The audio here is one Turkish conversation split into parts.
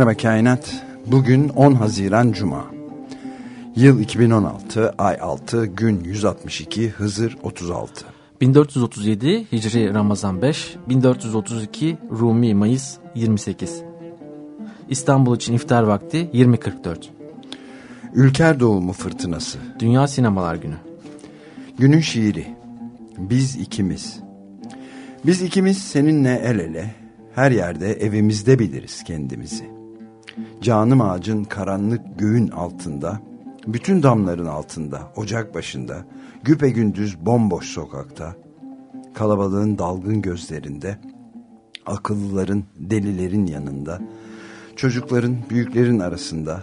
Merhaba Kainat. Bugün 10 Haziran Cuma. Yıl 2016, ay 6, gün 162, Hızır 36. 1437 Hicri Ramazan 5, 1432 Rumi Mayıs 28. İstanbul için iftar vakti 20.44. Ülker doğumu fırtınası. Dünya Sinemalar Günü. Günün şiiri. Biz ikimiz. Biz ikimiz seninle el ele, her yerde evimizde biliriz kendimizi. Canım ağacın karanlık göğün altında, bütün damların altında, ocak başında, güpe gündüz bomboş sokakta, kalabalığın dalgın gözlerinde, akıllıların, delilerin yanında, çocukların, büyüklerin arasında,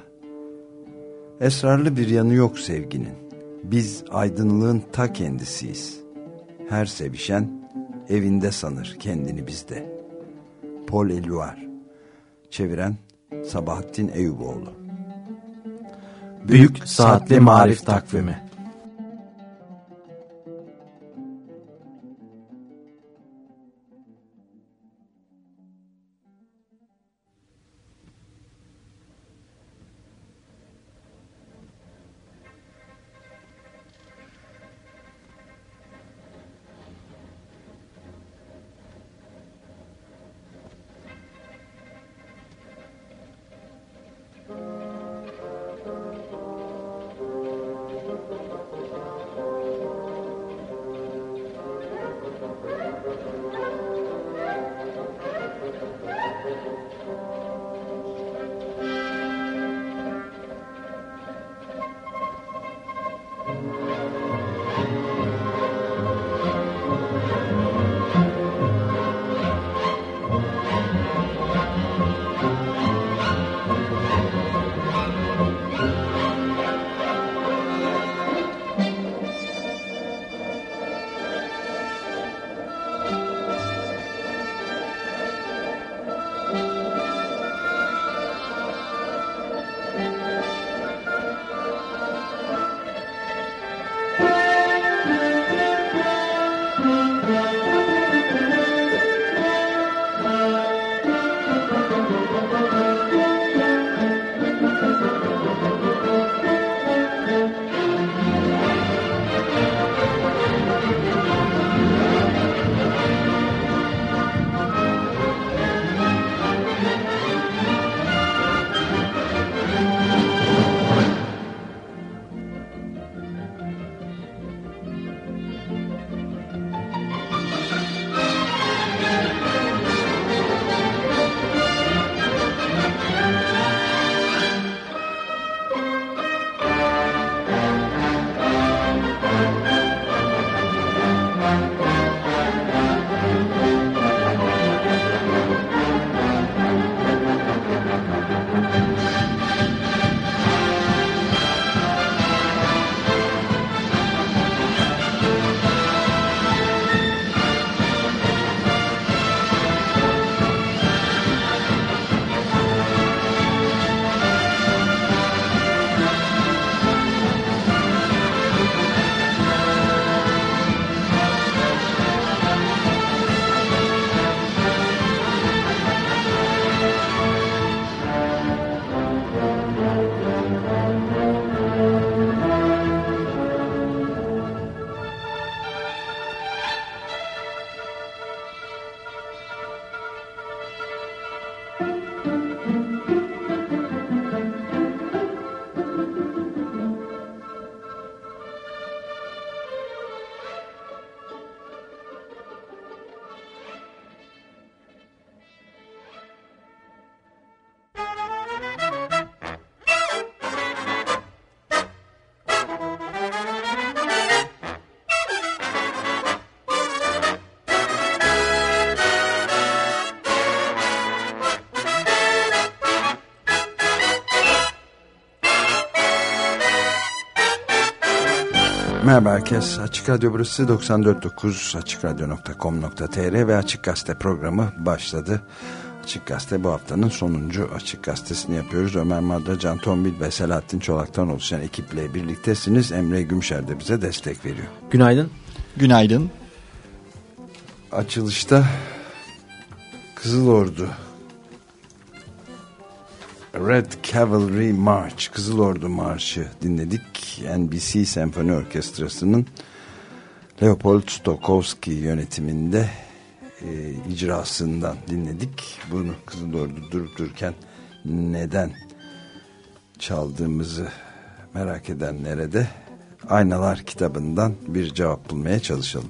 esrarlı bir yanı yok sevginin. Biz aydınlığın ta kendisiyiz. Her sevişen evinde sanır kendini bizde. Paul Eluard Çeviren Sabahattin Eyüboğlu. Büyük Saatli Marif Takvimi Merhaba herkes. Açık Radyo burası 94.9 AçıkRadyo.com.tr ve Açık Gazete programı başladı. Açık Gazete bu haftanın sonuncu Açık Gazetesini yapıyoruz. Ömer Madra, Can Tombil ve Selahattin Çolak'tan oluşan ekiple birliktesiniz. Emre Gümşer de bize destek veriyor. Günaydın. Günaydın. Açılışta Kızıl Ordu Red Cavalry March, Kızıl Ordu Marşı dinledik. NBC Senfoni Orkestrası'nın Leopold Stokowski yönetiminde e, icrasından dinledik. Bunu Kızıl Ordu durup dururken neden çaldığımızı merak edenlere de Aynalar kitabından bir cevap bulmaya çalışalım.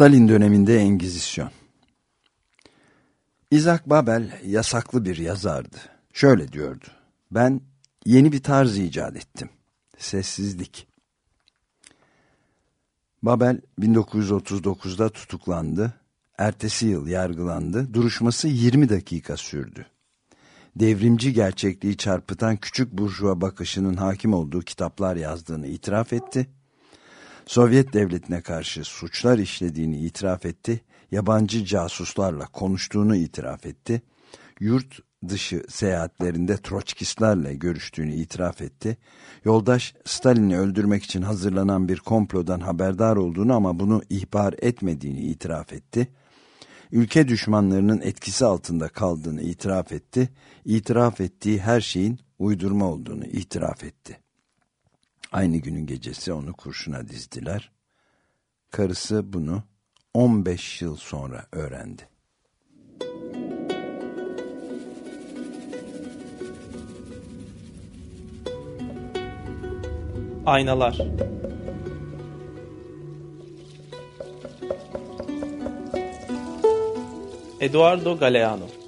Stalin döneminde Engizisyon Isaac Babel yasaklı bir yazardı. Şöyle diyordu. Ben yeni bir tarz icat ettim. Sessizlik. Babel 1939'da tutuklandı. Ertesi yıl yargılandı. Duruşması 20 dakika sürdü. Devrimci gerçekliği çarpıtan küçük burjuva bakışının hakim olduğu kitaplar yazdığını itiraf etti Sovyet devletine karşı suçlar işlediğini itiraf etti, yabancı casuslarla konuştuğunu itiraf etti, yurt dışı seyahatlerinde Troçkistlerle görüştüğünü itiraf etti, yoldaş Stalin'i öldürmek için hazırlanan bir komplodan haberdar olduğunu ama bunu ihbar etmediğini itiraf etti, ülke düşmanlarının etkisi altında kaldığını itiraf etti, itiraf ettiği her şeyin uydurma olduğunu itiraf etti. Aynı günün gecesi onu kurşuna dizdiler. Karısı bunu 15 yıl sonra öğrendi. Aynalar Eduardo Galeano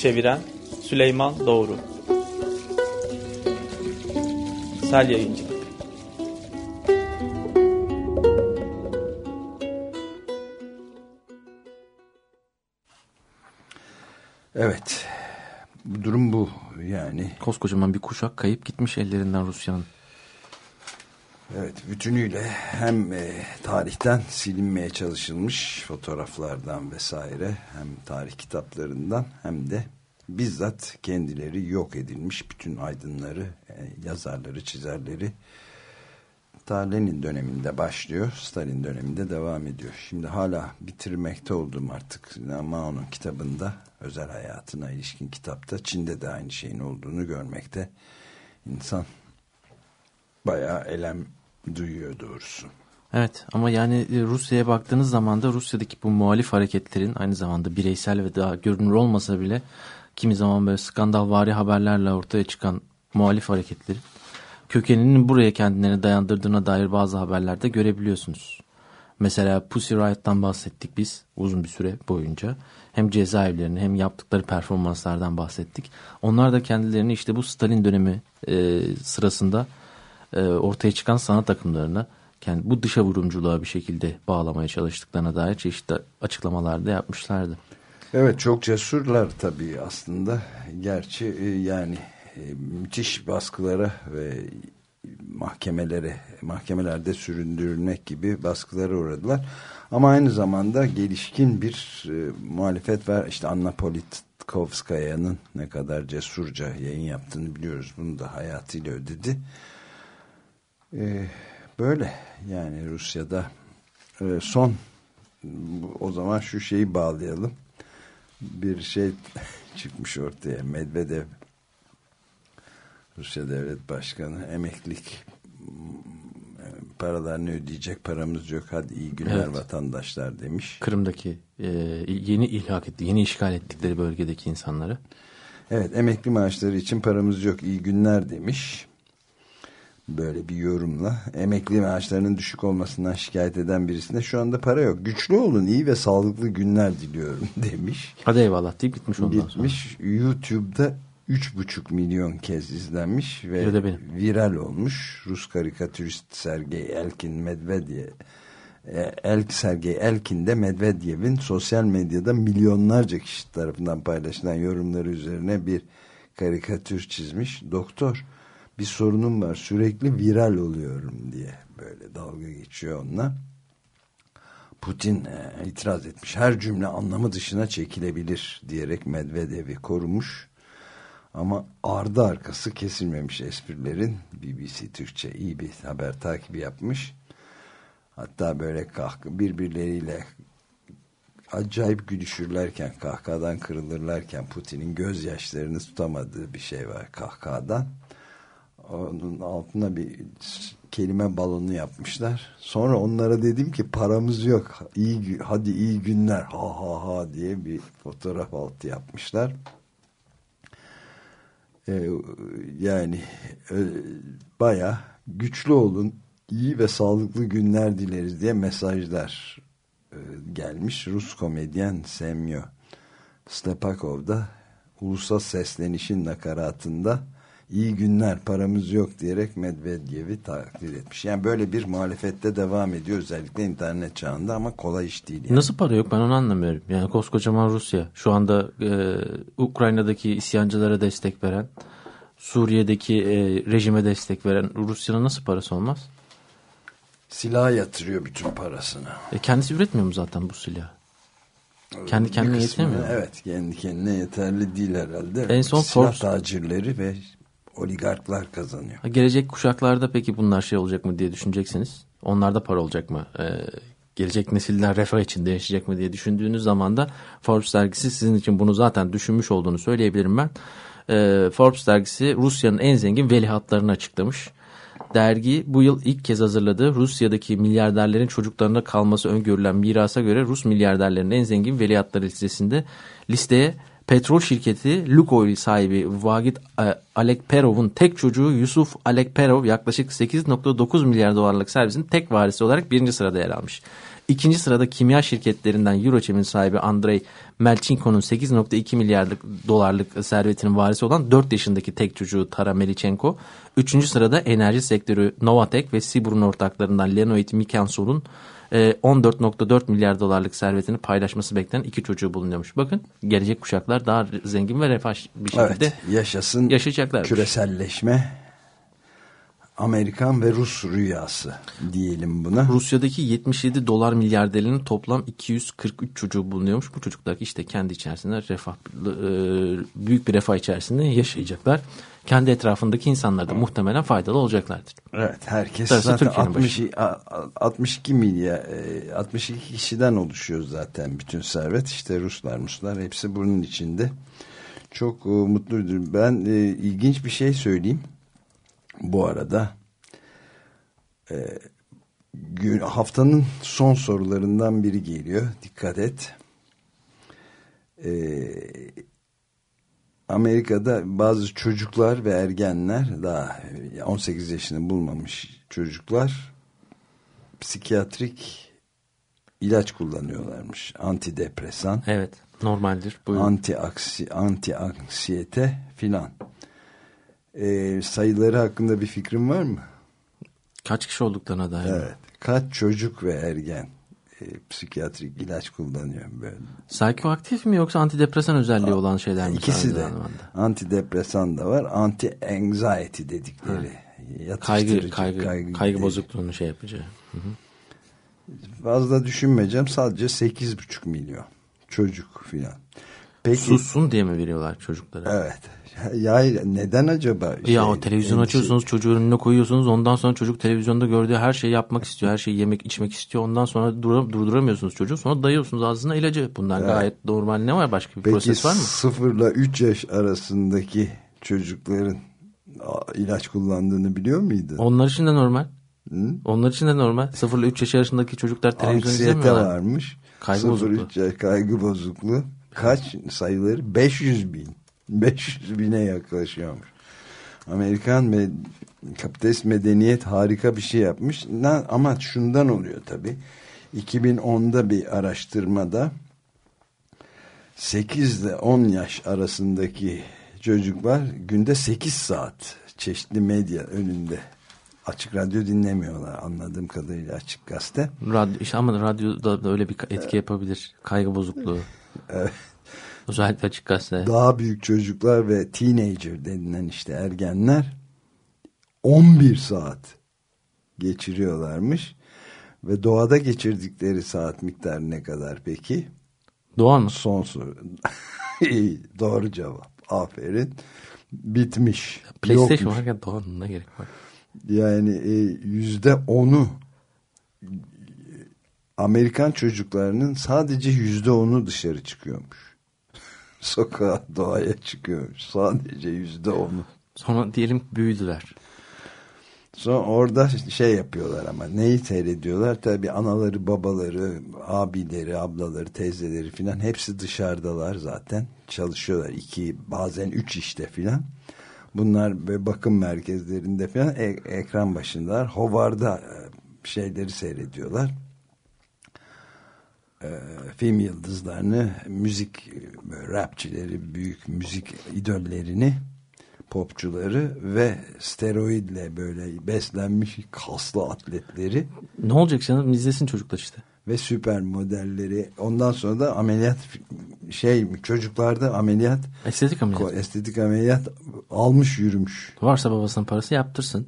Çeviren Süleyman Doğru Sel Yayıncı Evet. Bu durum bu. Yani Koskocaman bir kuşak kayıp gitmiş ellerinden Rusya'nın. Evet bütünüyle hem e, tarihten silinmeye çalışılmış fotoğraflardan vesaire hem tarih kitaplarından hem de bizzat kendileri yok edilmiş bütün aydınları, e, yazarları, çizerleri ta Lenin döneminde başlıyor, Stalin döneminde devam ediyor. Şimdi hala bitirmekte olduğum artık Mao'nun kitabında özel hayatına ilişkin kitapta Çin'de de aynı şeyin olduğunu görmekte insan bayağı elem duyuyor doğrusu. Evet ama yani e, Rusya'ya baktığınız zaman da Rusya'daki bu muhalif hareketlerin aynı zamanda bireysel ve daha görünür olmasa bile kimi zaman böyle skandalvari haberlerle ortaya çıkan muhalif hareketlerin kökeninin buraya kendilerini dayandırdığına dair bazı haberlerde görebiliyorsunuz. Mesela Pussy Riot'tan bahsettik biz uzun bir süre boyunca. Hem cezaevlerini hem yaptıkları performanslardan bahsettik. Onlar da kendilerini işte bu Stalin dönemi e, sırasında e, ortaya çıkan sanat akımlarına yani bu dışa vurumculuğa bir şekilde bağlamaya çalıştıklarına dair çeşitli açıklamalar da yapmışlardı. Evet çok cesurlar tabii aslında. Gerçi e, yani e, müthiş baskılara ve mahkemelere mahkemelerde süründürülmek gibi baskılara uğradılar. Ama aynı zamanda gelişkin bir e, muhalefet var. İşte Anna Politkovskaya'nın ne kadar cesurca yayın yaptığını biliyoruz. Bunu da hayatıyla ödedi. E, böyle yani Rusya'da e, son o zaman şu şeyi bağlayalım. Bir şey çıkmış ortaya. Medvedev Rusya Devlet Başkanı emeklilik paralarını ödeyecek paramız yok hadi iyi günler evet. vatandaşlar demiş. Kırım'daki e, yeni ilhak etti, yeni işgal ettikleri bölgedeki insanlara. Evet emekli maaşları için paramız yok iyi günler demiş. Böyle bir yorumla emekli maaşlarının düşük olmasından şikayet eden birisine şu anda para yok. Güçlü olun iyi ve sağlıklı günler diliyorum demiş. Hadi eyvallah deyip gitmiş ondan Gitmiş sonra. YouTube'da 3,5 milyon kez izlenmiş ve viral olmuş. Rus karikatürist Sergey Elkin Medvedyev e, El Sergey Elkin de Medvedyev'in sosyal medyada milyonlarca kişi tarafından paylaşılan yorumları üzerine bir karikatür çizmiş. Doktor bir sorunum var sürekli viral oluyorum diye böyle dalga geçiyor onunla. Putin e, itiraz etmiş. Her cümle anlamı dışına çekilebilir diyerek Medvedev'i korumuş. Ama ardı arkası kesilmemiş esprilerin BBC Türkçe iyi bir haber takibi yapmış. Hatta böyle kahkı birbirleriyle acayip gülüşürlerken kahkahadan kırılırlarken Putin'in gözyaşlarını tutamadığı bir şey var kahkahadan. Onun altına bir kelime balonu yapmışlar. Sonra onlara dedim ki paramız yok. İyi hadi iyi günler ha ha ha diye bir fotoğraf altı yapmışlar. Ee, yani e, baya güçlü olun iyi ve sağlıklı günler dileriz diye mesajlar e, gelmiş. Rus komedyen Semyo Stepakov da ulusal seslenişin nakaratında iyi günler paramız yok diyerek Medvedyev'i takdir etmiş. Yani böyle bir muhalefette devam ediyor özellikle internet çağında ama kolay iş değil. Yani. Nasıl para yok ben onu anlamıyorum. Yani koskocaman Rusya şu anda e, Ukrayna'daki isyancılara destek veren Suriye'deki e, rejime destek veren Rusya'nın nasıl parası olmaz? Silah yatırıyor bütün parasını. E, kendisi üretmiyor mu zaten bu silahı? Kendi kendine yetemiyor. Evet kendi kendine yeterli değil herhalde. En son Silah Forbes... tacirleri ve oligarklar kazanıyor. Gelecek kuşaklarda peki bunlar şey olacak mı diye düşüneceksiniz. Onlarda para olacak mı? Ee, gelecek nesiller refah içinde yaşayacak mı diye düşündüğünüz zaman da Forbes dergisi sizin için bunu zaten düşünmüş olduğunu söyleyebilirim ben. Ee, Forbes dergisi Rusya'nın en zengin velihatlarını açıklamış. Dergi bu yıl ilk kez hazırladığı Rusya'daki milyarderlerin çocuklarına kalması öngörülen mirasa göre Rus milyarderlerin en zengin veliahtları listesinde listeye petrol şirketi Lukoil sahibi Vagit e, Alekperov'un tek çocuğu Yusuf Alekperov yaklaşık 8.9 milyar dolarlık servisin tek varisi olarak birinci sırada yer almış. İkinci sırada kimya şirketlerinden Eurochem'in sahibi Andrei Melchenko'nun 8.2 milyar dolarlık servetinin varisi olan 4 yaşındaki tek çocuğu Tara Melichenko. Üçüncü sırada enerji sektörü Novatek ve Sibur'un ortaklarından Leonid Mikansol'un 14.4 e, milyar dolarlık servetini paylaşması beklenen iki çocuğu bulunuyormuş. Bakın gelecek kuşaklar daha zengin ve refah bir şekilde evet, yaşasın yaşayacaklar. Küreselleşme Amerikan ve Rus rüyası diyelim buna. Rusya'daki 77 dolar milyarderinin toplam 243 çocuğu bulunuyormuş. Bu çocuklar işte kendi içerisinde refah e, büyük bir refah içerisinde yaşayacaklar. Kendi etrafındaki insanlar da muhtemelen faydalı olacaklardır. Evet herkes Darısı zaten 60, 62 milyar 62 kişiden oluşuyor zaten bütün servet. İşte Ruslar, Ruslar hepsi bunun içinde. Çok e, mutluydum. Ben e, ilginç bir şey söyleyeyim bu arada e, gün, haftanın son sorularından biri geliyor. Dikkat et. E, Amerika'da bazı çocuklar ve ergenler daha 18 yaşını bulmamış çocuklar psikiyatrik ilaç kullanıyorlarmış. Antidepresan. Evet normaldir. Buyurun. Anti, aksi, anti anksiyete filan e, sayıları hakkında bir fikrin var mı? Kaç kişi olduklarına dair. Evet. Kaç çocuk ve ergen e, psikiyatrik ilaç kullanıyor böyle. Psikoaktif mi yoksa antidepresan özelliği A, olan şeyler mi? İkisi de. Antidepresan da var. Anti-anxiety dedikleri. Kaygı, kaygı, kaygı, kaygı bozukluğunu şey yapacağı. Hı hı. Fazla düşünmeyeceğim. Sadece 8,5 milyon çocuk filan. Peki, Sussun diye mi veriyorlar çocuklara? Evet ya neden acaba? Şey, ya o televizyon endişe... açıyorsunuz çocuğun önüne koyuyorsunuz ondan sonra çocuk televizyonda gördüğü her şeyi yapmak istiyor. Her şeyi yemek içmek istiyor. Ondan sonra dur durduramıyorsunuz çocuğu. Sonra dayıyorsunuz ağzına ilacı. Bunlar evet. gayet normal. Ne var başka bir Peki, proses var mı? Peki 0 ile 3 yaş arasındaki çocukların ilaç kullandığını biliyor muydun? Onlar için de normal. Hı? Onlar için de normal. 0 ile 3 yaş arasındaki çocuklar televizyon Anksiyete izlemiyorlar. varmış. Kaygı 0 bozukluğu. 3 yaş kaygı bozukluğu. Kaç sayıları? 500 bin. 500 bine yaklaşıyormuş. Amerikan med kapitalist medeniyet harika bir şey yapmış. Ama şundan oluyor tabii. 2010'da bir araştırmada 8 ile 10 yaş arasındaki çocuklar günde 8 saat çeşitli medya önünde açık radyo dinlemiyorlar anladığım kadarıyla açık gazete. Radyo, işte ama radyoda da öyle bir etki yapabilir. Kaygı bozukluğu. Özellikle açık gazete. Daha büyük çocuklar ve teenager denilen işte ergenler 11 saat geçiriyorlarmış. Ve doğada geçirdikleri saat miktarı ne kadar peki? Doğan mı? Son soru. İyi, doğru cevap. Aferin. Bitmiş. PlayStation varken Doğan'ın ne gerek var? Yani e, yüzde onu Amerikan çocuklarının sadece yüzde onu dışarı çıkıyormuş. Sokağa, doğaya çıkıyormuş. Sadece yüzde onu. Sonra diyelim büyüdüler. Sonra orada şey yapıyorlar ama neyi seyrediyorlar? Tabii anaları, babaları, abileri, ablaları, teyzeleri filan hepsi dışarıdalar zaten. Çalışıyorlar iki bazen üç işte filan. Bunlar böyle bakım merkezlerinde filan e- ekran başındalar. Hovarda e, şeyleri seyrediyorlar. E, film yıldızlarını, müzik e, rapçileri, büyük müzik idollerini popçuları ve steroidle böyle beslenmiş kaslı atletleri Ne olacak canım izlesin çocuklar işte. ve süper modelleri ondan sonra da ameliyat şey çocuklarda ameliyat Estetik ameliyat. estetik ameliyat almış yürümüş Varsa babasının parası yaptırsın.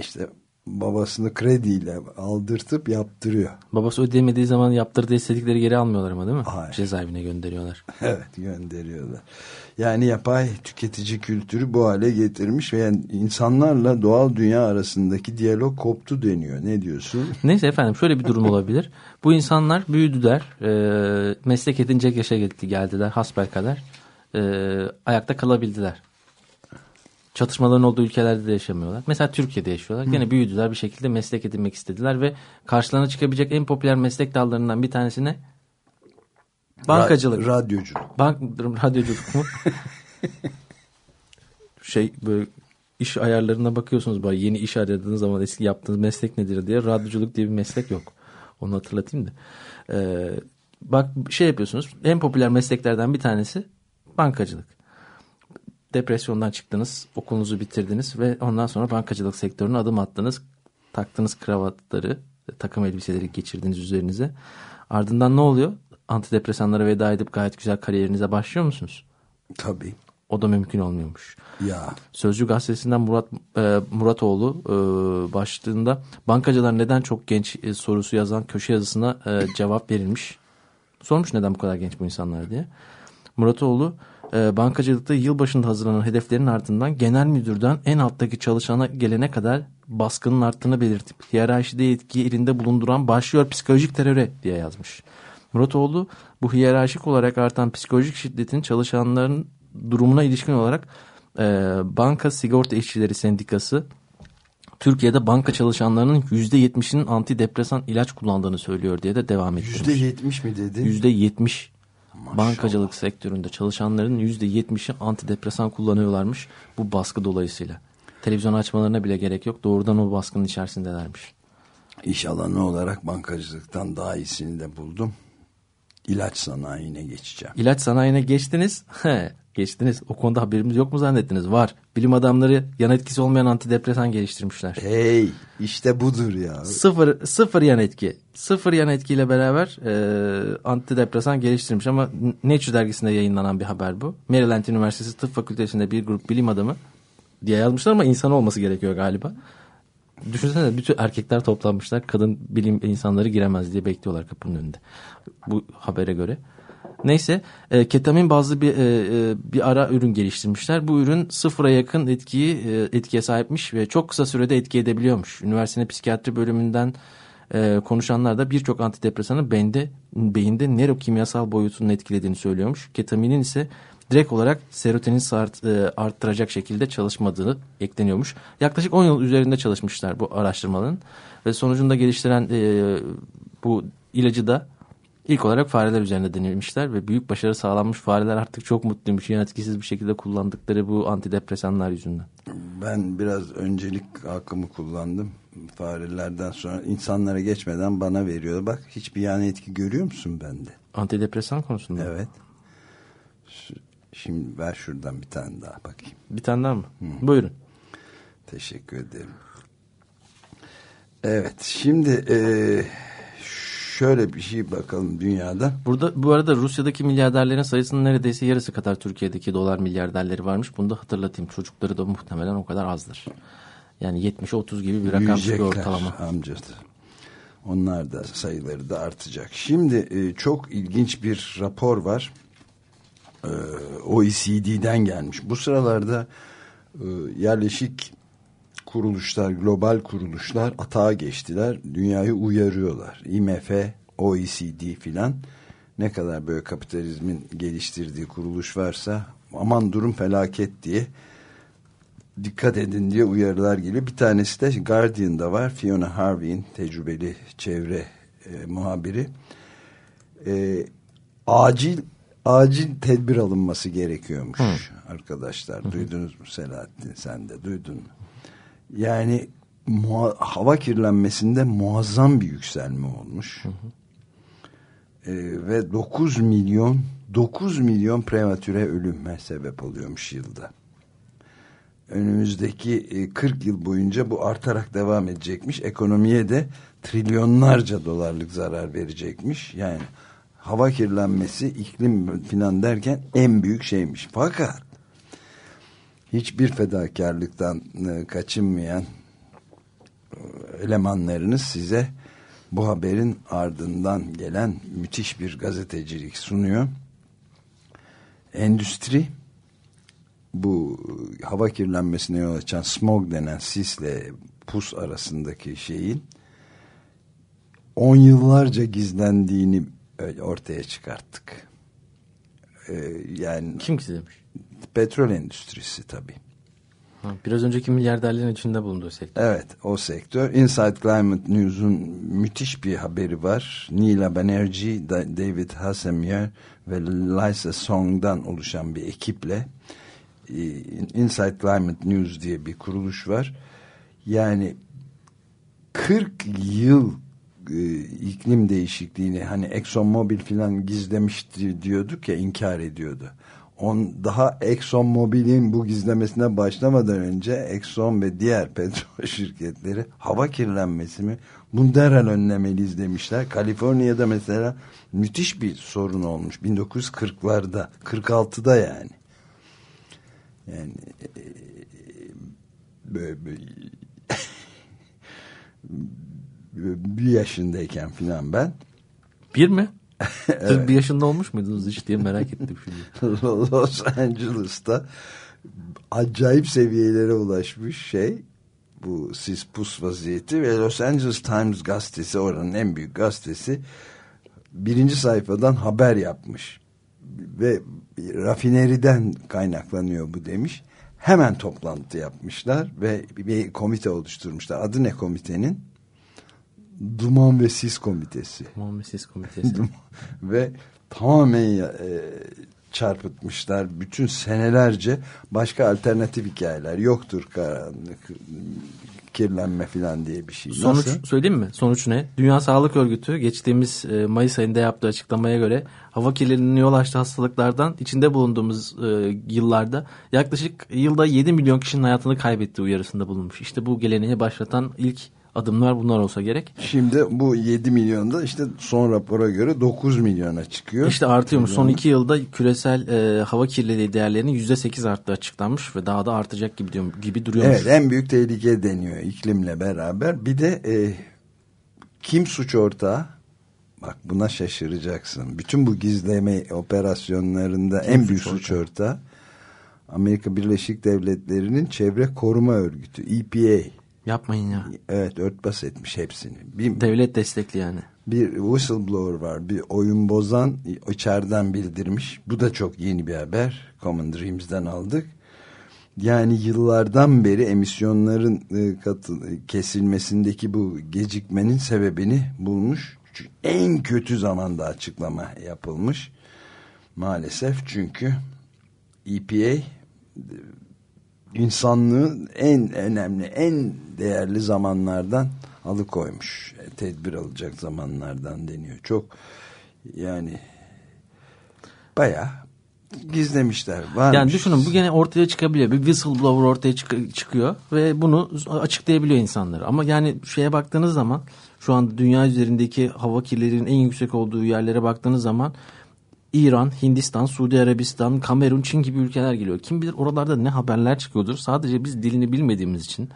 işte babasını krediyle aldırtıp yaptırıyor Babası ödeyemediği zaman yaptırdığı estetikleri geri almıyorlar ama değil mi? Hayır. Cezaevine gönderiyorlar. evet gönderiyorlar yani yapay tüketici kültürü bu hale getirmiş ve yani insanlarla doğal dünya arasındaki diyalog koptu deniyor ne diyorsun Neyse efendim şöyle bir durum olabilir. Bu insanlar büyüdüler. E, meslek edinecek yaşa geldi, geldiler. Hasbelkader. E, ayakta kalabildiler. Çatışmaların olduğu ülkelerde de yaşamıyorlar. Mesela Türkiye'de yaşıyorlar. Gene büyüdüler bir şekilde meslek edinmek istediler ve karşılarına çıkabilecek en popüler meslek dallarından bir tanesine bankacılık. Ra- radyoculuk Bank, radyoculuk mu? şey böyle iş ayarlarına bakıyorsunuz böyle yeni iş aradığınız zaman eski yaptığınız meslek nedir diye radyoculuk diye bir meslek yok. Onu hatırlatayım da. Ee, bak şey yapıyorsunuz en popüler mesleklerden bir tanesi bankacılık. Depresyondan çıktınız, okulunuzu bitirdiniz ve ondan sonra bankacılık sektörüne adım attınız. Taktığınız kravatları, takım elbiseleri geçirdiniz üzerinize. Ardından ne oluyor? Antidepresanlara veda edip gayet güzel kariyerinize başlıyor musunuz? tabii O da mümkün olmuyormuş. ya Sözcü gazetesinden Murat e, Muratoğlu e, başlığında bankacılar neden çok genç e, sorusu yazan köşe yazısına e, cevap verilmiş. Sormuş neden bu kadar genç bu insanlar diye. Muratoğlu e, bankacılıkta yılbaşında hazırlanan hedeflerin ardından genel müdürden en alttaki çalışana gelene kadar baskının arttığını belirtip hiyerarşide yetkiyi elinde bulunduran başlıyor psikolojik teröre diye yazmış. Muratoğlu bu hiyerarşik olarak artan psikolojik şiddetin çalışanların durumuna ilişkin olarak e, Banka Sigorta İşçileri Sendikası Türkiye'de banka çalışanlarının %70'inin antidepresan ilaç kullandığını söylüyor diye de devam yüzde yetmiş mi dedin %70 bankacılık sektöründe çalışanların %70'i antidepresan kullanıyorlarmış bu baskı dolayısıyla. Televizyon açmalarına bile gerek yok. Doğrudan o baskının içerisindelermiş. İş alanı olarak bankacılıktan daha iyisini de buldum. İlaç sanayine geçeceğim. İlaç sanayine geçtiniz. He, geçtiniz. O konuda haberimiz yok mu zannettiniz? Var. Bilim adamları yan etkisi olmayan antidepresan geliştirmişler. Hey işte budur ya. Sıfır, sıfır yan etki. Sıfır yan etkiyle beraber e, antidepresan geliştirmiş ama Nature dergisinde yayınlanan bir haber bu. Maryland Üniversitesi Tıp Fakültesi'nde bir grup bilim adamı diye yazmışlar ama insan olması gerekiyor galiba. Düşünsene bütün erkekler toplanmışlar. Kadın bilim insanları giremez diye bekliyorlar kapının önünde. Bu habere göre. Neyse e, ketamin bazlı bir e, e, bir ara ürün geliştirmişler. Bu ürün sıfıra yakın etkiyi e, etkiye sahipmiş ve çok kısa sürede etki edebiliyormuş. Üniversitenin psikiyatri bölümünden e, konuşanlar da birçok antidepresanın beyinde, beyinde nörokimyasal boyutunun etkilediğini söylüyormuş. Ketaminin ise direkt olarak serotonin art, e, arttıracak şekilde çalışmadığını ekleniyormuş. Yaklaşık 10 yıl üzerinde çalışmışlar bu araştırmaların ve sonucunda geliştiren e, bu ilacı da ilk olarak fareler üzerinde denemişler ve büyük başarı sağlanmış. Fareler artık çok mutluymuş. Yan etkisiz bir şekilde kullandıkları bu antidepresanlar yüzünden. Ben biraz öncelik hakkımı kullandım. Farelerden sonra insanlara geçmeden bana veriyor. Bak hiçbir yan etki görüyor musun bende? Antidepresan konusunda. Evet. Şimdi ver şuradan bir tane daha bakayım. Bir tane daha mı? Hı. Buyurun. Teşekkür ederim. Evet şimdi e, şöyle bir şey bakalım dünyada. Burada bu arada Rusya'daki milyarderlerin sayısının neredeyse yarısı kadar Türkiye'deki dolar milyarderleri varmış. Bunu da hatırlatayım. Çocukları da muhtemelen o kadar azdır. Yani 70-30 gibi bir rakam çıkıyor ortalama. amcası. Onlar da sayıları da artacak. Şimdi e, çok ilginç bir rapor var. E, OECD'den gelmiş. Bu sıralarda e, yerleşik kuruluşlar, global kuruluşlar atağa geçtiler. Dünyayı uyarıyorlar. IMF, OECD filan ne kadar böyle kapitalizmin geliştirdiği kuruluş varsa aman durum felaket diye dikkat edin diye uyarılar geliyor. Bir tanesi de Guardian'da var. Fiona Harvey'in tecrübeli çevre e, muhabiri. E, acil acil tedbir alınması gerekiyormuş Hı. arkadaşlar. Hı. Duydunuz mu Selahattin sen de duydun mu? Yani hava kirlenmesinde muazzam bir yükselme olmuş. Hı hı. Ee, ve 9 milyon 9 milyon prematüre ölüme sebep oluyormuş yılda. Önümüzdeki 40 e, yıl boyunca bu artarak devam edecekmiş. Ekonomiye de trilyonlarca dolarlık zarar verecekmiş. Yani hava kirlenmesi, iklim filan derken en büyük şeymiş. Fakat hiçbir fedakarlıktan e, kaçınmayan e, elemanlarınız size bu haberin ardından gelen müthiş bir gazetecilik sunuyor. Endüstri bu hava kirlenmesine yol açan smog denen sisle pus arasındaki şeyin on yıllarca gizlendiğini ortaya çıkarttık. Ee, yani kim gizlemiş? Petrol endüstrisi tabii. Biraz önceki milyarderlerin içinde bulunduğu sektör. Evet o sektör. Inside Climate News'un müthiş bir haberi var. Nila Banerjee, David Hasemier ve Lisa Song'dan oluşan bir ekiple e, Inside Climate News diye bir kuruluş var. Yani 40 yıl e, iklim değişikliğini hani Exxon Mobil filan gizlemişti diyorduk ya inkar ediyordu on, daha Exxon Mobil'in bu gizlemesine başlamadan önce Exxon ve diğer petrol şirketleri hava kirlenmesi mi bunu derhal önlemeliyiz demişler. Kaliforniya'da mesela müthiş bir sorun olmuş 1940'larda 46'da yani yani e, böyle, böyle bir yaşındayken filan ben bir mi? Evet. bir yaşında olmuş muydunuz hiç diye merak ettim şimdi. Los Angeles'ta acayip seviyelere ulaşmış şey bu sis pus vaziyeti ve Los Angeles Times gazetesi oranın en büyük gazetesi birinci sayfadan haber yapmış ve rafineriden kaynaklanıyor bu demiş. Hemen toplantı yapmışlar ve bir komite oluşturmuşlar. Adı ne komitenin? Duman ve Sis Komitesi. Duman ve Sis Komitesi. ve tamamen e, çarpıtmışlar. Bütün senelerce başka alternatif hikayeler yoktur karanlık kirlenme falan diye bir şey. Sonuç Nasıl? söyleyeyim mi? Sonuç ne? Dünya Sağlık Örgütü geçtiğimiz e, Mayıs ayında yaptığı açıklamaya göre hava kirliliğinin yol açtığı hastalıklardan içinde bulunduğumuz e, yıllarda yaklaşık yılda 7 milyon kişinin hayatını kaybettiği uyarısında bulunmuş. İşte bu geleneği başlatan ilk adımlar bunlar olsa gerek. Şimdi bu 7 milyonda işte son rapora göre 9 milyona çıkıyor. İşte artıyormuş. Son 2 yılda küresel e, hava kirliliği değerlerinin %8 arttığı açıklanmış ve daha da artacak gibi, diyor, gibi duruyormuş. Evet en büyük tehlike deniyor iklimle beraber. Bir de e, kim suç ortağı? Bak buna şaşıracaksın. Bütün bu gizleme operasyonlarında kim en büyük suç, suç ortağı Amerika Birleşik Devletleri'nin çevre koruma örgütü EPA. Yapmayın ya. Evet örtbas etmiş hepsini. Bir, Devlet destekli yani. bir whistleblower var. Bir oyun bozan içeriden bildirmiş. Bu da çok yeni bir haber. Common Dreams'den aldık. Yani yıllardan beri emisyonların e, katı, kesilmesindeki bu gecikmenin sebebini bulmuş. Çünkü en kötü zamanda açıklama yapılmış. Maalesef çünkü EPA insanlığın en önemli, en değerli zamanlardan alıkoymuş. Tedbir alacak zamanlardan deniyor. Çok yani bayağı gizlemişler. Varmış. Yani düşünün bu gene ortaya çıkabiliyor. Bir whistleblower ortaya çık çıkıyor ve bunu açıklayabiliyor insanları. Ama yani şeye baktığınız zaman şu an dünya üzerindeki hava kirliliğinin en yüksek olduğu yerlere baktığınız zaman İran, Hindistan, Suudi Arabistan, Kamerun, Çin gibi ülkeler geliyor. Kim bilir oralarda ne haberler çıkıyordur. Sadece biz dilini bilmediğimiz için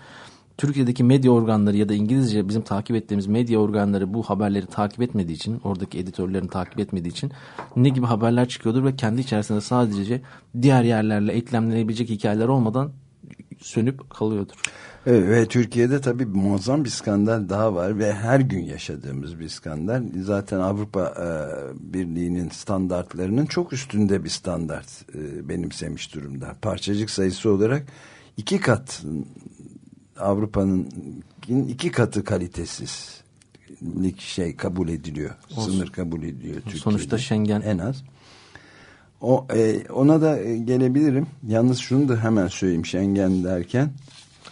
Türkiye'deki medya organları ya da İngilizce bizim takip ettiğimiz medya organları bu haberleri takip etmediği için, oradaki editörlerin takip etmediği için ne gibi haberler çıkıyordur ve kendi içerisinde sadece diğer yerlerle eklemlenebilecek hikayeler olmadan sönüp kalıyordur. Evet, ve Türkiye'de tabii muazzam bir skandal daha var ve her gün yaşadığımız bir skandal. Zaten Avrupa e, Birliği'nin standartlarının çok üstünde bir standart e, benimsemiş durumda. Parçacık sayısı olarak iki kat Avrupa'nın iki katı kalitesiz şey kabul ediliyor. Olsun. Sınır kabul ediliyor Türkiye'de. Sonuçta Schengen en az. O e, ona da gelebilirim. Yalnız şunu da hemen söyleyeyim Schengen derken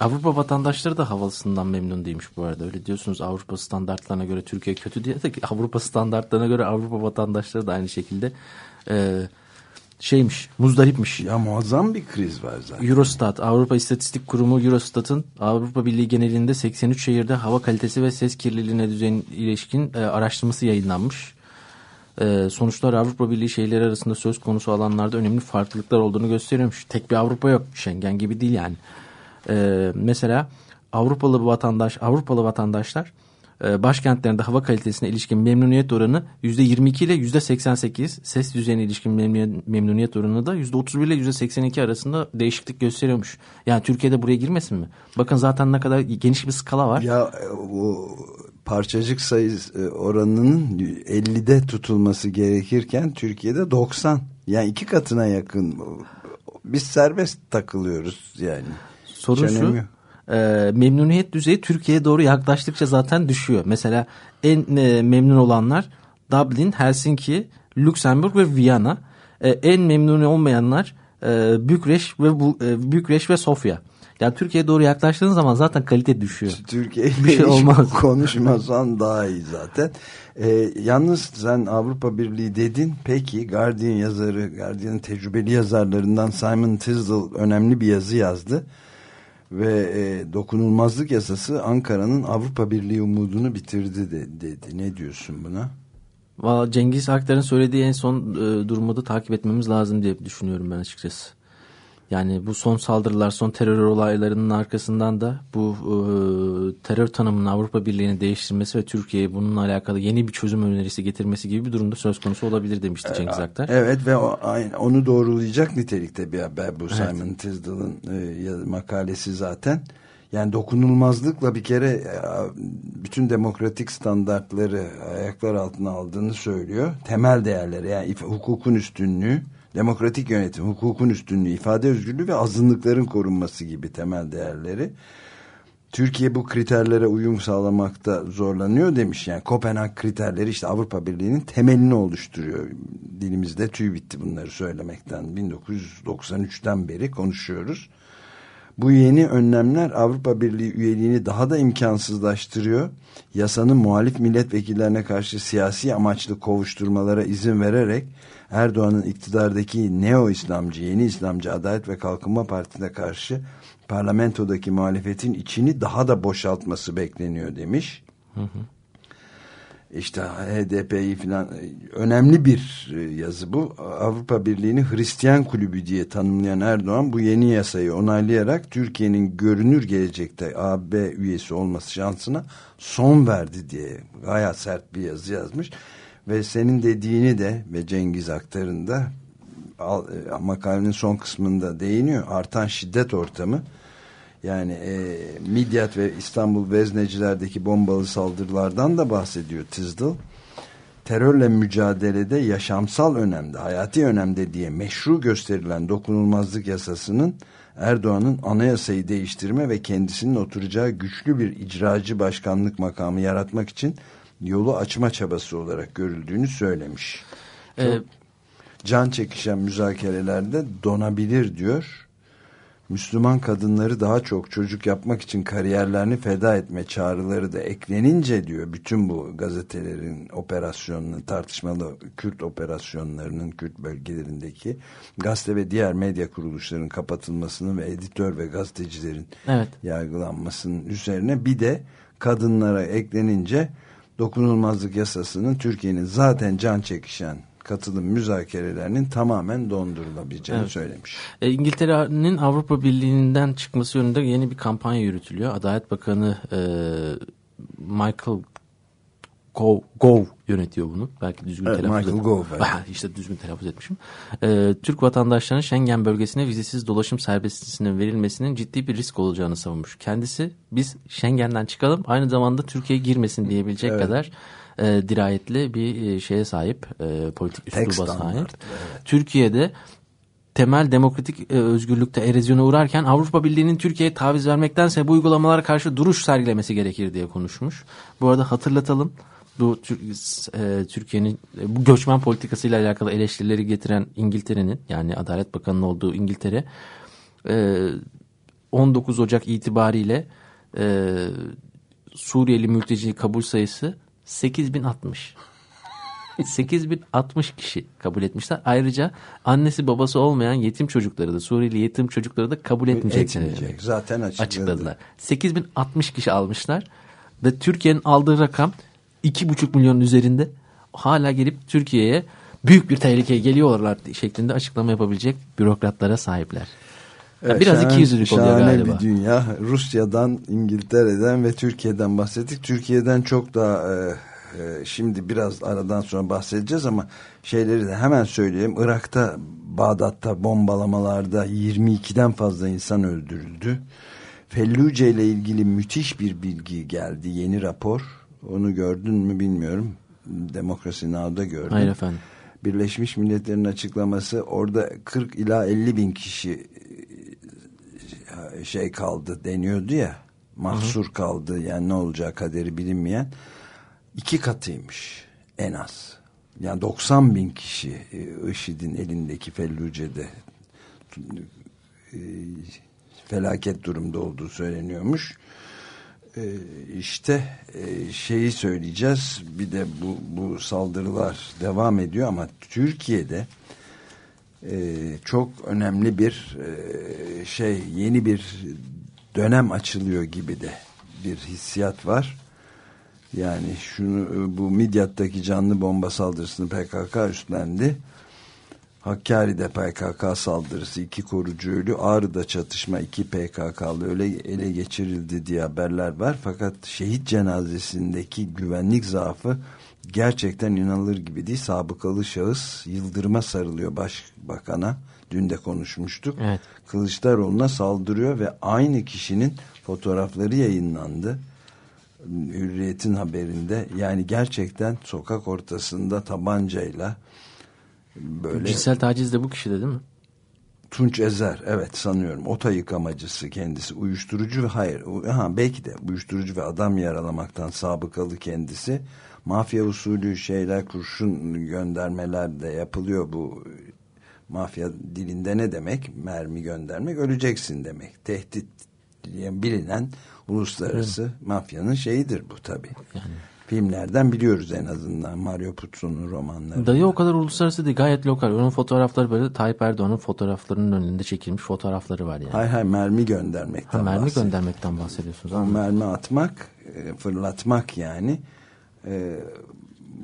Avrupa vatandaşları da havalısından memnun değilmiş bu arada. Öyle diyorsunuz Avrupa standartlarına göre Türkiye kötü diye de Avrupa standartlarına göre Avrupa vatandaşları da aynı şekilde e, şeymiş, muzdaripmiş. Ya muazzam bir kriz var zaten. Eurostat, Avrupa İstatistik Kurumu Eurostat'ın Avrupa Birliği genelinde 83 şehirde hava kalitesi ve ses kirliliğine düzen ilişkin e, araştırması yayınlanmış. E, sonuçlar Avrupa Birliği şehirleri arasında söz konusu alanlarda önemli farklılıklar olduğunu gösteriyormuş. Tek bir Avrupa yok. Schengen gibi değil yani. E, mesela Avrupalı vatandaş, Avrupalı vatandaşlar e, başkentlerinde hava kalitesine ilişkin memnuniyet oranı %22 ile %88, ses düzeyine ilişkin memnuniyet oranı da %31 ile %82 arasında değişiklik gösteriyormuş. Yani Türkiye'de buraya girmesin mi? Bakın zaten ne kadar geniş bir skala var. Ya bu parçacık sayısı e, oranının 50'de tutulması gerekirken Türkiye'de 90. Yani iki katına yakın. Biz serbest takılıyoruz yani. Sorun şu e, memnuniyet düzeyi Türkiye'ye doğru yaklaştıkça zaten düşüyor. Mesela en e, memnun olanlar Dublin, Helsinki, Lüksemburg ve Viyana. E, en memnun olmayanlar e, Bükreş ve e, Bükreş ve Sofya. Yani Türkiye'ye doğru yaklaştığın zaman zaten kalite düşüyor. Türkiye bir şey olmaz. Konuşmasan daha iyi zaten. Ee, yalnız sen Avrupa Birliği dedin. Peki Guardian yazarı, Guardian'ın tecrübeli yazarlarından Simon Tisdale önemli bir yazı yazdı ve e, dokunulmazlık yasası Ankara'nın Avrupa Birliği umudunu bitirdi de, dedi. Ne diyorsun buna? Valla Cengiz Aktar'ın söylediği en son e, durumu da takip etmemiz lazım diye düşünüyorum ben açıkçası. Yani bu son saldırılar, son terör olaylarının arkasından da bu e, terör tanımının Avrupa Birliği'ni değiştirmesi ve Türkiye'ye bununla alakalı yeni bir çözüm önerisi getirmesi gibi bir durumda söz konusu olabilir demişti ee, Cengiz Aktar. Evet ve o, onu doğrulayacak nitelikte bir haber bu evet. Simon Tisdale'ın e, makalesi zaten. Yani dokunulmazlıkla bir kere e, bütün demokratik standartları ayaklar altına aldığını söylüyor. Temel değerleri yani hukukun üstünlüğü demokratik yönetim, hukukun üstünlüğü, ifade özgürlüğü ve azınlıkların korunması gibi temel değerleri. Türkiye bu kriterlere uyum sağlamakta zorlanıyor demiş. Yani Kopenhag kriterleri işte Avrupa Birliği'nin temelini oluşturuyor. Dilimizde tüy bitti bunları söylemekten. 1993'ten beri konuşuyoruz. Bu yeni önlemler Avrupa Birliği üyeliğini daha da imkansızlaştırıyor. Yasanın muhalif milletvekillerine karşı siyasi amaçlı kovuşturmalara izin vererek Erdoğan'ın iktidardaki neo-İslamcı, yeni İslamcı Adalet ve Kalkınma Partisi'ne karşı parlamentodaki muhalefetin içini daha da boşaltması bekleniyor demiş. Hı hı. İşte HDP'yi falan önemli bir yazı bu. Avrupa Birliği'ni Hristiyan kulübü diye tanımlayan Erdoğan bu yeni yasayı onaylayarak Türkiye'nin görünür gelecekte AB üyesi olması şansına son verdi diye gayet sert bir yazı yazmış ve senin dediğini de ve Cengiz Aktar'ın da e, makalenin son kısmında değiniyor. Artan şiddet ortamı Yani e, Midyat ve İstanbul Vezneciler'deki bombalı saldırılardan da bahsediyor Tisdall. Terörle mücadelede yaşamsal önemde, hayati önemde diye meşru gösterilen dokunulmazlık yasasının Erdoğan'ın anayasayı değiştirme ve kendisinin oturacağı güçlü bir icracı başkanlık makamı yaratmak için yolu açma çabası olarak görüldüğünü söylemiş. Çok Ee, can çekişen müzakerelerde donabilir diyor. Müslüman kadınları daha çok çocuk yapmak için kariyerlerini feda etme çağrıları da eklenince diyor bütün bu gazetelerin operasyonunun tartışmalı Kürt operasyonlarının Kürt bölgelerindeki gazete ve diğer medya kuruluşlarının kapatılmasının ve editör ve gazetecilerin Evet. yargılanmasının üzerine bir de kadınlara eklenince dokunulmazlık yasasının Türkiye'nin zaten can çekişen katılım müzakerelerinin tamamen dondurulabileceğini Evet. söylemiş. E, İngiltere'nin Avrupa Birliği'nden çıkması yönünde yeni bir kampanya yürütülüyor. Adalet Bakanı e, Michael Gove, Gove yönetiyor bunu. Belki düzgün Evet, telaffuz Michael Gove, evet. Ah, işte düzgün telaffuz etmişim. E, Türk vatandaşlarının Schengen bölgesine vizesiz dolaşım serbestisinin verilmesinin ciddi bir risk olacağını savunmuş. Kendisi biz Schengen'den çıkalım aynı zamanda Türkiye'ye girmesin diyebilecek Evet. kadar e, dirayetli bir e, şeye sahip, e, politik üsluba sahip. Türkiye'de temel demokratik e, özgürlükte erozyona uğrarken Avrupa Birliği'nin Türkiye'ye taviz vermektense bu uygulamalara karşı duruş sergilemesi gerekir diye konuşmuş. Bu arada hatırlatalım bu e, Türkiye'nin e, bu göçmen politikasıyla alakalı eleştirileri getiren İngiltere'nin yani Adalet Bakanı'nın olduğu İngiltere e, 19 Ocak itibariyle Suriyeli mülteci kabul sayısı 8060. 8060 kişi kabul etmişler. Ayrıca annesi babası olmayan yetim çocukları da Suriyeli yetim çocukları da kabul etmeyeceklerini Etmeyecek. Zaten açıkladı. açıkladılar. 8060 kişi almışlar ve Türkiye'nin aldığı rakam 2,5 milyon üzerinde hala gelip Türkiye'ye büyük bir tehlikeye geliyorlar şeklinde açıklama yapabilecek bürokratlara sahipler. Evet, biraz şahane- ikiyüzlülük oluyor şahane galiba. bir dünya. Rusya'dan, İngiltere'den ve Türkiye'den bahsettik. Türkiye'den çok daha e, e, şimdi biraz aradan sonra bahsedeceğiz ama şeyleri de hemen söyleyeyim. Irak'ta, Bağdat'ta bombalamalarda 22'den fazla insan öldürüldü. Felluce ile ilgili müthiş bir bilgi geldi. Yeni rapor. Onu gördün mü bilmiyorum. Demokrasi Now'da gördüm. Hayır efendim. Birleşmiş Milletler'in açıklaması orada 40 ila 50 bin kişi şey kaldı deniyordu ya mahsur kaldı yani ne olacağı kaderi bilinmeyen iki katıymış en az. Yani 90 bin kişi e, IŞİD'in elindeki Felluce'de e, felaket durumda olduğu söyleniyormuş. E, işte e, şeyi söyleyeceğiz bir de bu, bu saldırılar devam ediyor ama Türkiye'de çok önemli bir e, şey yeni bir dönem açılıyor gibi de bir hissiyat var. Yani şunu e, bu Midyat'taki canlı bomba saldırısını PKK üstlendi. Hakkari'de PKK saldırısı iki korucu ölü Ağrı'da çatışma iki PKK'lı öyle ele geçirildi diye haberler var. Fakat şehit cenazesindeki güvenlik zaafı gerçekten inanılır gibi değil. Sabıkalı şahıs Yıldırım'a sarılıyor başbakana. Dün de konuşmuştuk. Evet. Kılıçdaroğlu'na saldırıyor ve aynı kişinin fotoğrafları yayınlandı. Hürriyet'in haberinde yani gerçekten sokak ortasında tabancayla böyle Cinsel taciz de bu kişide değil mi? Tunç Ezer evet sanıyorum ota yıkamacısı kendisi uyuşturucu ve hayır ha, belki de uyuşturucu ve adam yaralamaktan sabıkalı kendisi mafya usulü şeyler kurşun göndermeler de yapılıyor bu mafya dilinde ne demek mermi göndermek öleceksin demek tehdit diye bilinen uluslararası mafyanın şeyidir bu tabi filmlerden biliyoruz en azından Mario Puzo'nun romanları Dayı o kadar uluslararası değil gayet lokal. Onun fotoğrafları böyle Tayyip Erdoğan'ın fotoğraflarının önünde çekilmiş fotoğrafları var yani. hayır hayır mermi göndermekten Ha, mermi bahsediyor. göndermekten bahsediyorsunuz. O Ama mermi atmak, e, fırlatmak yani. E,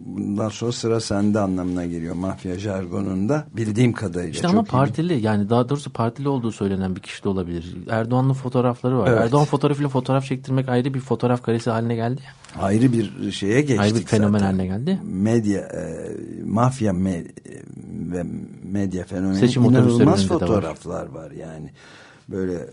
Bundan sonra sıra sende anlamına geliyor mafya jargonunda. Bildiğim kadarıyla. İşte ama iyi partili yani daha doğrusu partili olduğu söylenen bir kişi de olabilir. Erdoğan'ın fotoğrafları var. Evet. Erdoğan fotoğrafıyla fotoğraf çektirmek ayrı bir fotoğraf karesi haline geldi ya. Ayrı bir şeye geçtik Ayrı bir fenomen zaten. haline geldi. Medya, e, mafya me- ve medya fenomeni Seçim inanılmaz de var. fotoğraflar var. yani. Böyle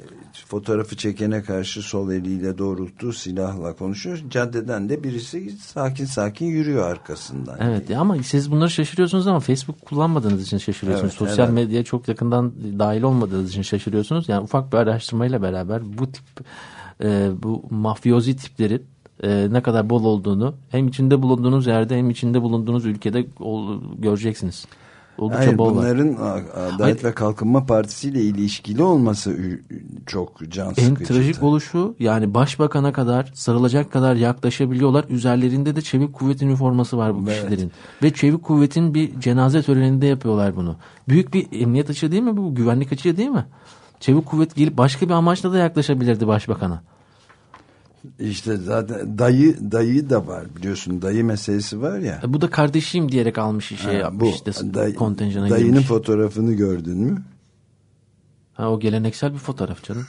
fotoğrafı çekene karşı sol eliyle doğrulttuğu silahla konuşuyor. Caddeden de birisi sakin sakin yürüyor arkasından. Evet ama siz bunları şaşırıyorsunuz ama Facebook kullanmadığınız için şaşırıyorsunuz. Evet, Sosyal evet. medyaya çok yakından dahil olmadığınız için şaşırıyorsunuz. Yani ufak bir araştırmayla beraber bu tip e, bu mafyozi tiplerin e, ne kadar bol olduğunu hem içinde bulunduğunuz yerde hem içinde bulunduğunuz ülkede ol, göreceksiniz. Oldukça Hayır, var. bunların Adalet Hayır. ve Kalkınma Partisi ile ilişkili olması çok can sıkıcı. En trajik oluşu yani başbakana kadar sarılacak kadar yaklaşabiliyorlar. Üzerlerinde de çevik kuvvet üniforması var bu Evet. kişilerin. Ve çevik kuvvetin bir cenaze töreninde yapıyorlar bunu. Büyük bir emniyet açığı değil mi bu? Güvenlik açığı değil mi? Çevik kuvvet gelip başka bir amaçla da yaklaşabilirdi başbakana. İşte zaten dayı dayı da var biliyorsun dayı meselesi var ya. E, bu da kardeşim diyerek almış şey Ha, yapmış işte day- kontenjana dayının girmiş. fotoğrafını gördün mü? Ha, o geleneksel bir fotoğraf canım.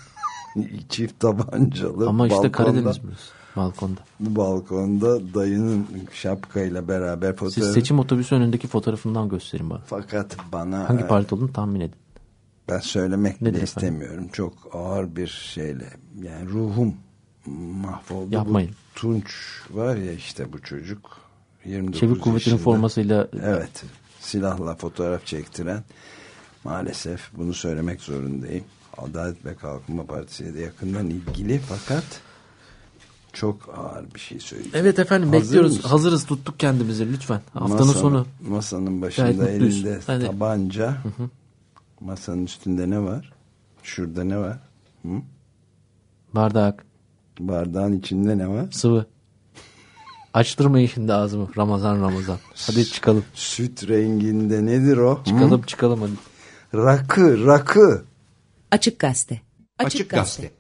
Çift tabancalı Ama işte balkonda, Karadeniz burası. Balkonda. balkonda dayının şapkayla beraber fotoğraf. Siz seçim otobüsü önündeki fotoğrafından gösterin bana. Fakat bana Hangi e, parti olduğunu tahmin edin. ben söylemek Nedir bile efendim? istemiyorum. Çok ağır bir şeyle yani ruhum mahvoldu. Yapmayın. Bu Tunç var ya işte bu çocuk 29 Çevik kuvvetinin formasıyla Evet. Silahla fotoğraf çektiren maalesef bunu söylemek zorundayım. Adalet ve Kalkınma Partisi'yle de yakından ilgili fakat çok ağır bir şey söyleyeceğim. Evet efendim Hazır bekliyoruz. mısın? Hazırız tuttuk kendimizi lütfen. Haftanın Masanın- sonu. Masanın başında elinde Hadi. tabanca. Masanın üstünde ne var? Şurada ne var? Hı? Bardak, Bardağın içinde ne var? sıvı. Açtırmayın şimdi ağzımı. Ramazan Ramazan. Hadi çıkalım. Süt renginde nedir o? Hı? Çıkalım çıkalım hadi. Rakı, rakı. Açık Gazete. Açık Gazete. Soldier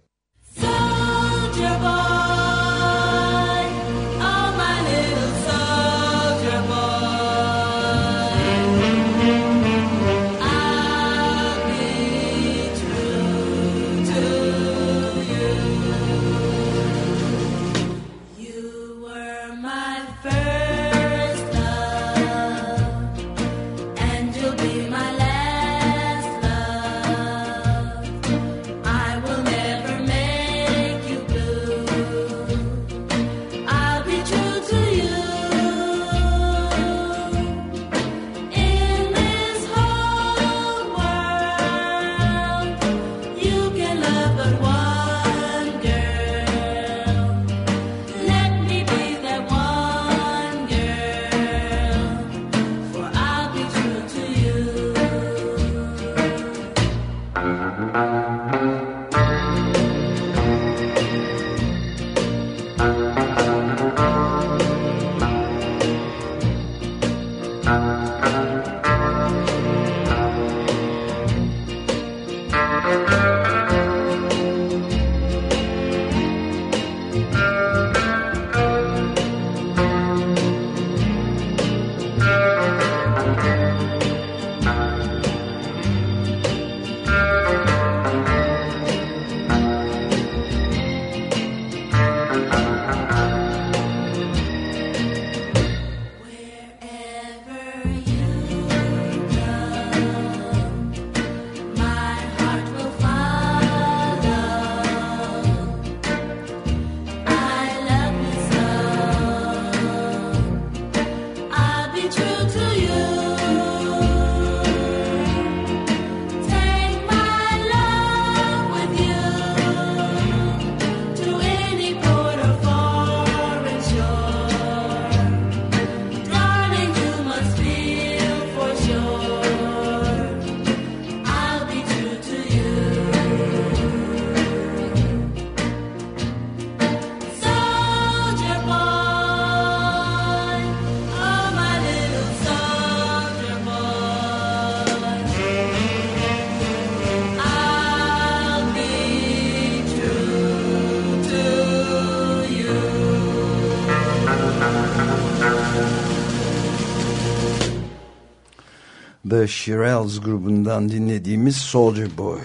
The Shirelles grubundan dinlediğimiz Soldier Boy.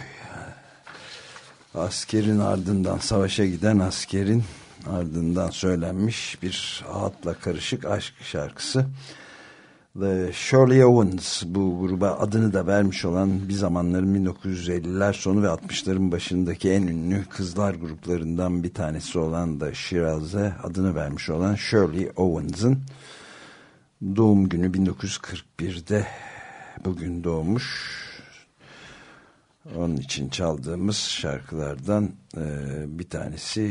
Askerin ardından, savaşa giden askerin ardından söylenmiş bir ağıtla karışık aşk şarkısı. The Shirley Owens bu gruba adını da vermiş olan bir zamanların 1950'ler sonu ve 60'ların başındaki en ünlü kızlar gruplarından bir tanesi olan da Shiraz'e adını vermiş olan Shirley Owens'ın doğum günü 1941'de bugün doğmuş. Onun için çaldığımız şarkılardan e, bir tanesi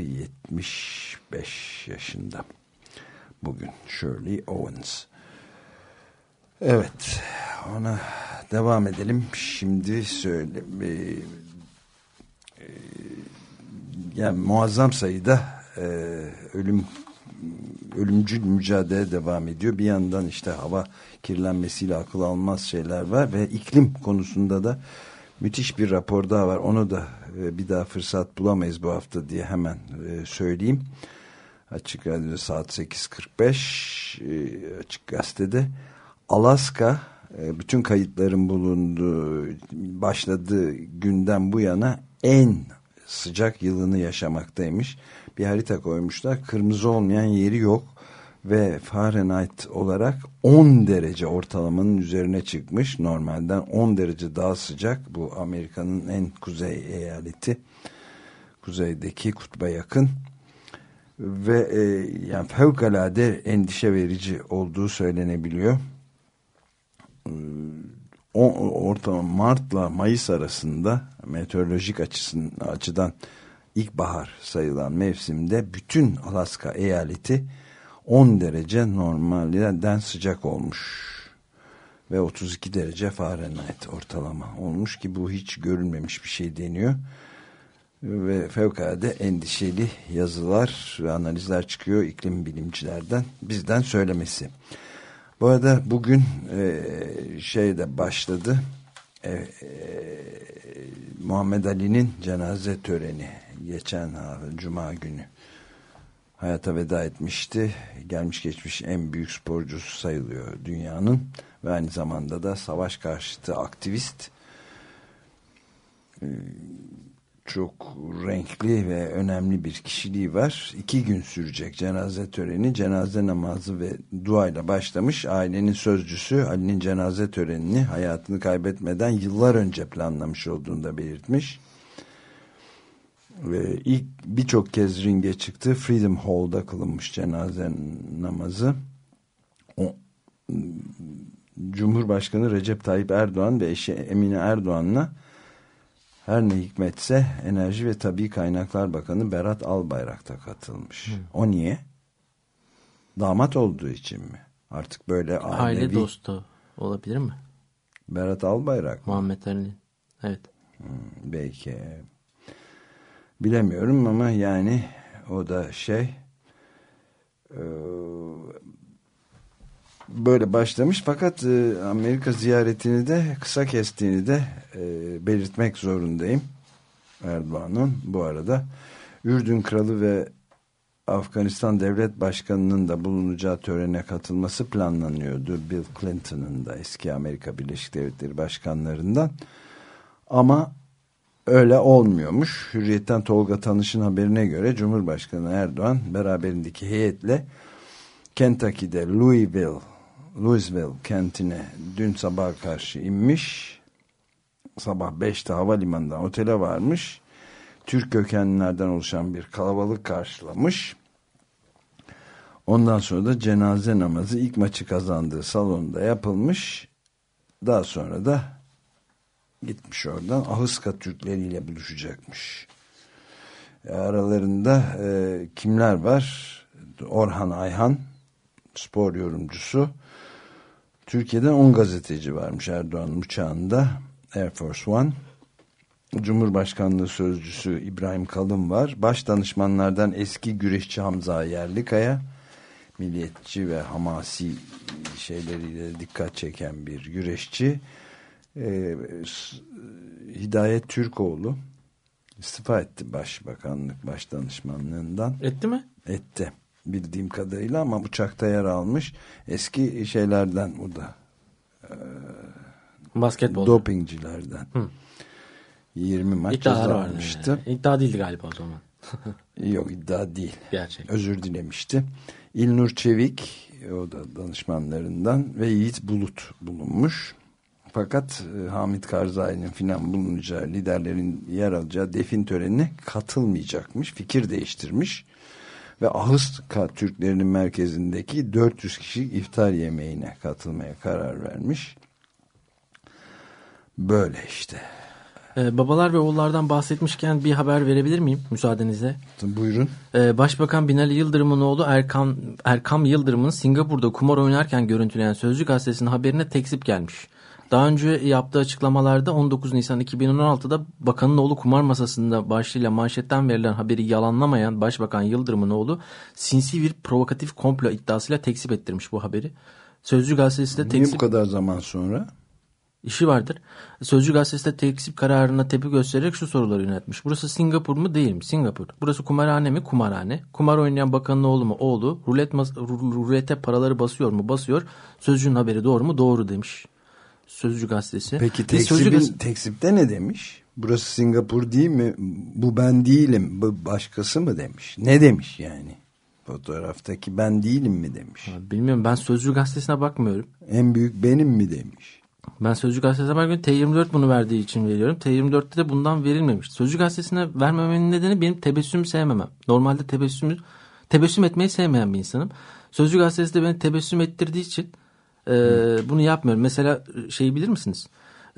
75 yaşında. Bugün Shirley Owens. Evet, ona devam edelim. Şimdi söyle, e, e, yani muazzam sayıda e, ölüm ölümcül mücadele devam ediyor. Bir yandan işte hava kirlenmesiyle akıl almaz şeyler var ve iklim konusunda da müthiş bir rapor daha var. Onu da e, bir daha fırsat bulamayız bu hafta diye hemen e, söyleyeyim. Açık Radyo saat 8.45 e, Açık Gazete'de Alaska e, bütün kayıtların bulunduğu başladığı günden bu yana en sıcak yılını yaşamaktaymış. Bir harita koymuşlar. Kırmızı olmayan yeri yok ve Fahrenheit olarak 10 derece ortalamanın üzerine çıkmış. Normalden 10 derece daha sıcak. Bu Amerika'nın en kuzey eyaleti. Kuzeydeki kutba yakın ve e, yani fevkalade endişe verici olduğu söylenebiliyor. E, o, orta Mart'la Mayıs arasında meteorolojik açısın, açıdan ilkbahar sayılan mevsimde bütün Alaska eyaleti 10 derece normalden sıcak olmuş ve 32 derece Fahrenheit ortalama olmuş ki bu hiç görülmemiş bir şey deniyor. Ve fevkalade endişeli yazılar ve analizler çıkıyor iklim bilimcilerden bizden söylemesi. Bu arada bugün e, şey de başladı. E, e, Muhammed Ali'nin cenaze töreni geçen Cuma günü hayata veda etmişti. Gelmiş geçmiş en büyük sporcusu sayılıyor dünyanın ve aynı zamanda da savaş karşıtı aktivist. Ee, çok renkli ve önemli bir kişiliği var. İki gün sürecek cenaze töreni. Cenaze namazı ve duayla başlamış. Ailenin sözcüsü Ali'nin cenaze törenini hayatını kaybetmeden yıllar önce planlamış olduğunu da belirtmiş. Ve ilk birçok kez ringe çıktı. Freedom Hall'da kılınmış cenaze namazı. O, Cumhurbaşkanı Recep Tayyip Erdoğan ve eşi Emine Erdoğan'la her ne hikmetse Enerji ve Tabi Kaynaklar Bakanı Berat Albayrak'ta katılmış. Hı. O niye? Damat olduğu için mi? Artık böyle ailevi... Aile dostu olabilir mi? Berat Albayrak mı? Muhammed Ali'nin. Evet. Hmm, belki. Bilemiyorum ama yani o da şey e, böyle başlamış. Fakat e, Amerika ziyaretini de kısa kestiğini de e, belirtmek zorundayım Erdoğan'ın. Bu arada Ürdün Kralı ve Afganistan Devlet Başkanı'nın da bulunacağı törene katılması planlanıyordu. Bill Clinton'ın da eski Amerika Birleşik Devletleri başkanlarından. Ama öyle olmuyormuş Hürriyet'ten Tolga Tanış'ın haberine göre Cumhurbaşkanı Erdoğan beraberindeki heyetle Kentucky'de Louisville Louisville kentine dün sabah karşı inmiş. Sabah 5'te havalimanından otele varmış. Türk kökenlilerden oluşan bir kalabalık karşılamış. Ondan sonra da cenaze namazı ilk maçı kazandığı salonda yapılmış. Daha sonra da gitmiş oradan Ahıska Türkleriyle buluşacakmış. E, aralarında e, kimler var? Orhan Ayhan spor yorumcusu Türkiye'den 10 gazeteci varmış Erdoğan'ın uçağında Air Force One. Cumhurbaşkanlığı Sözcüsü İbrahim Kalın var. Baş danışmanlardan eski güreşçi Hamza Yerlikaya, milliyetçi ve hamasi şeyleriyle dikkat çeken bir güreşçi. Ee, Hidayet Türkoğlu istifa etti başbakanlık baş danışmanlığından. Etti mi? Etti bildiğim kadarıyla ama uçakta yer almış eski şeylerden o da e, Basketbol. dopingcilerden Hı. 20 maç İddialar ceza vardı. almıştı. Yani. İddia değildi galiba o zaman. Yok iddia değil. Gerçek. Özür dilemişti. İlnur Çevik o da danışmanlarından ve Yiğit Bulut bulunmuş. Fakat e, Hamit Karzai'nin filan bulunacağı liderlerin yer alacağı defin törenine katılmayacakmış. Fikir değiştirmiş. Ve Ahıska Türklerinin merkezindeki 400 kişilik iftar yemeğine katılmaya karar vermiş. Böyle işte. Ee, babalar ve oğullardan bahsetmişken bir haber verebilir miyim müsaadenizle? Buyurun. Ee, Başbakan Binali Yıldırım'ın oğlu Erkam, Erkam Yıldırım'ın Singapur'da kumar oynarken görüntüleyen Sözcü Gazetesi'nin haberine tekzip gelmiş. Daha önce yaptığı açıklamalarda 19 Nisan 2016'da bakanın oğlu kumar masasında başlığıyla manşetten verilen haberi yalanlamayan Başbakan Yıldırım'ın oğlu sinsi bir provokatif komplo iddiasıyla tekzip ettirmiş bu haberi. Sözcü Gazetesi de Niye tekzip bu kadar zaman sonra? işi vardır. Sözcü gazetesi de tekzip kararına tepki göstererek şu soruları yöneltmiş. Burası Singapur mu değil mi? Singapur. Burası kumarhane mi? Kumarhane. Kumar oynayan bakanın oğlu mu? Oğlu. Rulet rulete paraları basıyor mu? Basıyor. Sözcünün haberi doğru mu? Doğru demiş. Sözcü gazetesi. Peki gaz- teksipte ne demiş? Burası Singapur değil mi? Bu ben değilim. Bu başkası mı demiş? Ne demiş yani? Fotoğraftaki ben değilim mi demiş? Bilmiyorum ben Sözcü gazetesine bakmıyorum. En büyük benim mi demiş? Ben Sözcü gazetesine bakmıyorum. T24 bunu verdiği için veriyorum. T24'te de bundan verilmemiş. Sözcü gazetesine vermemenin nedeni benim tebessüm sevmemem. Normalde tebessüm tebessüm etmeyi sevmeyen bir insanım. Sözcü gazetesi de beni tebessüm ettirdiği için e, bunu yapmıyorum. Mesela şeyi bilir misiniz?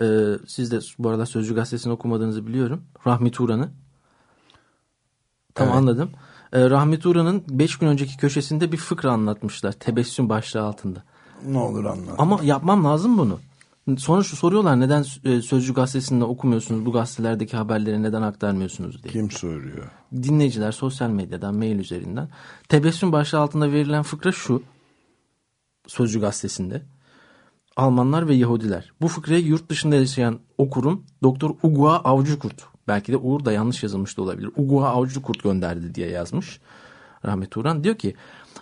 E, siz de bu arada Sözcü gazetesini okumadığınızı biliyorum. Rahmi Turan'ı. Tam Evet. anladım. E, Rahmi Turan'ın 5 gün önceki köşesinde bir fıkra anlatmışlar. Tebessüm başlığı altında. Ne olur anlat. Ama yapmam lazım bunu. Sonra şu soruyorlar neden e, Sözcü gazetesinde okumuyorsunuz bu gazetelerdeki haberleri neden aktarmıyorsunuz diye. Kim soruyor? Dinleyiciler sosyal medyadan mail üzerinden. Tebessüm başlığı altında verilen fıkra şu. Sözcü gazetesinde. Almanlar ve Yahudiler. Bu fıkrayı yurt dışında yaşayan okurum Doktor Ugua Avcıkurt. Belki de Uğur da yanlış yazılmış da olabilir. Ugua Avcıkurt gönderdi diye yazmış. Rahmet Turan diyor ki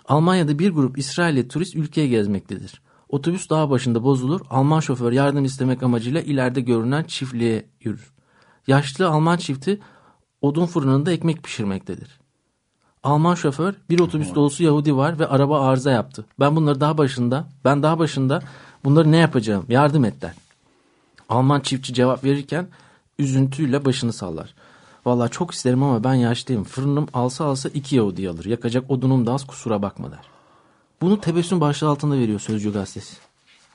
Almanya'da bir grup İsrailli turist ülkeye gezmektedir. Otobüs dağ başında bozulur. Alman şoför yardım istemek amacıyla ileride görünen çiftliğe yürür. Yaşlı Alman çifti odun fırınında ekmek pişirmektedir. Alman şoför bir otobüs dolusu Yahudi var ve araba arıza yaptı. Ben bunları daha başında ben daha başında bunları ne yapacağım yardım et der. Alman çiftçi cevap verirken üzüntüyle başını sallar. Vallahi çok isterim ama ben yaşlıyım. Fırınım alsa alsa iki Yahudi alır. Yakacak odunum da az kusura bakma der. Bunu tebessüm başlığı altında veriyor Sözcü gazetesi.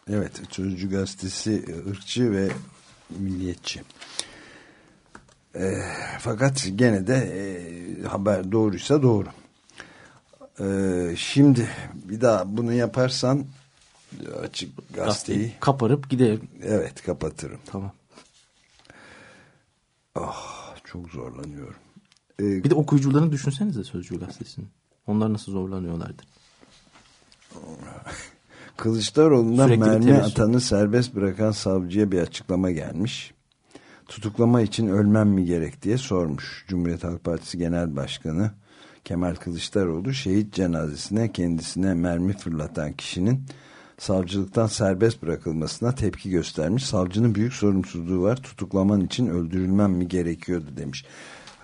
Evet, Sözcü gazetesi ırkçı ve milliyetçi. E, fakat gene de e, haber doğruysa doğru. E, şimdi bir daha bunu yaparsan açık gazeteyi Kaparıp giderim. evet kapatırım. Tamam. Çok zorlanıyorum. E, Bir de okuyucularını düşünsenize Sözcü gazetesini. Onlar nasıl zorlanıyorlardır. Kılıçdaroğlu'ndan Sürekli mermi atanı serbest bırakan savcıya bir açıklama gelmiş. Tutuklama için ölmem mi gerek diye sormuş. Cumhuriyet Halk Partisi Genel Başkanı Kemal Kılıçdaroğlu şehit cenazesine kendisine mermi fırlatan kişinin savcılıktan serbest bırakılmasına tepki göstermiş. Savcının büyük sorumsuzluğu var. Tutuklaman için öldürülmem mi gerekiyordu demiş.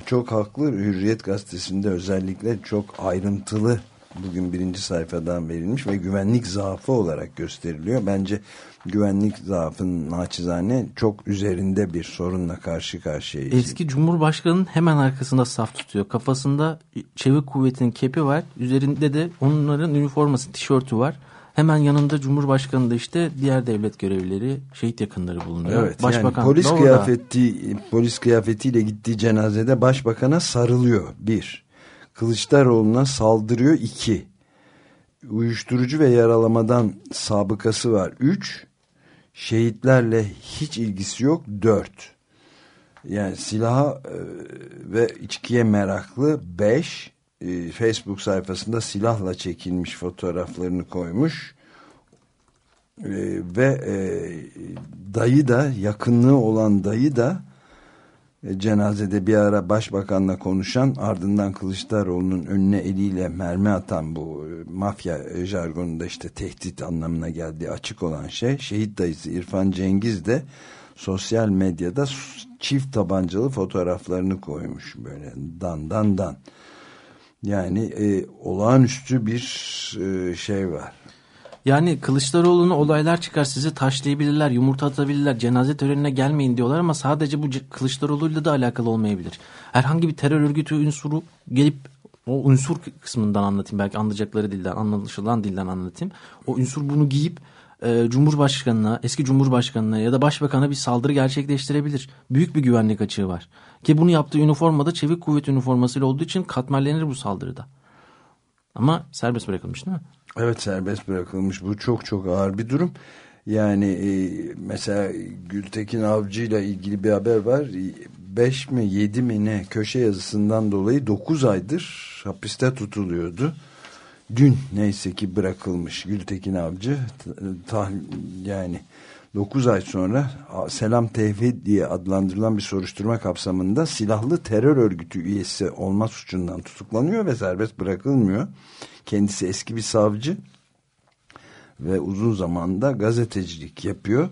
Çok haklı. Hürriyet gazetesinde özellikle çok ayrıntılı bugün birinci sayfadan verilmiş ve güvenlik zaafı olarak gösteriliyor. Bence güvenlik zaafının naçizane çok üzerinde bir sorunla karşı karşıyayız. Eski Cumhurbaşkanı'nın hemen arkasında saf tutuyor. Kafasında çevik kuvvetinin kepi var. Üzerinde de onların üniforması, tişörtü var. Hemen yanında Cumhurbaşkanı da işte diğer devlet görevlileri, şehit yakınları bulunuyor. Evet Başbakan yani polis kıyafeti polis kıyafetiyle gittiği cenazede başbakana sarılıyor. Bir. Kılıçdaroğlu'na saldırıyor. iki. Uyuşturucu ve yaralamadan sabıkası var. Üç. Şehitlerle hiç ilgisi yok. Dört. Yani silaha e, ve içkiye meraklı. Beş. E, Facebook sayfasında silahla çekilmiş fotoğraflarını koymuş. Ee, ve e, dayı da yakınlığı olan dayı da e, cenazede bir ara başbakanla konuşan ardından Kılıçdaroğlu'nun önüne eliyle mermi atan bu e, mafya e, jargonunda işte tehdit anlamına geldiği açık olan şey şehit dayısı İrfan Cengiz de sosyal medyada çift tabancalı fotoğraflarını koymuş böyle dan dan dan. Yani e, olağanüstü bir e, şey var Yani Kılıçdaroğlu'na olaylar çıkar sizi taşlayabilirler, yumurta atabilirler, cenaze törenine gelmeyin diyorlar ama sadece bu Kılıçdaroğlu'yla da alakalı olmayabilir. Herhangi bir terör örgütü unsuru gelip o unsur kısmından anlatayım belki anlayacakları dilden, anlaşılan dilden anlatayım. O unsur bunu giyip e, Cumhurbaşkanına, eski Cumhurbaşkanına ya da Başbakan'a bir saldırı gerçekleştirebilir. Büyük bir güvenlik açığı var. Ki bunu yaptığı üniformada çevik kuvvet üniformasıyla olduğu için katmerlenir bu saldırıda. Ama serbest bırakılmış değil mi? Evet serbest bırakılmış. Bu çok çok ağır bir durum. Yani e, mesela Gültekin Avcı ile ilgili bir haber var. 5 mi 7 mi ne köşe yazısından dolayı 9 aydır hapiste tutuluyordu. Dün neyse ki bırakılmış Gültekin Avcı. T- tah- yani 9 ay sonra Selam Tevhid diye adlandırılan bir soruşturma kapsamında silahlı terör örgütü üyesi olma suçundan tutuklanıyor ve serbest bırakılmıyor. Kendisi eski bir savcı ve uzun zamanda gazetecilik yapıyor.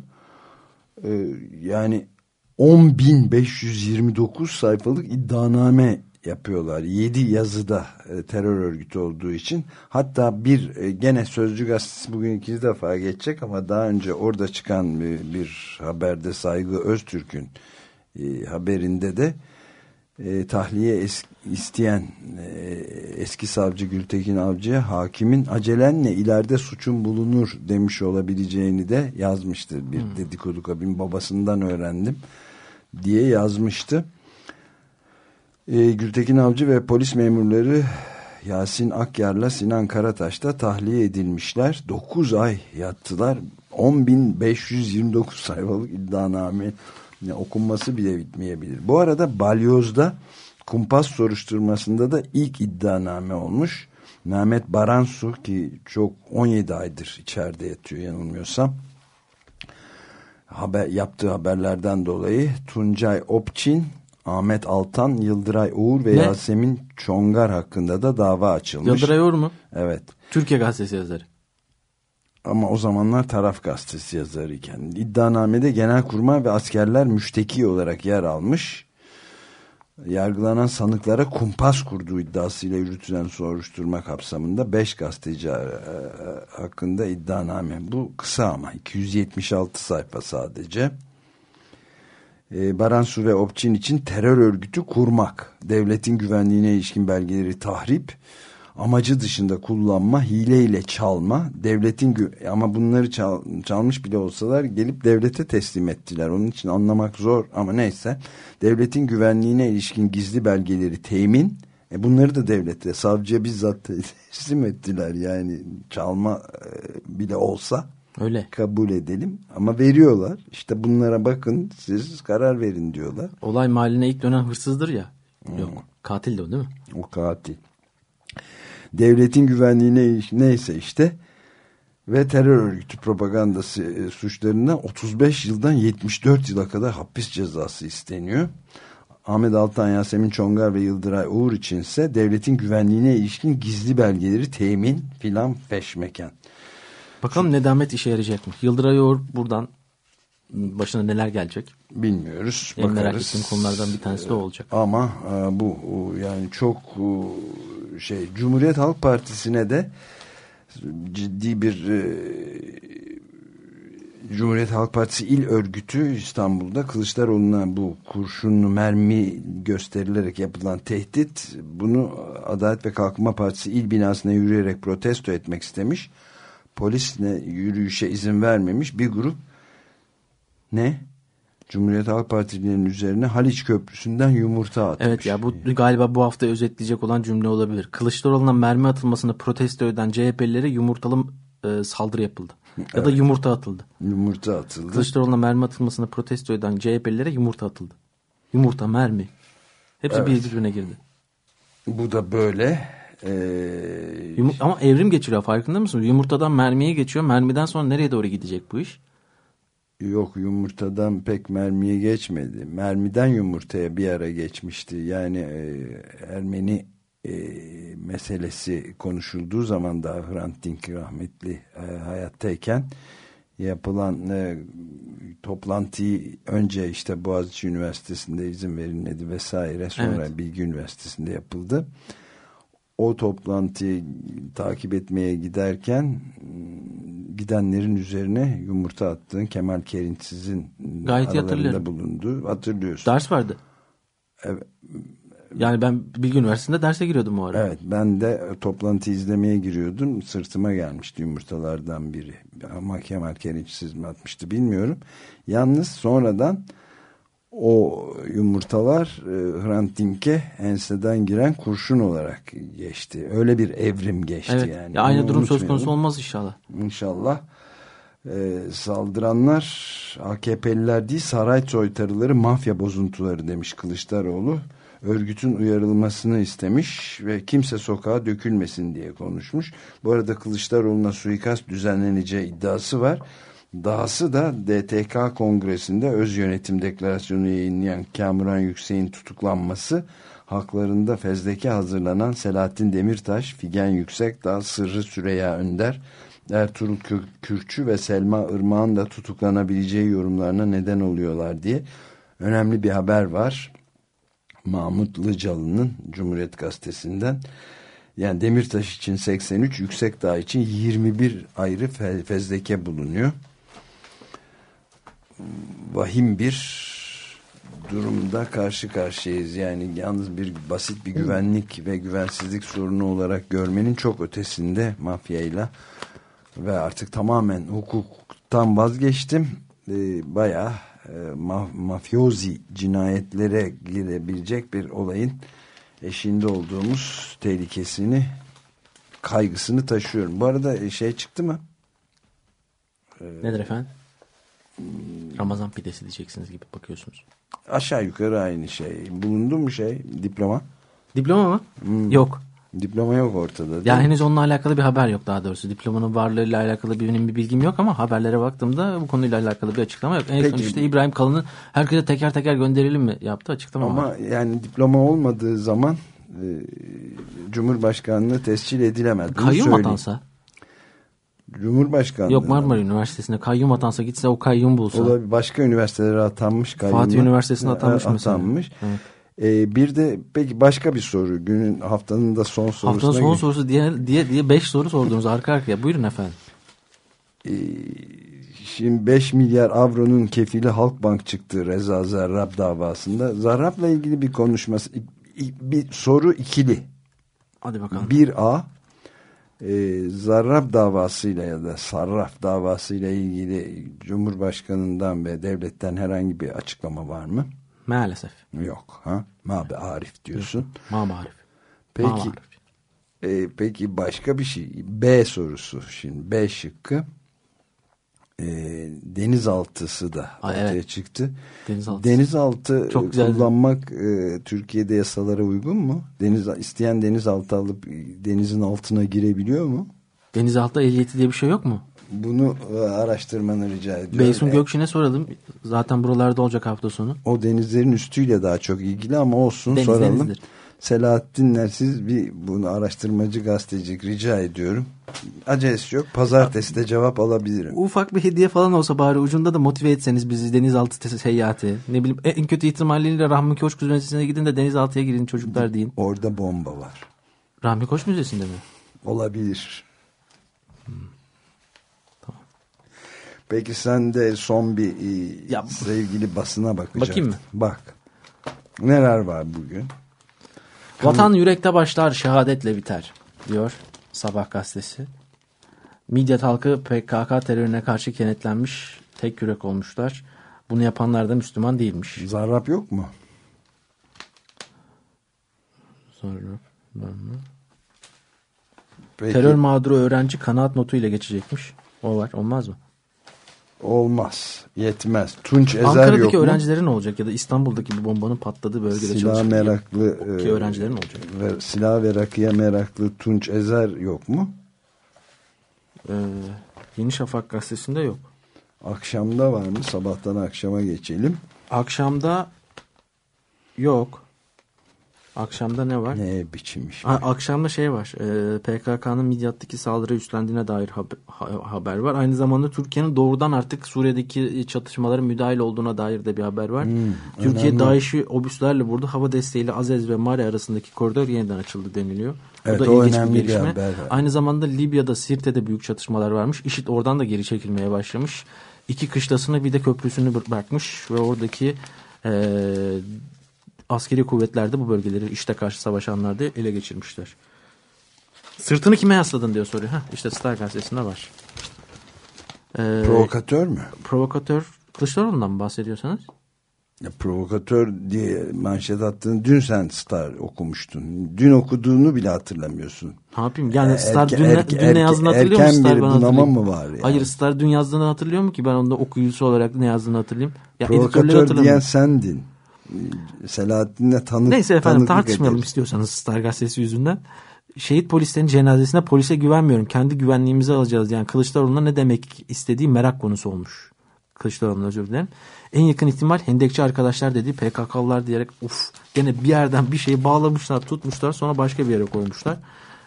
Ee, yani 10.529 sayfalık iddianame yapıyorlar. 7 yazıda e, terör örgütü olduğu için. Hatta bir e, gene Sözcü Gazetesi bugün ikinci defa geçecek ama daha önce orada çıkan bir, bir haberde Saygı Öztürk'ün e, haberinde de e, tahliye es- isteyen e, eski savcı Gültekin Avcı'ya hakimin acelenle ileride suçun bulunur demiş olabileceğini de yazmıştı. Bir dedikodu kabin babasından öğrendim diye yazmıştı. E, Gültekin Avcı ve polis memurları Yasin Akyar'la Sinan Karataş da tahliye edilmişler. 9 ay yattılar. 10.529 sayfalık iddianame ya, okunması bile bitmeyebilir. Bu arada Balyoz'da kumpas soruşturmasında da ilk iddianame olmuş. Mehmet Baransu ki çok 17 aydır içeride yatıyor yanılmıyorsam. Haber, yaptığı haberlerden dolayı Tuncay Opçin, Ahmet Altan, Yıldıray Uğur ve Ne? Yasemin Çongar hakkında da dava açılmış. Yıldıray Uğur mu? Evet. Türkiye Gazetesi yazarı. Ama o zamanlar taraf gazetesi yazarıyken. İddianamede genelkurmay ve askerler müşteki olarak yer almış. Yargılanan sanıklara kumpas kurduğu iddiasıyla yürütülen soruşturma kapsamında 5 gazeteci e, e, hakkında iddianame. Bu kısa ama 276 sayfa sadece. E, Baransu ve Opçin için terör örgütü kurmak, devletin güvenliğine ilişkin belgeleri tahrip, amacı dışında kullanma, hileyle çalma, devletin ama bunları çal- çalmış bile olsalar gelip devlete teslim ettiler. Onun için anlamak zor ama neyse. Devletin güvenliğine ilişkin gizli belgeleri temin, e bunları da devlete, savcıya bizzat teslim ettiler. Yani çalma e, bile olsa Öyle. kabul edelim ama veriyorlar. İşte bunlara bakın siz karar verin diyorlar. Olay mahalline ilk dönen hırsızdır ya. Yok. Katil de o değil mi? O katil. Devletin güvenliğine neyse işte ve terör örgütü propagandası e, suçlarına 35 yıldan 74 yıla kadar hapis cezası isteniyor. Ahmet Altan, Yasemin Çongar ve Yıldıray Uğur içinse devletin güvenliğine ilişkin gizli belgeleri temin filan feşmeken. Bakalım nedamet işe yarayacak mı? Yıldıray Uğur buradan başına neler gelecek? Bilmiyoruz. En merak bakarız. ettiğim konulardan bir tanesi de olacak. Ama e, bu o, yani çok e, şey Cumhuriyet Halk Partisi'ne de ciddi bir e, Cumhuriyet Halk Partisi il örgütü İstanbul'da Kılıçdaroğlu'na bu kurşunlu mermi gösterilerek yapılan tehdit bunu Adalet ve Kalkınma Partisi il binasına yürüyerek protesto etmek istemiş. Polis ne yürüyüşe izin vermemiş. Bir grup ne? Cumhuriyet Halk Partisi'nin üzerine Haliç Köprüsü'nden yumurta atmış. Evet ya bu galiba bu hafta özetleyecek olan cümle olabilir. Kılıçdaroğlu'na mermi atılmasını protesto eden CHP'lilere yumurtalı e, saldırı yapıldı. Ya da yumurta atıldı. Yumurta atıldı. Kılıçdaroğlu'na mermi atılmasını protesto eden CHP'lilere yumurta atıldı. Yumurta, mermi. Hepsi Evet. birbirine girdi. Bu da böyle. Ee, Ama evrim geçiriyor farkında mısın? Yumurtadan mermiye geçiyor. Mermiden sonra nereye doğru gidecek bu iş? Yok yumurtadan pek mermiye geçmedi. Mermiden yumurtaya bir ara geçmişti. Yani e, Ermeni e, meselesi konuşulduğu zaman da Hrant Dink rahmetli e, hayattayken yapılan e, toplantıyı önce işte Boğaziçi Üniversitesi'nde izin verilmedi vesaire sonra Evet. Bilgi Üniversitesi'nde yapıldı. O toplantıyı takip etmeye giderken gidenlerin üzerine yumurta attığın Kemal Kerinçsiz'in Gayet aralarında bulunduğu hatırlıyorsun. Ders vardı. Evet. Yani ben Bilgi Üniversitesi'nde derse giriyordum o ara. Evet ben de toplantı izlemeye giriyordum. Sırtıma gelmişti yumurtalardan biri. Ama Kemal Kerinçsiz mi atmıştı bilmiyorum. Yalnız sonradan o yumurtalar e, Hrant Dink'e enseden giren kurşun olarak geçti. Öyle bir evrim geçti Evet. yani. Ya aynı Bunu durum söz konusu olmaz inşallah. İnşallah e, saldıranlar AKP'liler değil saray soytarıları mafya bozuntuları demiş Kılıçdaroğlu. Örgütün uyarılmasını istemiş ve kimse sokağa dökülmesin diye konuşmuş. Bu arada Kılıçdaroğlu'na suikast düzenleneceği iddiası var. Dahası da DTK kongresinde öz yönetim deklarasyonu yayınlayan Kamuran Yüksek'in tutuklanması haklarında fezleke hazırlanan Selahattin Demirtaş, Figen Yüksekdağ, Sırrı Süreyya Önder, Ertuğrul Kür- Kürkçü ve Selma Irmak'ın da tutuklanabileceği yorumlarına neden oluyorlar diye önemli bir haber var. Mahmut Lıcalı'nın Cumhuriyet Gazetesi'nden yani Demirtaş için 83, Yüksekdağ için 21 ayrı fe- fezleke bulunuyor. Vahim bir durumda karşı karşıyayız. Yani yalnız bir basit bir güvenlik ve güvensizlik sorunu olarak görmenin çok ötesinde mafyayla ve artık tamamen hukuktan vazgeçtim. Ee, bayağı e, ma- mafyozi cinayetlere girebilecek bir olayın eşinde olduğumuz tehlikesini kaygısını taşıyorum. Bu arada e, şey çıktı mı? Nedir efendim? Ramazan pidesi diyeceksiniz gibi bakıyorsunuz. Aşağı yukarı aynı şey. Bulundu mu şey diploma? Diploma mı? Hmm. Yok. Diploma yok ortada. mi? henüz onunla alakalı bir haber yok daha doğrusu. Diplomanın varlığıyla alakalı benim bir bilgim yok ama haberlere baktığımda bu konuyla alakalı bir açıklama yok. En son Peki. işte İbrahim Kalın'ı herkese teker teker gönderelim mi yaptı açıklama Ama var. yani diploma olmadığı zaman e, Cumhurbaşkanlığı tescil edilemez. Kayyum atansa? Cumhurbaşkanlığı. Yok Marmara Üniversitesi'ne kayyum atansa gitse o kayyum bulsa. Olabilir. Başka üniversitelere atanmış kayyumlar. Fatih Üniversitesi'ne atanmış E, mesela. atanmış. Evet. E, bir de peki başka bir soru. Günün haftanın da son sorusuna. Haftanın son sorusu diye diye diye 5 soru sordunuz arka arkaya. Buyurun efendim. E, Şimdi 5 milyar avronun kefili Halkbank çıktı Reza Zarrab davasında. Zarrab'la ilgili bir konuşması bir soru ikili. Hadi bakalım. 1A e, Zarrab davasıyla ya da Sarraf davasıyla ilgili Cumhurbaşkanından ve devletten herhangi bir açıklama var mı? Maalesef. Yok. Ha? Mabe Arif diyorsun. Ma marif. Peki Ma marif. e, peki başka bir şey. B sorusu şimdi. B şıkkı. E, denizaltısı da Aa, ortaya evet. çıktı. Denizaltı. Denizaltı Çok güzel. kullanmak e, Türkiye'de yasalara uygun mu? Deniz isteyen denizaltı alıp e, denizin altına girebiliyor mu? Denizaltı ehliyeti diye bir şey yok mu? Bunu e, araştırmanı rica ediyorum. Beysun E, Gökçin'e soralım. Zaten buralarda olacak hafta sonu. O denizlerin üstüyle daha çok ilgili ama olsun Deniz soralım. denizdir. Selahattinler siz bir bunu araştırmacı gazetecilik rica ediyorum. Acelesi yok. Pazartesi de cevap alabilirim. Ufak bir hediye falan olsa bari ucunda da motive etseniz bizi denizaltı seyahati. Ne bileyim en kötü ihtimalle Rahmi Koç Müzesi'ne gidin de denizaltıya girin çocuklar deyin. Orada bomba var. Rahmi Koç Müzesi'nde mi? Olabilir. Peki sen de son bir e, Ya- sevgili basına bakacaksın. Bakayım mı? Bak. Neler var bugün? Vatan yürekte başlar şehadetle biter diyor Sabah gazetesi. Midyat halkı PKK terörüne karşı kenetlenmiş tek yürek olmuşlar. Bunu yapanlar da Müslüman değilmiş. Zarrab yok mu? Sonra Peki, terör mağduru öğrenci kanaat notu ile geçecekmiş. O var. Olmaz mı? Olmaz. Yetmez. Tunç Ezer yok Ankara'daki mu? öğrencilerin olacak ya da İstanbul'daki bir bombanın patladığı bölgede Silah meraklı ki e, öğrencilerin olacak. ve silah ve rakıya meraklı Tunç Ezer yok mu? Ee, Yeni Şafak gazetesinde yok. Akşamda var mı? Sabahtan akşama geçelim. Akşamda yok. Akşamda ne var? Ne biçim iş. A- Akşamda şey var. E, PKK'nın Midyat'taki saldırı üstlendiğine dair haber, ha- haber var. Aynı zamanda Türkiye'nin doğrudan artık Suriye'deki çatışmalara müdahil olduğuna dair de bir haber var. Türkiye önemli. DAEŞ'i obüslerle vurdu. Hava desteğiyle Azez ve Mari arasındaki koridor yeniden açıldı deniliyor. Evet, Bu da o ilginç bir bir gelişme. haber. Aynı zamanda Libya'da Sirte'de büyük çatışmalar varmış. IŞİD oradan da geri çekilmeye başlamış. İki kışlasını bir de köprüsünü bır- bırakmış ve oradaki e, askeri kuvvetler de bu bölgeleri işte karşı savaşanlar da ele geçirmişler. Sırtını kime yasladın diyor soruyor. Heh, işte Star gazetesinde var. Ee, Provokatör mü? provokatör Kılıçdaroğlu'ndan mı bahsediyorsanız? Ya, provokatör diye manşet attığını dün sen Star okumuştun. Dün okuduğunu bile hatırlamıyorsun. Ne yapayım? Yani Ee, Star erke- dün, erke- dün ne yazdığını hatırlıyor musun? erken bir bunama mı var yani? Hayır Star dün yazdığını hatırlıyor mu ki? Ben onda okuyucusu olarak ne yazdığını hatırlayayım. Ya Provokatör diyen sendin. Selahattin'le tanık Neyse efendim tanıklık tartışmayalım ederiz. istiyorsanız Star gazetesi yüzünden. Şehit polislerin cenazesine polise güvenmiyorum. Kendi güvenliğimizi alacağız. Yani Kılıçdaroğlu'na ne demek istediği merak konusu olmuş. Kılıçdaroğlu'na özür dilerim. En yakın ihtimal hendekçi arkadaşlar dediği PKK'lılar diyerek uf gene bir yerden bir şeyi bağlamışlar tutmuşlar sonra başka bir yere koymuşlar.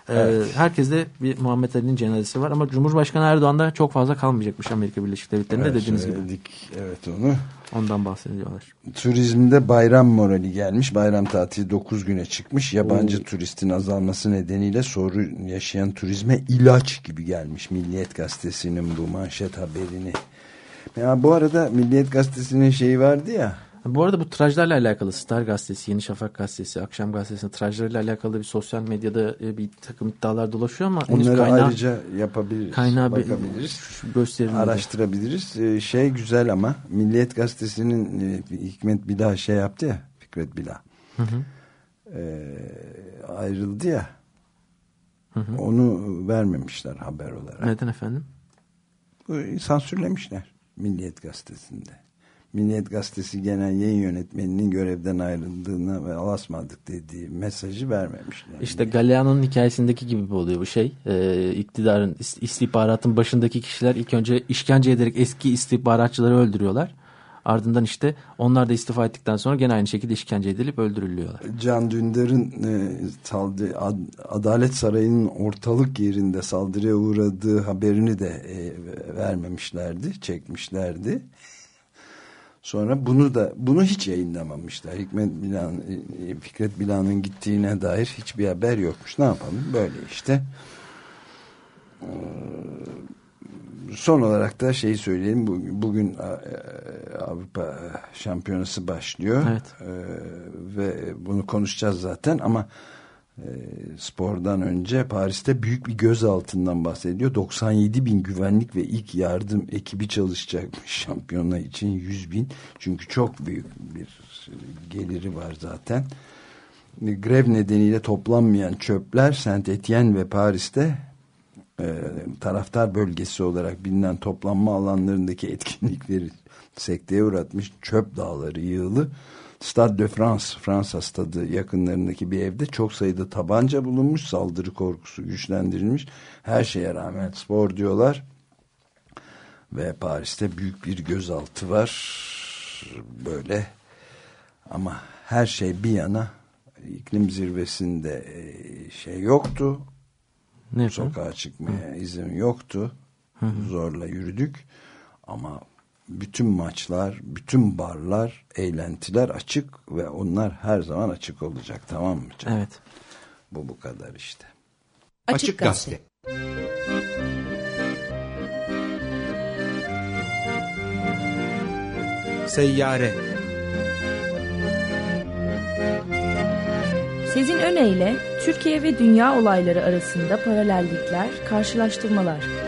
Ee, Herkeste bir Muhammed Ali'nin cenazesi var ama Cumhurbaşkanı Erdoğan da çok fazla kalmayacakmış Amerika Birleşik Devletleri'nde Evet, dediğiniz gibi. Evet onu. Ondan bahsediyorlar. Turizmde bayram morali gelmiş. Bayram tatili 9 güne çıkmış. Yabancı turistin azalması nedeniyle sorun yaşayan turizme ilaç gibi gelmiş. Milliyet Gazetesi'nin bu manşet haberini. Ya bu arada Milliyet Gazetesi'nin şeyi vardı ya. Bu arada bu trajlarla alakalı Star Gazetesi, Yeni Şafak Gazetesi, Akşam Gazetesi'nin trajlarıyla alakalı bir sosyal medyada e, bir takım iddialar dolaşıyor ama Onları kaynağı, ayrıca yapabiliriz. kaynağı bir bakabiliriz. gösterilmedi. Araştırabiliriz. Ee, şey güzel ama Milliyet Gazetesi'nin e, Hikmet Bila şey yaptı ya. Fikret Bila. Ee, ayrıldı ya. Onu vermemişler haber olarak. Neden efendim? Sansürlemişler Milliyet Gazetesi'nde. Milliyet Gazetesi Genel Yayın Yönetmeni'nin görevden ayrıldığına ve alasmadık dediği mesajı vermemişler. İşte Galeano'nun hikayesindeki gibi oluyor bu şey. Ee, iktidarın, is- istihbaratın başındaki kişiler ilk önce işkence ederek eski istihbaratçıları öldürüyorlar. Ardından işte onlar da istifa ettikten sonra gene aynı şekilde işkence edilip öldürülüyorlar. Can Dündar'ın e, saldı- Ad- Adalet Sarayı'nın ortalık yerinde saldırıya uğradığı haberini de e, vermemişlerdi, çekmişlerdi. Sonra bunu da bunu hiç yayınlamamışlar. Hikmet Bilan, e, Fikret Bilan'ın gittiğine dair hiçbir haber yokmuş. Ne yapalım? Böyle işte. Ee, Son olarak da şeyi söyleyeyim. Bu- Bugün e, Avrupa Şampiyonası başlıyor. Evet. Ee, ve bunu konuşacağız zaten ama e, spordan önce Paris'te büyük bir gözaltından bahsediyor. 97 bin güvenlik ve ilk yardım ekibi çalışacakmış şampiyona için 100 bin. Çünkü çok büyük bir geliri var zaten. Grev nedeniyle toplanmayan çöpler Saint Etienne ve Paris'te e, taraftar bölgesi olarak bilinen toplanma alanlarındaki etkinlikleri sekteye uğratmış çöp dağları yığılı. Stade de France, Fransa stadı yakınlarındaki bir evde çok sayıda tabanca bulunmuş, saldırı korkusu güçlendirilmiş. Her şeye rağmen spor diyorlar. Ve Paris'te büyük bir gözaltı var. Böyle ama her şey bir yana iklim zirvesinde e, şey yoktu. Ne? Sokağa çıkmaya izin yoktu. Zorla yürüdük. Ama bütün maçlar, bütün barlar, eğlentiler açık ve onlar her zaman açık olacak. Tamam mı canım? Evet. Bu bu kadar işte. Açık Gazete. Seyyare Sezin Öne Türkiye ve dünya olayları arasında paralellikler, karşılaştırmalar.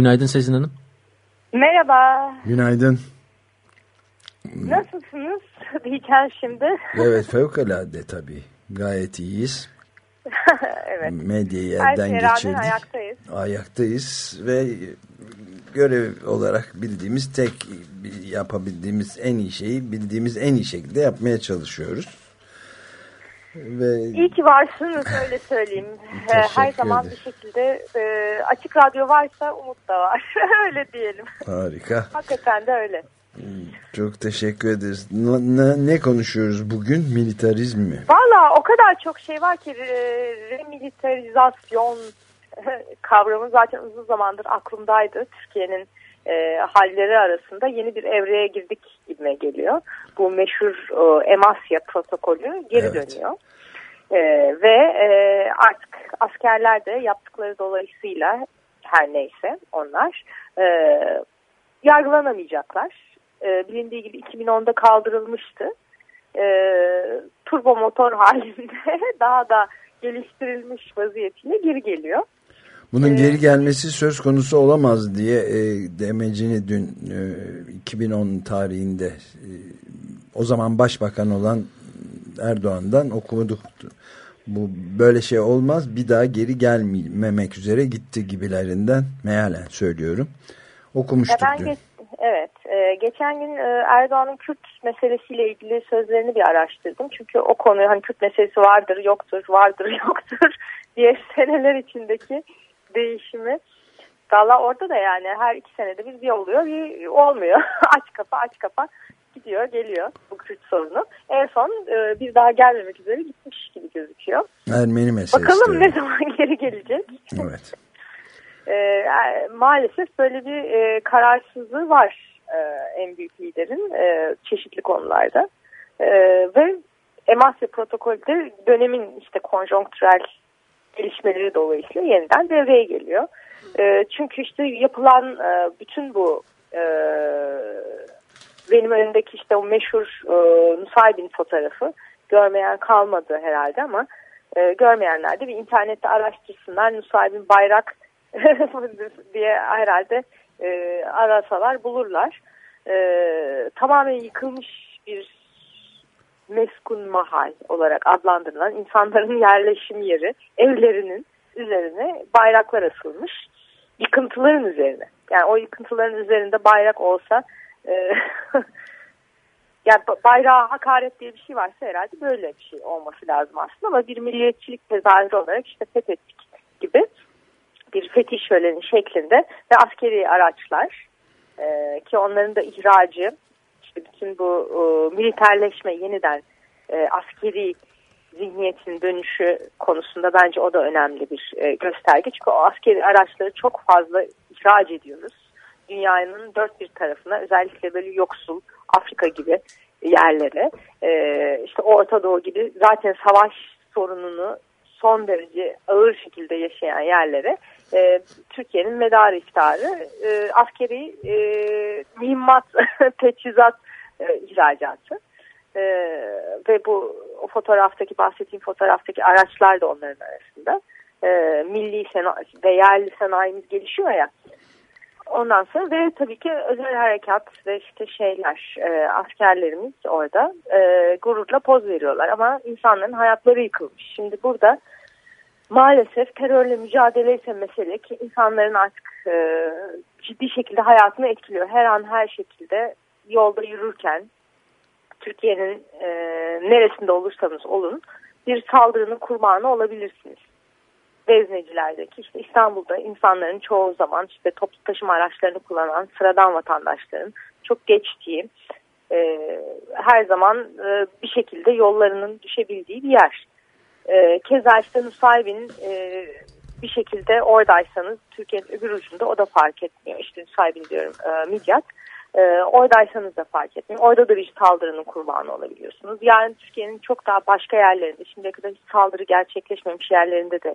Günaydın Sezin Hanım. Merhaba, Günaydın. nasılsınız? Diyeceğim şimdi. Evet fevkalade tabii. Gayet iyiyiz. evet. Medyayı Her elden rağmen geçirdik. ayaktayız. Ayaktayız ve görev olarak bildiğimiz tek yapabildiğimiz en iyi şeyi bildiğimiz en iyi şekilde yapmaya çalışıyoruz. Ve İyi ki varsınız öyle söyleyeyim. Her zaman ederim. bir şekilde e, açık radyo varsa umut da var. öyle diyelim. harika. Hakikaten de öyle. Çok teşekkür ederiz. Ne, ne- konuşuyoruz bugün? Militarizm mi? Valla o kadar çok şey var ki re- remilitarizasyon kavramı zaten uzun zamandır aklımdaydı. Türkiye'nin e, halleri arasında yeni bir evreye girdik gibime geliyor. Bu meşhur e, Emasya protokolü geri Evet. dönüyor. E, ve e, artık askerler de yaptıkları dolayısıyla her neyse onlar e, yargılanamayacaklar. E, bilindiği gibi 2010'da kaldırılmıştı. E, turbo motor halinde daha da geliştirilmiş vaziyetiyle geri geliyor. Bunun geri gelmesi söz konusu olamaz diye e, demecini dün e, 2010 tarihinde e, o zaman başbakan olan Erdoğan'dan okuduk. Bu böyle şey olmaz bir daha geri gelmemek üzere gitti gibilerinden mealen söylüyorum. Okumuştuk ben dün. evet e, geçen gün e, Erdoğan'ın Kürt meselesiyle ilgili sözlerini bir araştırdım. Çünkü o konu hani Kürt meselesi vardır yoktur vardır yoktur diye seneler içindeki değişimi. Valla orada da yani her iki senede bir, bir oluyor bir olmuyor. aç kapa aç kapa gidiyor geliyor bu Kürt sorunu. En son e, bir daha gelmemek üzere gitmiş gibi gözüküyor. Ermeni meselesi. Bakalım ne zaman geri gelecek. Evet. E, maalesef böyle bir e, kararsızlığı var e, en büyük liderin e, çeşitli konularda. E, ve Emasya protokolü de dönemin işte konjonktürel gelişmeleri dolayısıyla yeniden devreye geliyor. E, çünkü işte yapılan e, bütün bu e, benim önümdeki işte o meşhur e, Nusaybin fotoğrafı görmeyen kalmadı herhalde ama e, görmeyenler de bir internette araştırsınlar Nusaybin bayrak diye herhalde e, arasalar bulurlar. E, tamamen yıkılmış bir meskun mahal olarak adlandırılan insanların yerleşim yeri evlerinin üzerine bayraklar asılmış. Yıkıntıların üzerine. Yani o yıkıntıların üzerinde bayrak olsa e, yani ba- bayrağa hakaret diye bir şey varsa herhalde böyle bir şey olması lazım aslında ama bir milliyetçilik tezahürü olarak işte fethettik gibi bir fetih şöleni şeklinde ve askeri araçlar e, ki onların da ihracı işte bütün bu e, militerleşme yeniden e, askeri zihniyetin dönüşü konusunda bence o da önemli bir e, gösterge. Çünkü o askeri araçları çok fazla ihraç ediyoruz. Dünyanın dört bir tarafına özellikle böyle yoksul Afrika gibi yerlere e, işte Orta Doğu gibi zaten savaş sorununu son derece ağır şekilde yaşayan yerlere e, Türkiye'nin medarı iftarı e, askeri e, mühimmat teçhizat e, ihracatı. E, ve bu o fotoğraftaki bahsettiğim fotoğraftaki araçlar da onların arasında. E, milli sena ve yerli sanayimiz gelişiyor ya. Ondan sonra ve tabii ki özel harekat ve işte şeyler e, askerlerimiz orada e, gururla poz veriyorlar ama insanların hayatları yıkılmış. Şimdi burada maalesef terörle mücadele ise mesele ki insanların artık e, ciddi şekilde hayatını etkiliyor. Her an her şekilde yolda yürürken Türkiye'nin e, neresinde olursanız olun bir saldırının kurbanı olabilirsiniz. Veznecilerdeki işte İstanbul'da insanların çoğu zaman işte toplu taşıma araçlarını kullanan sıradan vatandaşların çok geçtiği e, her zaman e, bir şekilde yollarının düşebildiği bir yer. E, keza işte Nusaybin e, bir şekilde oradaysanız Türkiye'nin öbür ucunda o da fark etmiyor. İşte Nusaybin diyorum e, Midyat. E, oradaysanız da fark etmiyor. Orada da bir saldırının kurbanı olabiliyorsunuz. Yani Türkiye'nin çok daha başka yerlerinde şimdiye kadar hiç saldırı gerçekleşmemiş yerlerinde de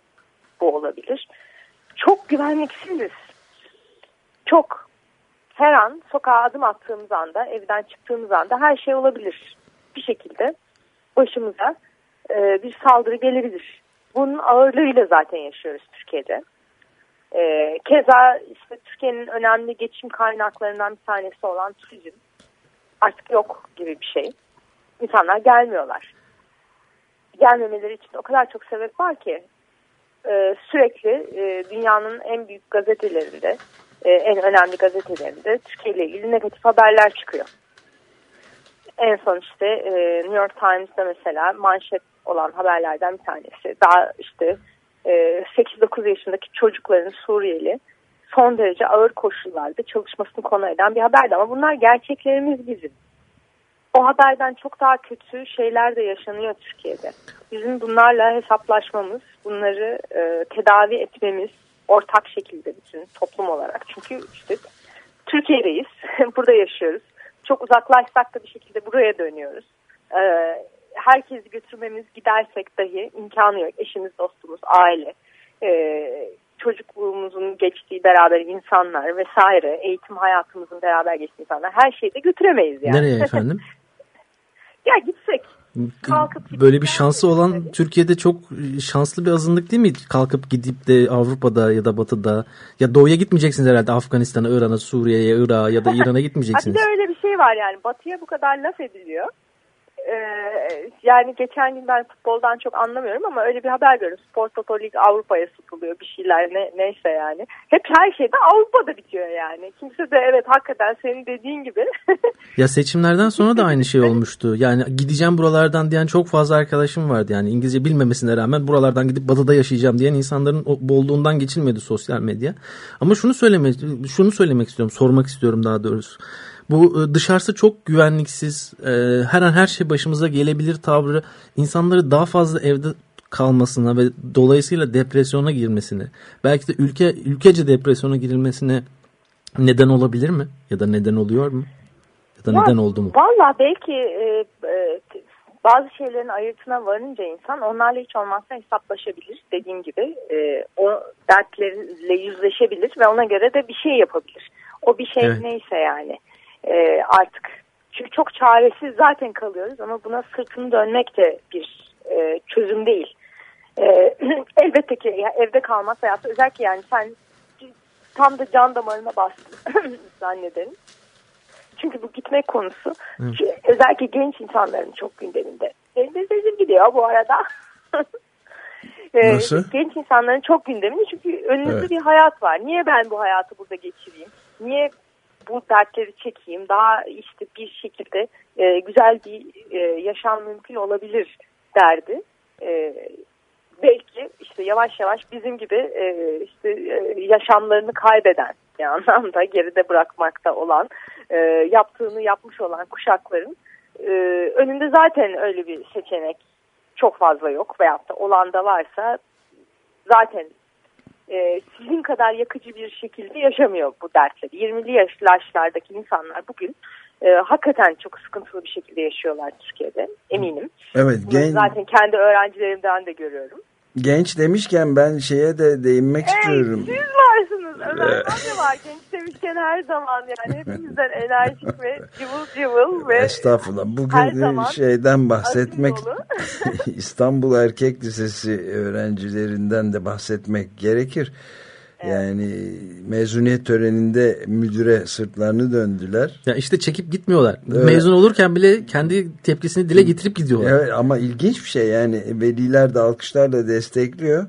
bu olabilir. Çok güvenliksiziz. Çok. Her an sokağa adım attığımız anda, evden çıktığımız anda her şey olabilir. Bir şekilde başımıza e, bir saldırı gelebilir. Bunun ağırlığıyla zaten yaşıyoruz Türkiye'de. E, keza işte Türkiye'nin önemli geçim kaynaklarından bir tanesi olan turizm artık yok gibi bir şey. İnsanlar gelmiyorlar. Gelmemeleri için o kadar çok sebep var ki e, sürekli e, dünyanın en büyük gazetelerinde, e, en önemli gazetelerinde Türkiye ile ilgili negatif haberler çıkıyor. En son işte e, New York Times'da mesela manşet olan haberlerden bir tanesi. Daha işte 8-9 yaşındaki çocukların Suriyeli son derece ağır koşullarda çalışmasını konu eden bir haberdi. Ama bunlar gerçeklerimiz bizim. O haberden çok daha kötü şeyler de yaşanıyor Türkiye'de. Bizim bunlarla hesaplaşmamız, bunları e, tedavi etmemiz ortak şekilde bütün toplum olarak. Çünkü işte Türkiye'deyiz, burada yaşıyoruz. Çok uzaklaşsak da bir şekilde buraya dönüyoruz. E, herkesi götürmemiz gidersek dahi imkanı yok. Eşimiz, dostumuz, aile, e, çocukluğumuzun geçtiği beraber insanlar vesaire, eğitim hayatımızın beraber geçtiği insanlar her şeyi de götüremeyiz yani. Nereye efendim? ya gitsek Kalkıp Böyle bir şansı olan Türkiye'de çok şanslı bir azınlık değil mi? Kalkıp gidip de Avrupa'da ya da Batı'da ya doğuya gitmeyeceksiniz herhalde Afganistan'a, İran'a, Suriye'ye, Irak'a ya da İran'a Ha bir gitmeyeceksiniz. de öyle bir şey var yani batıya bu kadar laf ediliyor. Ee, yani geçen gün ben futboldan çok anlamıyorum ama öyle bir haber gördüm. Spor Toto Lig Avrupa'ya satılıyor bir şeyler ne, neyse yani. Hep her şey de Avrupa'da bitiyor yani. Kimse de evet hakikaten senin dediğin gibi. Ya seçimlerden sonra da aynı şey olmuştu. Yani gideceğim buralardan diyen çok fazla arkadaşım vardı. Yani İngilizce bilmemesine rağmen buralardan gidip batıda yaşayacağım diyen insanların bolluğundan geçilmedi sosyal medya. Ama şunu söylemek şunu söylemek istiyorum, sormak istiyorum daha doğrusu. Bu e, dışarısı çok güvenliksiz, e, her an her şey başımıza gelebilir tavrı insanları daha fazla evde kalmasına ve dolayısıyla depresyona girmesine, belki de ülke ülkece depresyona girilmesine neden olabilir mi? Ya da neden oluyor mu? Ya da neden oldu mu? Valla belki e, e, bazı şeylerin ayırtına varınca insan onlarla hiç olmazsa hesaplaşabilir dediğim gibi. E, o dertleriyle yüzleşebilir ve ona göre de bir şey yapabilir. O bir şey Evet. neyse yani E, artık. Çünkü çok çaresiz zaten kalıyoruz ama buna sırtını dönmek de bir e, çözüm değil. E, elbette ki ya evde kalmak hayatta özellikle yani sen tam da can damarına bastın zannederim. Çünkü bu gitmek konusu şu- özellikle genç insanların çok gündeminde. Benim sesim gidiyor bu arada. Ee, Nasıl? Genç insanların çok gündeminde çünkü önünüzde Evet. bir hayat var. Niye ben bu hayatı burada geçireyim? Niye bu dertleri çekeyim? Daha işte bir şekilde e, güzel bir e, yaşam mümkün olabilir derdi. E, belki işte yavaş yavaş bizim gibi e, işte e, yaşamlarını kaybeden bir anlamda geride bırakmakta olan e, yaptığını yapmış olan kuşakların e, önünde zaten öyle bir seçenek çok fazla yok veyahut da olan da varsa zaten e, sizin kadar yakıcı bir şekilde yaşamıyor bu dertleri. 20'li yaşlardaki insanlar bugün e, hakikaten çok sıkıntılı bir şekilde yaşıyorlar Türkiye'de eminim. Evet Bunu gen, zaten kendi öğrencilerimden de görüyorum. Genç demişken ben şeye de değinmek istiyorum. Siz varsınız. Ömer Radyo var. Genç demişken her zaman yani hepimizden enerjik ve cıvıl cıvıl ve Estağfurullah. her Bugün zaman şeyden bahsetmek. İstanbul Erkek Lisesi öğrencilerinden de bahsetmek gerekir. Yani mezuniyet töreninde müdüre sırtlarını döndüler. Ya işte çekip gitmiyorlar. Evet. Mezun olurken bile kendi tepkisini dile getirip gidiyorlar. Evet ama ilginç bir şey yani veliler de alkışlarla destekliyor.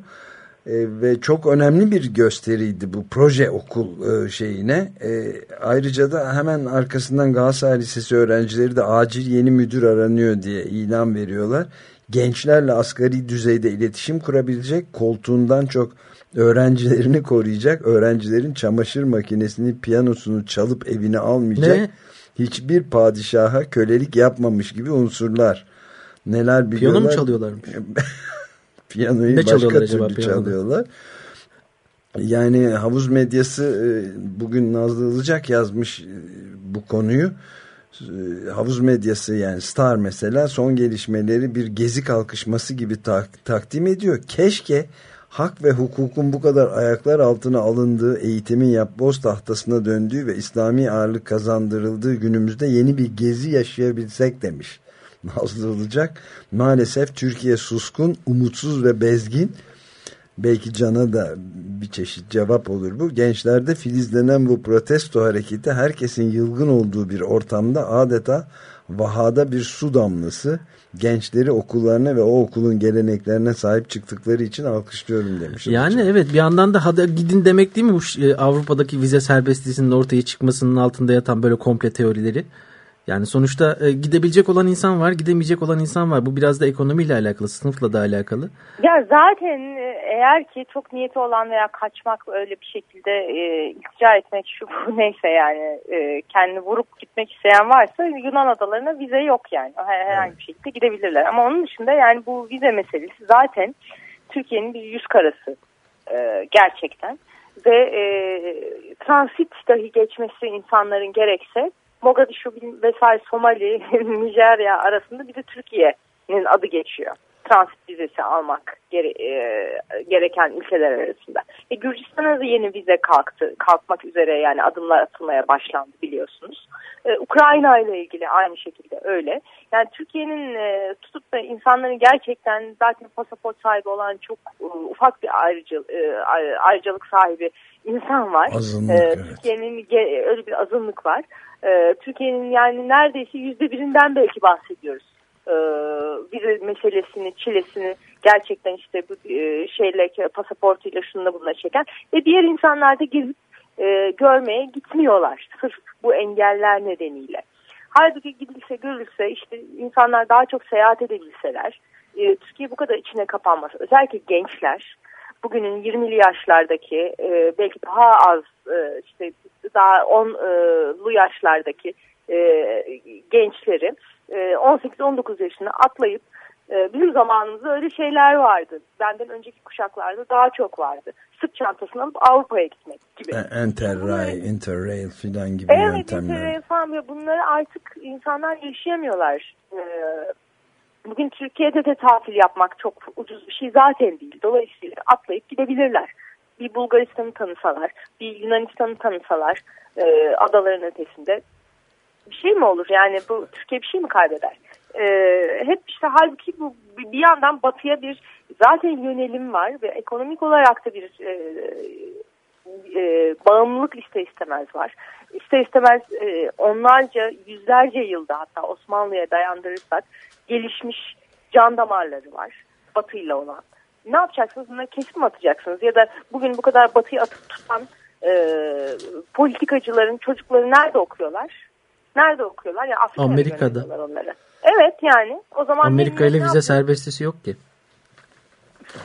Ee, ve çok önemli bir gösteriydi bu proje okul e, şeyine. Ee, ayrıca da hemen arkasından Galatasaray Lisesi öğrencileri de acil yeni müdür aranıyor diye ilan veriyorlar. Gençlerle asgari düzeyde iletişim kurabilecek, koltuğundan çok öğrencilerini koruyacak, öğrencilerin çamaşır makinesini, piyanosunu çalıp evine almayacak. Ne? Hiçbir padişaha kölelik yapmamış gibi unsurlar. Neler biliyorlar? Piyano mu çalıyorlarmış? Piyanoyu Ne başka çalıyorlar türlü acaba çalıyorlar. Yani havuz medyası e, bugün Nazlı Ilıcak yazmış e, bu konuyu. E, Havuz medyası yani Star mesela son gelişmeleri bir gezi kalkışması gibi tak- takdim ediyor. Keşke hak ve hukukun bu kadar ayaklar altına alındığı, eğitimin yapboz tahtasına döndüğü ve İslami ağırlık kazandırıldığı günümüzde yeni bir gezi yaşayabilsek demiş. Nazlı Ilıcak maalesef Türkiye suskun, umutsuz ve bezgin. Belki cana da bir çeşit cevap olur bu. Gençlerde filizlenen bu protesto hareketi herkesin yılgın olduğu bir ortamda adeta vahada bir su damlası. Gençleri okullarına ve o okulun geleneklerine sahip çıktıkları için alkışlıyorum demiş. Yani Ilıcak. evet bir yandan da hadi gidin demek değil mi bu e, Avrupa'daki vize serbestliğinin ortaya çıkmasının altında yatan böyle komple teorileri? Yani sonuçta e, gidebilecek olan insan var, gidemeyecek olan insan var. Bu biraz da ekonomiyle alakalı, sınıfla da alakalı. Ya zaten e, eğer ki çok niyeti olan veya kaçmak öyle bir şekilde e, iltica etmek şu bu neyse yani e, kendini vurup gitmek isteyen varsa Yunan adalarına vize yok yani. Her- Herhangi bir şekilde gidebilirler. Ama onun dışında yani bu vize meselesi zaten Türkiye'nin bir yüz karası e, gerçekten. Ve e, transit dahi geçmesi insanların gerekse Mogadishu vesaire Somali, Nijerya arasında bir de Türkiye'nin adı geçiyor. Transit vizesi almak gere- e, gereken ülkeler arasında. E, Gürcistan'a da yeni vize kalktı, kalkmak üzere yani adımlar atılmaya başlandı biliyorsunuz. E, Ukrayna ile ilgili aynı şekilde öyle. Yani Türkiye'nin e, tutup da insanların gerçekten zaten pasaport sahibi olan çok e, ufak bir ayrıca, e, ayrı- ayrıcalık sahibi insan var. Azınlık, E, evet. Türkiye'nin öyle bir azınlık var. E, Türkiye'nin yani neredeyse yüzde birinden belki bahsediyoruz. E, meselesini, çilesini gerçekten işte bu e, şeyle pasaportuyla şununla bununla çeken ve diğer insanlar da gelip e, görmeye gitmiyorlar sırf bu engeller nedeniyle. Halbuki gidilse görülse işte insanlar daha çok seyahat edebilseler e, Türkiye bu kadar içine kapanmaz. Özellikle gençler bugünün 20'li yaşlardaki e, belki daha az e, işte daha 10'lu yaşlardaki e, gençleri e, 18-19 yaşına atlayıp e, bizim zamanımızda öyle şeyler vardı. Benden önceki kuşaklarda daha çok vardı. Sırt çantasını alıp Avrupa'ya gitmek gibi. E, Interrail, Interrail filan gibi Evet, yöntemler. interrail falan bunları artık insanlar yaşayamıyorlar. Ee, bugün Türkiye'de de tatil yapmak çok ucuz bir şey zaten değil. Dolayısıyla atlayıp gidebilirler. Bir Bulgaristan'ı tanısalar, bir Yunanistan'ı tanısalar e, adaların ötesinde bir şey mi olur? Yani bu Türkiye bir şey mi kaybeder? Ee, hep işte halbuki bu bir yandan batıya bir zaten yönelim var ve ekonomik olarak da bir e, e, bağımlılık ister istemez var. İster istemez e, onlarca yüzlerce yılda hatta Osmanlı'ya dayandırırsak gelişmiş can damarları var batıyla olan. Ne yapacaksınız? Bunları kesim mi atacaksınız? Ya da bugün bu kadar batıyı atıp tutan e, politikacıların çocukları nerede okuyorlar? Nerede okuyorlar? Ya Afrika'ya Amerika'da. onları. Evet yani o zaman Amerika ile vize serbestisi yok ki.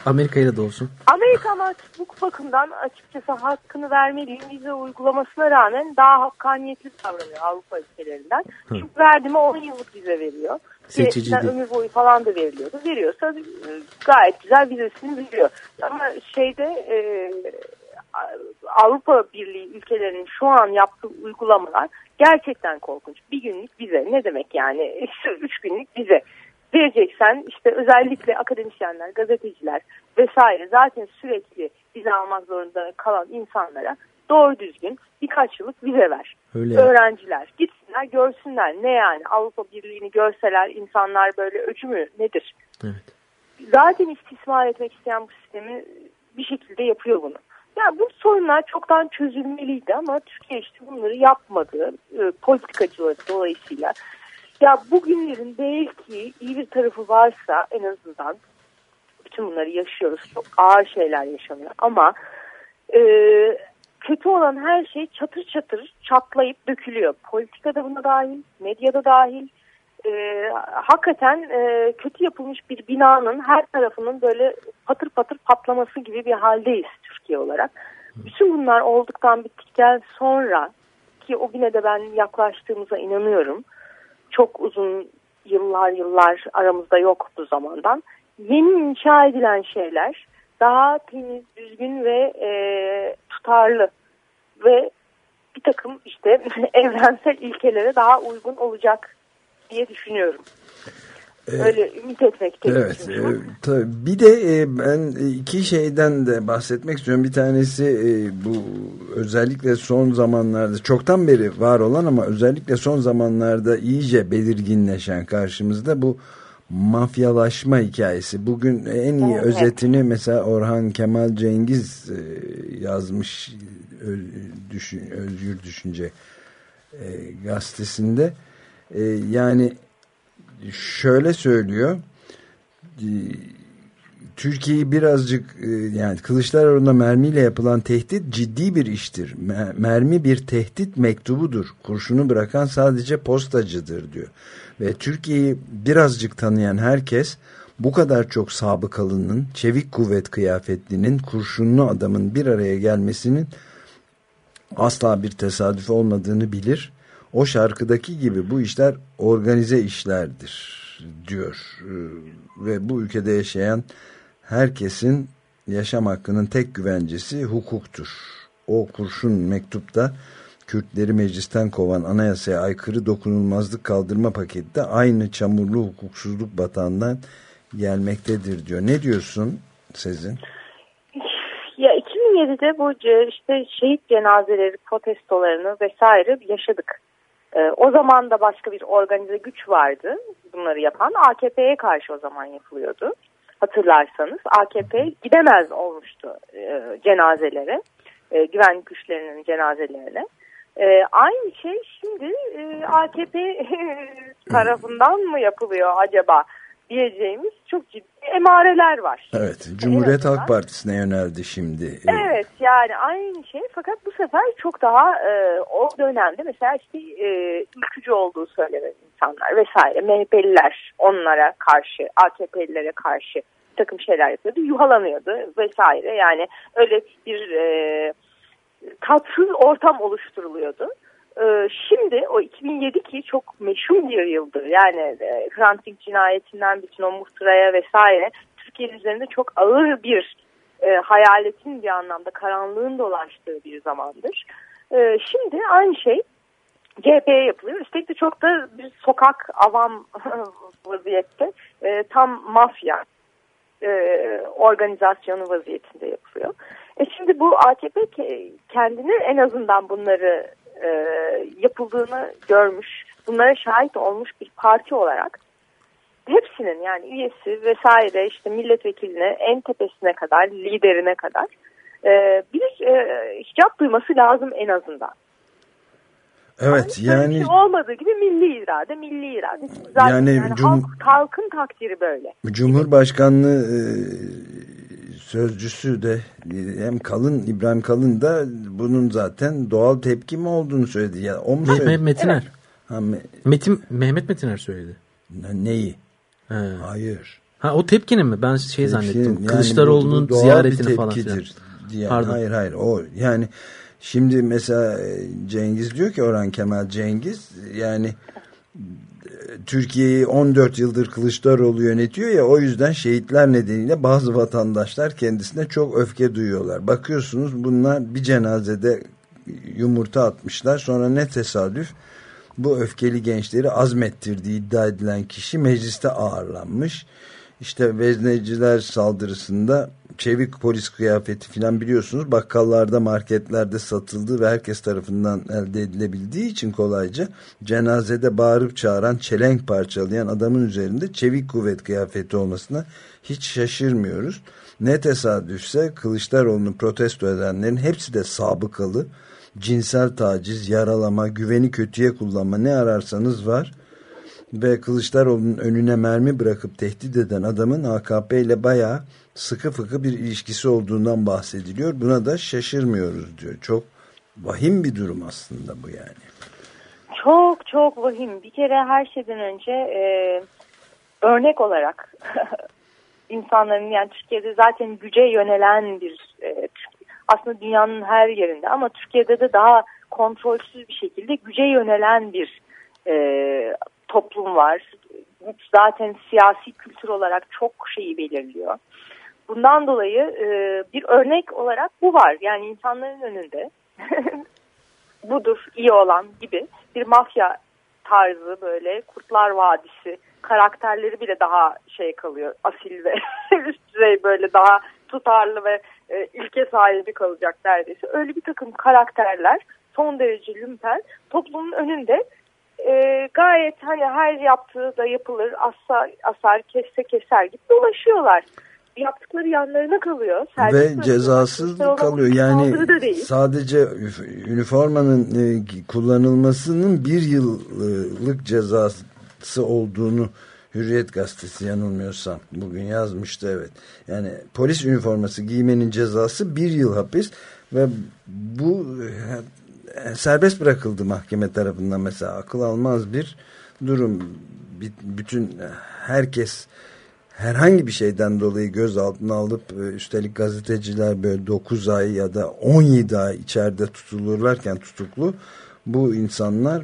Amerika ile de olsun. Amerika ama bu bakımdan açıkçası hakkını vermeliyim. Vize uygulamasına rağmen daha hakkaniyetli davranıyor Avrupa ülkelerinden. Çünkü verdiğime 10 yıllık vize veriyor. Seçici değil. ömür boyu falan da veriliyordu. Veriyorsa e, gayet güzel vizesini veriyor. Ama şeyde e, Avrupa Birliği ülkelerinin şu an yaptığı uygulamalar gerçekten korkunç. Bir günlük vize ne demek yani? Üç günlük vize vereceksen işte özellikle akademisyenler, gazeteciler vesaire zaten sürekli vize almak zorunda kalan insanlara doğru düzgün birkaç yıllık vize ver. Öyle. Öğrenciler gitsinler görsünler ne yani Avrupa Birliği'ni görseler insanlar böyle öcü mü nedir? Evet. Zaten istismar etmek isteyen bu sistemi bir şekilde yapıyor bunu. Yani bu sorunlar çoktan çözülmeliydi ama Türkiye işte bunları yapmadı. E, politikacıları dolayısıyla. Ya bugünlerin belki iyi bir tarafı varsa en azından bütün bunları yaşıyoruz. Çok ağır şeyler yaşanıyor ama e, kötü olan her şey çatır çatır çatlayıp dökülüyor. Politikada buna dahil, medyada dahil. E, hakikaten e, kötü yapılmış bir binanın her tarafının böyle patır patır patlaması gibi bir haldeyiz Türkiye olarak. Bütün bunlar olduktan bittikten sonra ki o güne de ben yaklaştığımıza inanıyorum. Çok uzun yıllar yıllar aramızda yok bu zamandan. Yeni inşa edilen şeyler daha temiz, düzgün ve e, tutarlı ve bir takım işte evrensel ilkelere daha uygun olacak diye düşünüyorum. Öyle ümit etmek Evet. e, tabii. Bir de e, ben iki şeyden de bahsetmek istiyorum. Bir tanesi e, bu özellikle son zamanlarda çoktan beri var olan ama özellikle son zamanlarda iyice belirginleşen karşımızda bu mafyalaşma hikayesi. Bugün en iyi Evet. özetini mesela Orhan Kemal Cengiz e, yazmış düşün, Özgür Düşünce e, gazetesinde. E, yani şöyle söylüyor. Türkiye'yi birazcık yani Kılıçdaroğlu'na mermiyle yapılan tehdit ciddi bir iştir. Me- Mermi bir tehdit mektubudur. Kurşunu bırakan sadece postacıdır diyor. Ve Türkiye'yi birazcık tanıyan herkes bu kadar çok sabıkalının, çevik kuvvet kıyafetlinin, kurşunlu adamın bir araya gelmesinin asla bir tesadüf olmadığını bilir. O şarkıdaki gibi bu işler organize işlerdir diyor. Ee, Ve bu ülkede yaşayan herkesin yaşam hakkının tek güvencesi hukuktur. O kurşun mektupta Kürtleri meclisten kovan anayasaya aykırı dokunulmazlık kaldırma paketi de aynı çamurlu hukuksuzluk batağından gelmektedir diyor. Ne diyorsun Sezin? Ya 2007'de bu işte şehit cenazeleri protestolarını vesaire yaşadık. Ee, o zaman da başka bir organize güç vardı bunları yapan. AKP'ye karşı o zaman yapılıyordu. Hatırlarsanız AKP gidemez olmuştu e, cenazelere, e, güvenlik güçlerinin cenazelerine. E, aynı şey şimdi e, AKP tarafından mı yapılıyor acaba diyeceğimiz çok ciddi emareler var. Evet, Cumhuriyet Halk Partisi'ne yöneldi şimdi. Ee, Evet yani aynı şey fakat bu sefer çok daha e, o dönemde mesela işte e, ülkücü olduğu söylenen insanlar vesaire MHP'liler onlara karşı AKP'lilere karşı takım şeyler yapıyordu yuhalanıyordu vesaire yani öyle bir e, tatsız ortam oluşturuluyordu. E, şimdi o 2007 ki çok meşhur bir yıldır yani e, Hrant Dink cinayetinden bütün o muhtıraya vesaire Türkiye üzerinde çok ağır bir e, hayaletin bir anlamda karanlığın dolaştığı bir zamandır. E, şimdi aynı şey CHP'ye yapılıyor. Üstelik de çok da bir sokak avam vaziyette e, tam mafya e, organizasyonu vaziyetinde yapılıyor. E şimdi bu AKP ke- kendini en azından bunları e, yapıldığını görmüş, bunlara şahit olmuş bir parti olarak hepsinin yani üyesi vesaire işte milletvekiline en tepesine kadar liderine kadar e, bir e, hicap duyması lazım en azından. Evet Böyle bir yani şey olmadığı gibi milli irade, milli irade. Zaten Yani yani, cum- halk, halkın takdiri böyle. Cumhurbaşkanlığı e, sözcüsü de hem Kalın İbrahim Kalın da bunun zaten doğal tepki mi olduğunu söyledi. Ya o mu söyledi? Me- Metiner. Ha, me- Metin Mehmet Metiner söyledi. ne- neyi? He. Hayır. Ha o tepkinin mi? Ben şey zannettim. Yani Kılıçdaroğlu'nun ziyaretini falan diye. Pardon. Hayır hayır o yani şimdi mesela Cengiz diyor ki Orhan Kemal Cengiz yani Türkiye'yi 14 yıldır Kılıçdaroğlu yönetiyor ya o yüzden şehitler nedeniyle bazı vatandaşlar kendisine çok öfke duyuyorlar. Bakıyorsunuz bunlar bir cenazede yumurta atmışlar sonra ne tesadüf bu öfkeli gençleri azmettirdiği iddia edilen kişi mecliste ağırlanmış. İşte vezneciler saldırısında çevik polis kıyafeti filan biliyorsunuz bakkallarda marketlerde satıldı ve herkes tarafından elde edilebildiği için kolayca cenazede bağırıp çağıran çelenk parçalayan adamın üzerinde çevik kuvvet kıyafeti olmasına hiç şaşırmıyoruz. Ne tesadüfse Kılıçdaroğlu'nu protesto edenlerin hepsi de sabıkalı cinsel taciz, yaralama, güveni kötüye kullanma ne ararsanız var. Ve Kılıçdaroğlu'nun önüne mermi bırakıp tehdit eden adamın AKP ile bayağı sıkı fıkı bir ilişkisi olduğundan bahsediliyor. Buna da şaşırmıyoruz diyor. Çok vahim bir durum aslında bu yani. Çok çok vahim. Bir kere her şeyden önce e, örnek olarak insanların yani Türkiye'de zaten güce yönelen bir e, aslında dünyanın her yerinde ama Türkiye'de de daha kontrolsüz bir şekilde güce yönelen bir e, toplum var. Zaten siyasi kültür olarak çok şeyi belirliyor. Bundan dolayı e, bir örnek olarak bu var. Yani insanların önünde budur iyi olan gibi bir mafya tarzı böyle Kurtlar Vadisi karakterleri bile daha şey kalıyor asil ve üst düzey böyle daha tutarlı ve e, ilke sahibi kalacak neredeyse. Öyle bir takım karakterler son derece lümpen toplumun önünde e, gayet hani her yaptığı da yapılır asa, asar kesse keser gibi dolaşıyorlar. Yaptıkları yanlarına kalıyor. Serbest Ve cezasız kalıyor. Yani sadece üniformanın e, kullanılmasının bir yıllık cezası olduğunu Hürriyet gazetesi yanılmıyorsam bugün yazmıştı evet. Yani polis üniforması giymenin cezası bir yıl hapis ve bu e, serbest bırakıldı mahkeme tarafından mesela akıl almaz bir durum. Bütün herkes herhangi bir şeyden dolayı gözaltına alıp e, üstelik gazeteciler böyle 9 ay ya da 17 ay içeride tutulurlarken tutuklu bu insanlar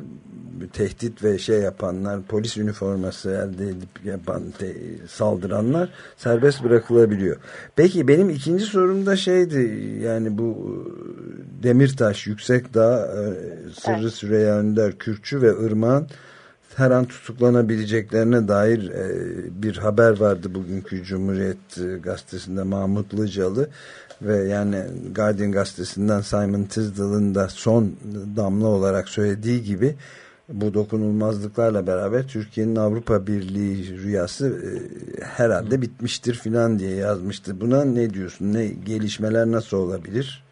tehdit ve şey yapanlar polis üniforması elde edip yapan te, saldıranlar serbest bırakılabiliyor. Peki benim ikinci sorum da şeydi yani bu e, Demirtaş, Yüksekdağ, e, Sırrı Evet. Süreyya Önder, Kürkçü ve Irmak'ın her an tutuklanabileceklerine dair e, bir haber vardı bugünkü Cumhuriyet e, gazetesinde Mahmut Lıcalı ve yani Guardian gazetesinden Simon Tisdall'ın da son damla olarak söylediği gibi bu dokunulmazlıklarla beraber Türkiye'nin Avrupa Birliği rüyası e, herhalde bitmiştir filan diye yazmıştı. Buna ne diyorsun? Ne gelişmeler nasıl olabilir?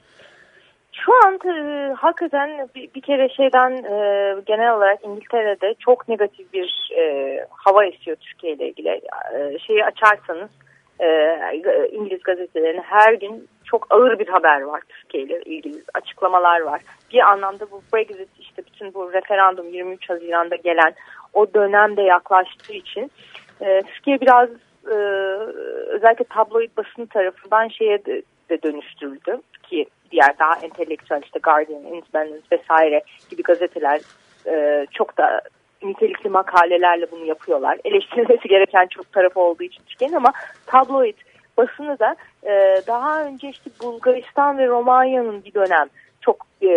Şu an e, hakikaten bir, bir kere şeyden e, genel olarak İngiltere'de çok negatif bir e, hava esiyor Türkiye ile ilgili. E, şeyi açarsanız e, İngiliz gazetelerine her gün çok ağır bir haber var Türkiye ile ilgili açıklamalar var. Bir anlamda bu Brexit işte bütün bu referandum 23 Haziran'da gelen o dönemde yaklaştığı için e, Türkiye biraz e, özellikle tabloid basın tarafından şeye de, de dönüştürüldü ki diğer daha entelektüel işte Guardian, Independent vesaire gibi gazeteler e, çok da nitelikli makalelerle bunu yapıyorlar. Eleştirilmesi gereken çok tarafı olduğu için Türkiye'nin ama tabloid basını da e, daha önce işte Bulgaristan ve Romanya'nın bir dönem çok e,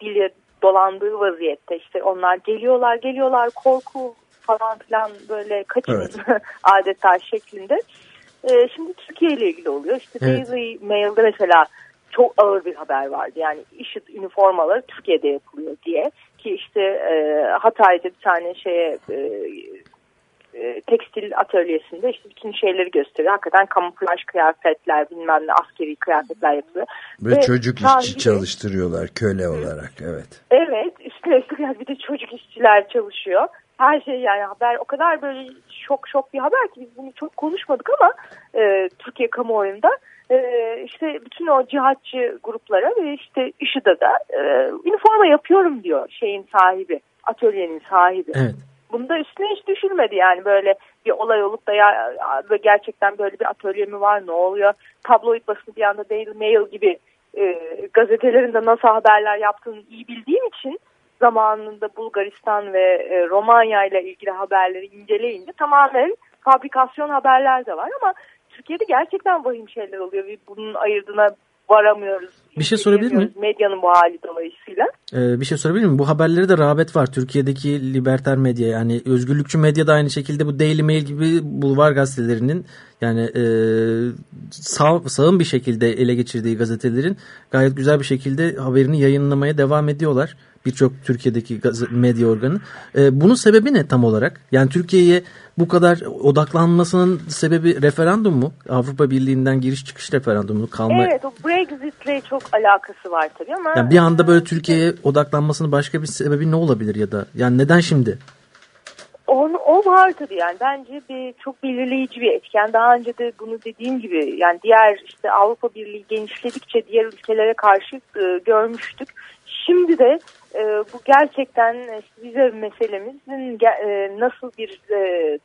dili dolandığı vaziyette işte onlar geliyorlar geliyorlar korku falan filan böyle kaçın adeta şeklinde. E, şimdi Türkiye ile ilgili oluyor. İşte Evet. Daily Mail'de mesela çok ağır bir haber vardı. Yani IŞİD üniformaları Türkiye'de yapılıyor diye. Ki işte e, Hatay'da bir tane şeye e, e, tekstil atölyesinde işte bütün şeyleri gösteriyor. Hakikaten kamuflaj kıyafetler bilmem ne askeri kıyafetler yapılıyor. Ve, Ve çocuk sahibi- işçi çalıştırıyorlar köle olarak evet. Evet üstüne üstlük yani bir de çocuk işçiler çalışıyor. Her şey yani haber o kadar böyle şok şok bir haber ki biz bunu çok konuşmadık ama e, Türkiye kamuoyunda e, işte bütün o cihatçı gruplara ve işte IŞİD'e da e, üniforma yapıyorum diyor şeyin sahibi atölyenin sahibi. Evet. Bunda üstüne hiç düşülmedi yani böyle bir olay olup da ya gerçekten böyle bir atölye mi var ne oluyor? Tabloid basını bir anda Daily Mail gibi e, gazetelerin de nasıl haberler yaptığını iyi bildiğim için zamanında Bulgaristan ve e, Romanya ile ilgili haberleri inceleyince tamamen fabrikasyon haberler de var ama Türkiye'de gerçekten vahim şeyler oluyor ve bunun ayırdına varamıyoruz. Bir şey sorabilir miyim? Medyanın bu hali dolayısıyla. Ee, bir şey sorabilir miyim? Bu haberlere de rağbet var. Türkiye'deki liberter medya yani özgürlükçü medya da aynı şekilde bu Daily Mail gibi bulvar gazetelerinin yani e, sağ, sağın bir şekilde ele geçirdiği gazetelerin gayet güzel bir şekilde haberini yayınlamaya devam ediyorlar. Birçok Türkiye'deki medya organı. E, bunun sebebi ne tam olarak? Yani Türkiye'ye bu kadar odaklanmasının sebebi referandum mu? Avrupa Birliği'nden giriş çıkış referandumu kalma. Evet o Brexit'le çok alakası var tabii ama. Yani bir anda böyle Türkiye'ye odaklanmasının başka bir sebebi ne olabilir ya da yani neden şimdi? Onu, o var tabii yani bence bir çok belirleyici bir etken. Daha önce de bunu dediğim gibi yani diğer işte Avrupa Birliği genişledikçe diğer ülkelere karşı e, görmüştük. Şimdi de e, bu gerçekten e, vize meselemizin e, nasıl bir e,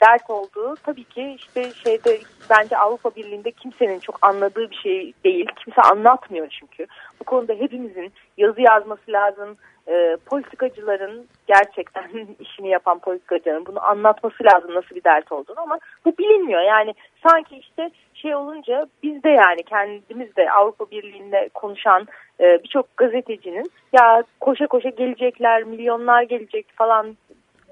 dert olduğu tabii ki işte şeyde bence Avrupa Birliği'nde kimsenin çok anladığı bir şey değil. Kimse anlatmıyor çünkü. Bu konuda hepimizin yazı yazması lazım. E, politikacıların gerçekten işini yapan politikacıların bunu anlatması lazım nasıl bir dert olduğunu ama bu bilinmiyor. Yani sanki işte şey olunca biz de yani kendimiz de Avrupa Birliği'nde konuşan e, birçok gazetecinin ya koşa koşa gelecekler, milyonlar gelecek falan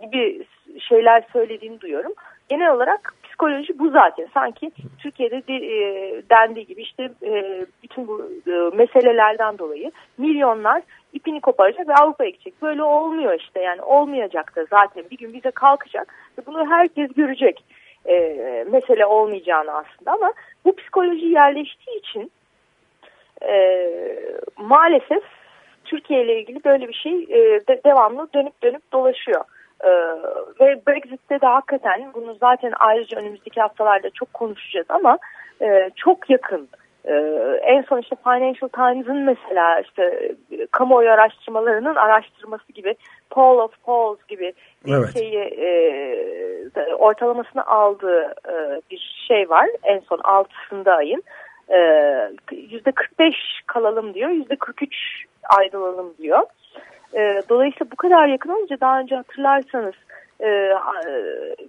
gibi şeyler söylediğini duyuyorum. Genel olarak psikoloji bu zaten. Sanki Türkiye'de de, e, dendiği gibi işte e, bütün bu e, meselelerden dolayı milyonlar ipini koparacak ve Avrupa'ya gidecek. Böyle olmuyor işte yani olmayacak da zaten bir gün bize kalkacak ve bunu herkes görecek. E, mesele olmayacağını aslında ama bu psikoloji yerleştiği için e, maalesef Türkiye ile ilgili böyle bir şey e, de, devamlı dönüp dönüp dolaşıyor. Ee, ve Brexit'te de hakikaten bunu zaten ayrıca önümüzdeki haftalarda çok konuşacağız ama e, çok yakın. Ee, en son işte Financial Times'ın mesela işte e, kamuoyu araştırmalarının araştırması gibi Poll of Polls gibi bir Evet. şeyi e, ortalamasını aldığı e, bir şey var. En son 6'sında ayın. E, Yüzde 45 kalalım diyor. Yüzde 43 ayrılalım diyor. E, dolayısıyla bu kadar yakın olunca daha önce hatırlarsanız e, e,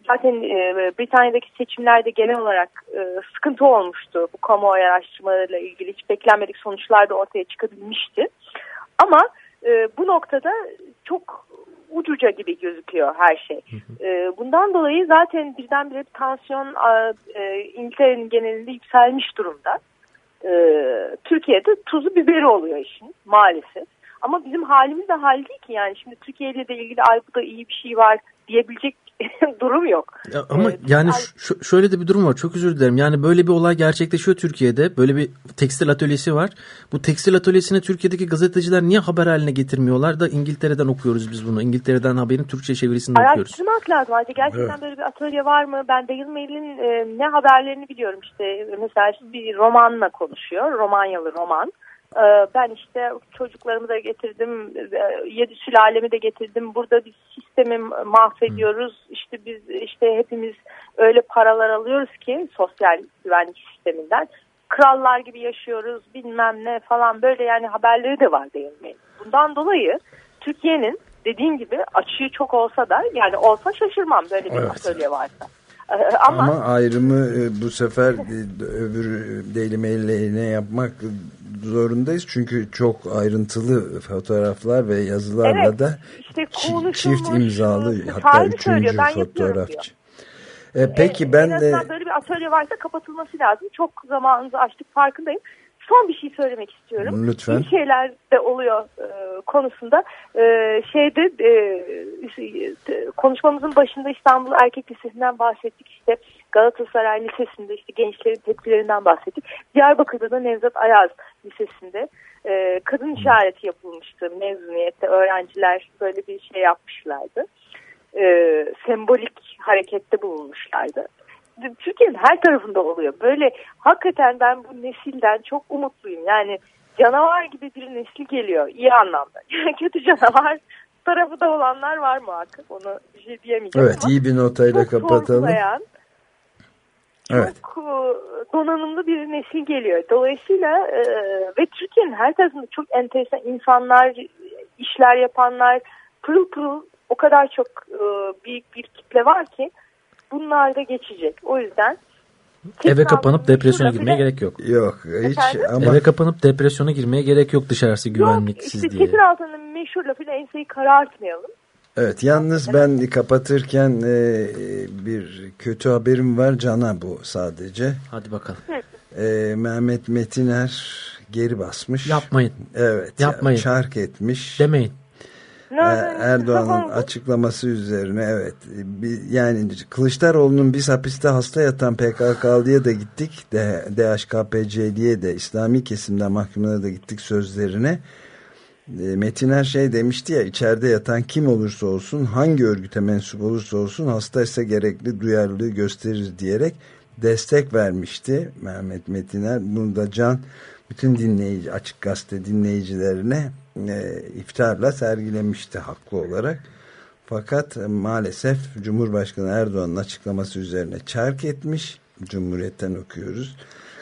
zaten e, Britanya'daki seçimlerde genel olarak e, sıkıntı olmuştu. Bu kamuoyu araştırmalarıyla ilgili hiç beklenmedik sonuçlar da ortaya çıkabilmişti. Ama e, bu noktada çok ucuca gibi gözüküyor her şey. E, bundan dolayı zaten birdenbire bir tansiyon e, İngiltere'nin genelinde yükselmiş durumda. E, Türkiye'de tuzu biberi oluyor işin maalesef. Ama bizim halimiz de hal değil ki yani şimdi Türkiye ile de ilgili ay bu da iyi bir şey var diyebilecek durum yok. Ya ama Evet, yani şöyle de bir durum var. Çok özür dilerim. Yani böyle bir olay gerçekleşiyor Türkiye'de. Böyle bir tekstil atölyesi var. Bu tekstil atölyesini Türkiye'deki gazeteciler niye haber haline getirmiyorlar da İngiltere'den okuyoruz biz bunu. İngiltere'den haberin Türkçe çevirisini okuyoruz. Araştırmak lazım. Ayrıca gerçekten böyle bir atölye var mı? Ben Daily Mail'in e, ne haberlerini biliyorum işte. Mesela bir romanla konuşuyor. Romanyalı roman. E, ben işte çocuklarımı da getirdim. e, Yedi sülalemi de getirdim. Burada bir sistemi mahvediyoruz. İşte biz işte hepimiz öyle paralar alıyoruz ki sosyal güvenlik sisteminden. Krallar gibi yaşıyoruz bilmem ne falan böyle yani haberleri de var Mail. Bundan dolayı Türkiye'nin dediğim gibi açığı çok olsa da yani olsa şaşırmam böyle bir Evet. atölye varsa. Ee, Ama, Ama ayrımı e, bu sefer e, öbür Daily Mail'le ne yapmak zorundayız. Çünkü çok ayrıntılı fotoğraflar ve yazılarla Evet, da işte çift imzalı e, hatta üçüncü ben fotoğrafçı. E, peki ben en de böyle bir atölye varsa kapatılması lazım. Çok zamanınızı açtık farkındayım. Son bir şey söylemek istiyorum. Lütfen. İyi şeyler de oluyor e, konusunda. E, şeyde e, e, konuşmamızın başında İstanbul Erkek Lisesi'nden bahsettik. İşte Galatasaray Lisesi'nde işte gençlerin tepkilerinden bahsettik. Diyarbakır'da da Nevzat Ayaz Lisesi'nde e, kadın işareti yapılmıştı mezuniyette. Öğrenciler böyle bir şey yapmışlardı. E, sembolik harekette bulunmuşlardı. Türkiye'nin her tarafında oluyor. Böyle hakikaten ben bu nesilden çok umutluyum. Yani canavar gibi bir nesil geliyor iyi anlamda. Kötü canavar tarafı da olanlar var muhakkak. Onu bir şey diyemeyeceğim evet ama iyi bir notayla çok kapatalım. Evet. çok e, donanımlı bir nesil geliyor. Dolayısıyla e, ve Türkiye'nin her tarafında çok enteresan insanlar, işler yapanlar, pırıl pırıl o kadar çok e, büyük bir kitle var ki bunlar da geçecek. O yüzden Eve kapanıp depresyona girmeye bile- gerek yok. Yok hiç Efendim? ama Eve kapanıp depresyona girmeye gerek yok dışarısı güvenliksiz Yok, işte diye. Kesin Altan'ın meşhur lafıyla enseyi karartmayalım. evet yalnız ben kapatırken e, bir kötü haberim var Can'a bu sadece. Hadi bakalım. E, Mehmet Metiner geri basmış. Yapmayın. Evet. Yapmayın. Çark etmiş. Demeyin. E, oldu? Erdoğan'ın açıklaması üzerine evet bir, yani Kılıçdaroğlu'nun biz hapiste hasta yatan PKK'lıya da gittik de, DHKPC'liye de İslami kesimden mahkumlara da gittik sözlerine E, Metiner şey demişti ya içeride yatan kim olursa olsun hangi örgüte mensup olursa olsun hastaysa gerekli duyarlılığı gösterir diyerek destek vermişti Mehmet Metiner bunu da Can bütün dinleyici açık gazete dinleyicilerine e, iftarla sergilemişti haklı olarak. Fakat maalesef Cumhurbaşkanı Erdoğan'ın açıklaması üzerine çark etmiş. Cumhuriyet'ten okuyoruz.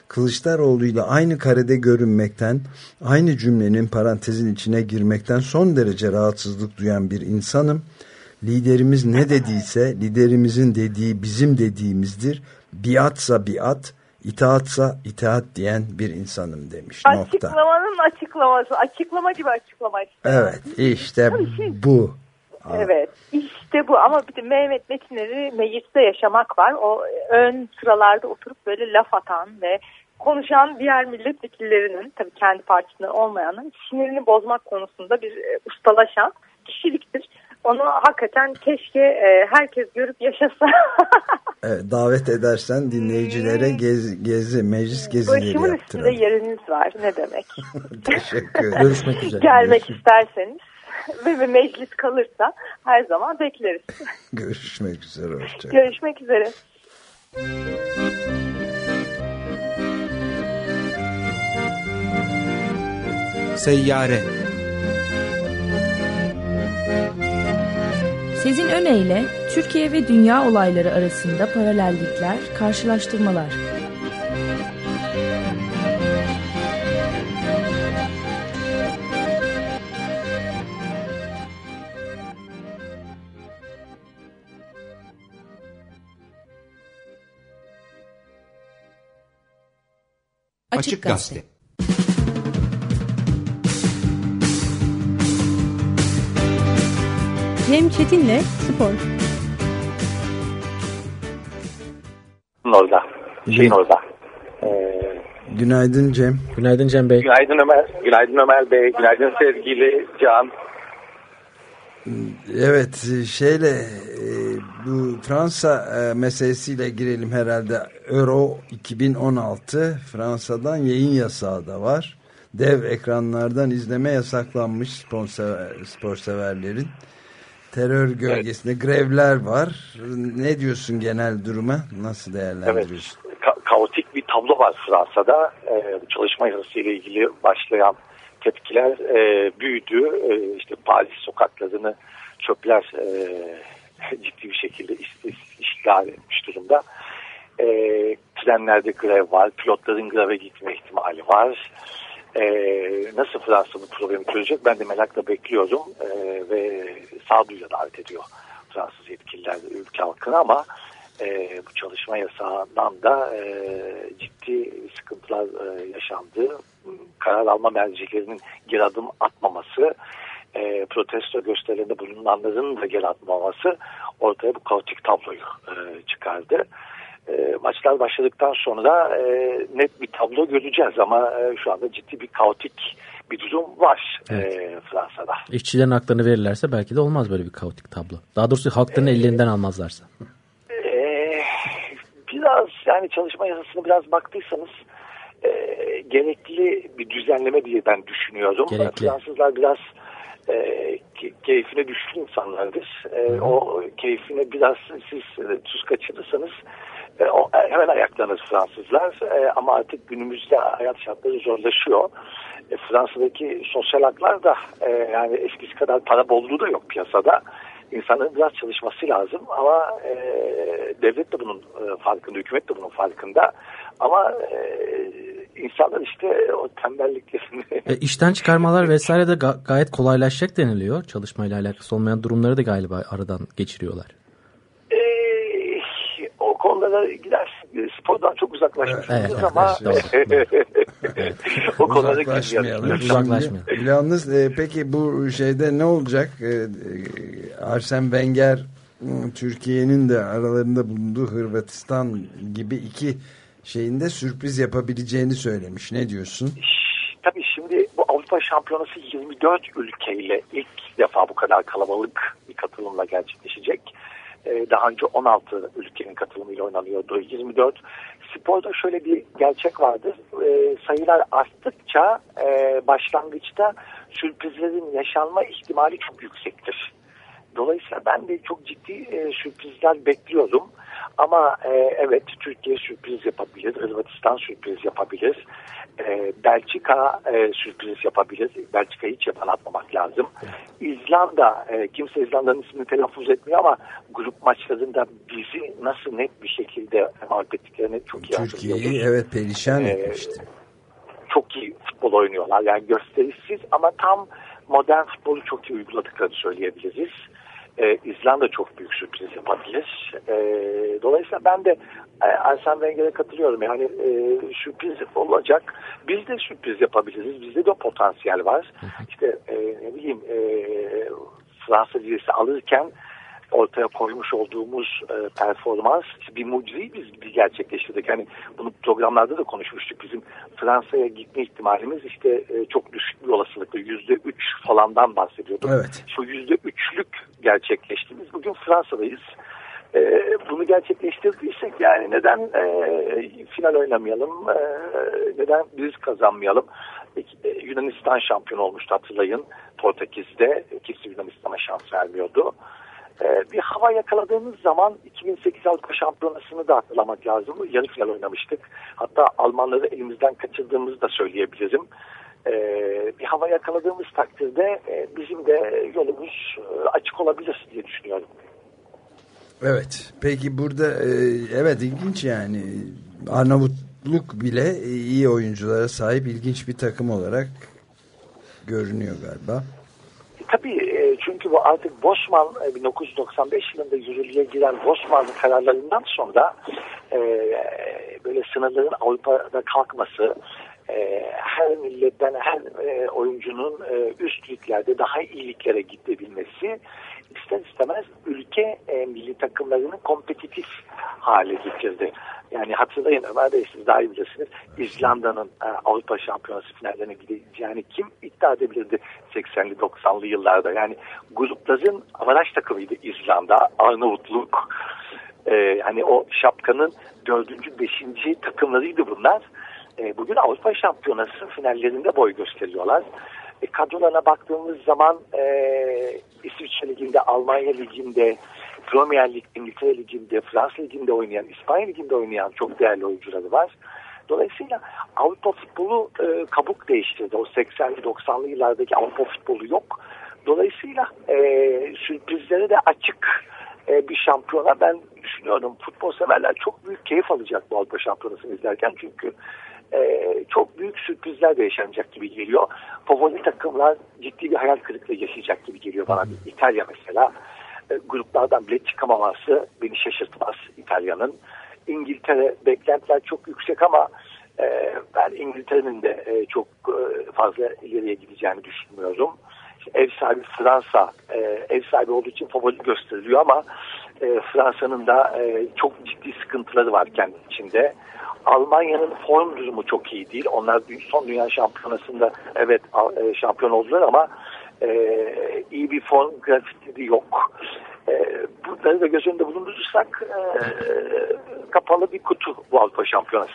Kılıçdaroğlu ile aynı karede görünmekten, aynı cümlenin parantezin içine girmekten son derece rahatsızlık duyan bir insanım. Liderimiz ne dediyse, liderimizin dediği bizim dediğimizdir. Biatsa biat, itaatsa itaat diyen bir insanım demiş. Nokta. Açıklamanın açıklaması. Açıklama gibi açıklama işte. Evet işte Tabii bu. Evet işte bu ama bir de Mehmet Metinleri mecliste yaşamak var. O ön sıralarda oturup böyle laf atan ve konuşan diğer milletvekillerinin tabii kendi partisinden olmayanların sinirini bozmak konusunda bir e, ustalaşan kişiliktir. Onu hakikaten keşke e, herkes görüp yaşasa. Evet, davet edersen dinleyicilere gezi, gezi meclis gezileri Hmm. Başımın üstünde yaptıralım. yeriniz var ne demek. Teşekkür ederim. Görüşmek üzere. Gelmek isterseniz ve, ve meclis kalırsa her zaman bekleriz. Görüşmek üzere. Hoşçakalın. Görüşmek üzere. Seyyare Sezin Öne Türkiye ve dünya olayları arasında paralellikler, karşılaştırmalar. Açık Gazete. Cem Çetin'le Spor. orada. Şeyin orada. Ee, Günaydın Cem. Günaydın Cem Bey. günaydın Ömer. Günaydın Ömer Bey. Günaydın sevgili Can. Evet şeyle e, bu Fransa e, meselesiyle girelim herhalde. Euro 2016 Fransa'dan yayın yasağı da var. Dev ekranlardan izleme yasaklanmış spor, sever, spor severlerin. Terör gölgesinde grevler var. Ne diyorsun genel duruma? Nasıl değerlendiriyorsun? Ka- kaotik bir tablo var Fransa'da. Ee, çalışma yasasıyla ilgili başlayan tepkiler e, büyüdü. E, işte Paris sokaklarını çöpler e, ciddi bir şekilde iş, iş- işgal etmiş durumda. E, trenlerde grev var. Pilotların greve gitme ihtimali var. E, nasıl Fransa bu problemi çözecek ben de merakla bekliyorum. E, ve sağduyuyla davet ediyor Fransız yetkililer ülke halkını ama e, bu çalışma yasağından da e, ciddi sıkıntılar e, yaşandı. Karar alma mercilerinin geri adım atmaması, e, protesto gösterilerinde bulunanların da geri atmaması ortaya bu kaotik tabloyu e, çıkardı. E, maçlar başladıktan sonra e, net bir tablo göreceğiz ama e, şu anda ciddi bir kaotik bir durum var e, Fransa'da. İşçilerin haklarını verirlerse belki de olmaz böyle bir kaotik tablo. Daha doğrusu haklarını ellerinden almazlarsa. Ee, biraz yani çalışma yasasını biraz baktıysanız e, gerekli bir düzenleme diye ben düşünüyorum. Gerekli. Fransızlar biraz e, ke- keyfine düşkün insanlardır. E, o keyfine biraz siz e, tuz kaçırırsanız e, o, hemen ayaklanır Fransızlar. E, ama artık günümüzde hayat şartları zorlaşıyor. E, Fransa'daki sosyal haklar da e, yani eskisi kadar para bolluğu da yok piyasada. İnsanların biraz çalışması lazım ama e, devlet de bunun e, farkında, hükümet de bunun farkında. Ama e, insanlar işte o tembelliklerini E, işten çıkarmalar vesaire de ga- gayet kolaylaşacak deniliyor. Çalışmayla alakası olmayan durumları da galiba aradan geçiriyorlar. E, o konulara gider spordan çok uzaklaşmışsınız Evet, ama o konulara Uzaklaşmayalım. Uzaklaşmayalım. Şimdi, Yalnız e, peki bu şeyde ne olacak? E, e, Arsene Wenger Türkiye'nin de aralarında bulunduğu Hırvatistan gibi iki şeyinde sürpriz yapabileceğini söylemiş. Ne diyorsun? Tabii şimdi bu Avrupa Şampiyonası 24 ülkeyle ilk defa bu kadar kalabalık bir katılımla gerçekleşecek. Ee, Daha önce 16 ülkenin katılımıyla oynanıyordu. 24 sporda şöyle bir gerçek vardır. Ee, sayılar arttıkça e, başlangıçta sürprizlerin yaşanma ihtimali çok yüksektir. Dolayısıyla ben de çok ciddi e, sürprizler bekliyorum. Ama e, evet Türkiye sürpriz yapabilir, Hırvatistan sürpriz yapabilir, e, Belçika e, sürpriz yapabilir. Belçika'yı hiç yapan atmamak lazım. İzlanda, e, kimse İzlanda'nın ismini telaffuz etmiyor ama grup maçlarında bizi nasıl net bir şekilde mağlup ettiklerini çok iyi Türkiye'yi hatırlıyoruz. evet perişan Ee, etmişti. çok iyi futbol oynuyorlar. Yani gösterişsiz ama tam modern futbolu çok iyi uyguladıklarını söyleyebiliriz. Ee, İzlanda çok büyük sürpriz yapabilir. Ee, dolayısıyla ben de e, Arsene Wenger'e katılıyorum. Yani e, sürpriz olacak. Biz de sürpriz yapabiliriz. Bizde de potansiyel var. İşte e, ne bileyim e, Fransa Ligesi alırken ortaya koymuş olduğumuz e, performans bir mucizeyi biz, biz gerçekleştirdik. Yani bunu programlarda da konuşmuştuk. Bizim Fransa'ya gitme ihtimalimiz işte e, çok düşük bir olasılıkla yüzde üç falandan bahsediyorduk. Evet. Şu yüzde üçlük gerçekleşti. Biz bugün Fransa'dayız. E, bunu gerçekleştirdiysek yani neden e, final oynamayalım? E, neden biz kazanmayalım? E, Yunanistan şampiyon olmuştu hatırlayın. Portekiz'de kimse Yunanistan'a şans vermiyordu. E, bir hava yakaladığımız zaman 2008 Avrupa Şampiyonası'nı da hatırlamak lazım. Yarı final oynamıştık. Hatta Almanları elimizden kaçırdığımızı da söyleyebilirim. E, bir hava yakaladığımız takdirde e, bizim de yolumuz e, açık olabilir diye düşünüyorum. Evet. Peki burada e, evet ilginç yani Arnavutluk bile iyi oyunculara sahip ilginç bir takım olarak görünüyor galiba. Tabii çünkü bu artık Bosman e, 1995 yılında yürürlüğe giren Bosman kararlarından sonra e, böyle sınırların Avrupa'da kalkması e, her milletten her e, oyuncunun e, üst liglerde daha iyi liglere gidebilmesi ister istemez ülke e, milli takımlarını kompetitif hale getirdi. Yani hatırlayın Ömer Bey siz daha iyi bilirsiniz. İzlanda'nın e, Avrupa Şampiyonası finallerine gideceğini kim iddia edebilirdi 80'li 90'lı yıllarda? Yani grupların avaraj takımıydı İzlanda, Arnavutluk. E, hani o şapkanın dördüncü, beşinci takımlarıydı bunlar. E, bugün Avrupa Şampiyonası finallerinde boy gösteriyorlar. E, kadrolarına baktığımız zaman e, İsviçre Ligi'nde, Almanya Ligi'nde, Premier Lig, İngiltere Ligi'nde, Fransa Ligi'nde oynayan, İspanya Ligi'nde oynayan çok değerli oyuncuları var. Dolayısıyla Avrupa futbolu e, kabuk değiştirdi. O 80'li 90'lı yıllardaki Avrupa futbolu yok. Dolayısıyla e, sürprizlere de açık e, bir şampiyona ben düşünüyorum. Futbol severler çok büyük keyif alacak bu Avrupa Şampiyonası'nı izlerken çünkü e, çok büyük sürprizler de yaşanacak gibi geliyor. Favori takımlar ciddi bir hayal kırıklığı yaşayacak gibi geliyor bana. İtalya mesela e, gruplardan bile çıkamaması beni şaşırtmaz İtalya'nın. İngiltere beklentiler çok yüksek ama e, ben İngiltere'nin de e, çok e, fazla ileriye gideceğini düşünmüyorum. Ev sahibi Fransa e, ev sahibi olduğu için favori gösteriliyor ama e, Fransa'nın da e, çok ciddi sıkıntıları var kendi içinde. Almanya'nın form durumu çok iyi değil. Onlar son dünya şampiyonasında evet e, şampiyon oldular ama e, iyi bir form grafiti yok. E, bunları da göz önünde bulundurursak e, kapalı bir kutu bu Avrupa Şampiyonası.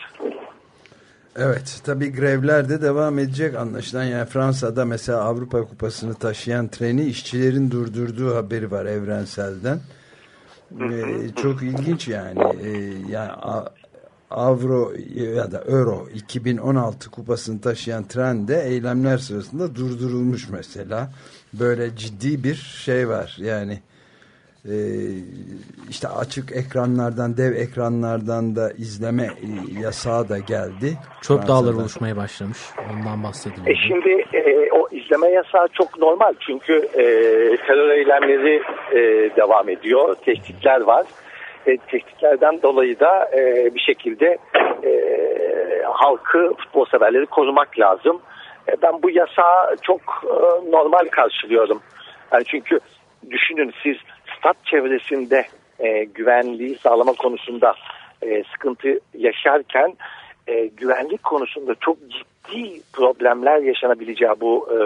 Evet tabi grevler de devam edecek anlaşılan yani Fransa'da mesela Avrupa Kupası'nı taşıyan treni işçilerin durdurduğu haberi var evrenselden. Ee, çok ilginç yani. Ee, yani Avro ya da Euro 2016 kupasını taşıyan tren de eylemler sırasında durdurulmuş mesela. Böyle ciddi bir şey var. Yani e, işte açık ekranlardan, dev ekranlardan da izleme yasağı da geldi. Çöp dağları oluşmaya başlamış. Ondan bahsediliyor. E şimdi e, o izleme yasağı çok normal. Çünkü e, terör eylemleri e, devam ediyor. Tehditler var e, tehditlerden dolayı da e, bir şekilde e, halkı, futbol severleri korumak lazım. E, ben bu yasağı çok e, normal karşılıyorum. Yani çünkü düşünün siz stat çevresinde e, güvenliği sağlama konusunda e, sıkıntı yaşarken e, güvenlik konusunda çok ciddi problemler yaşanabileceği bu e,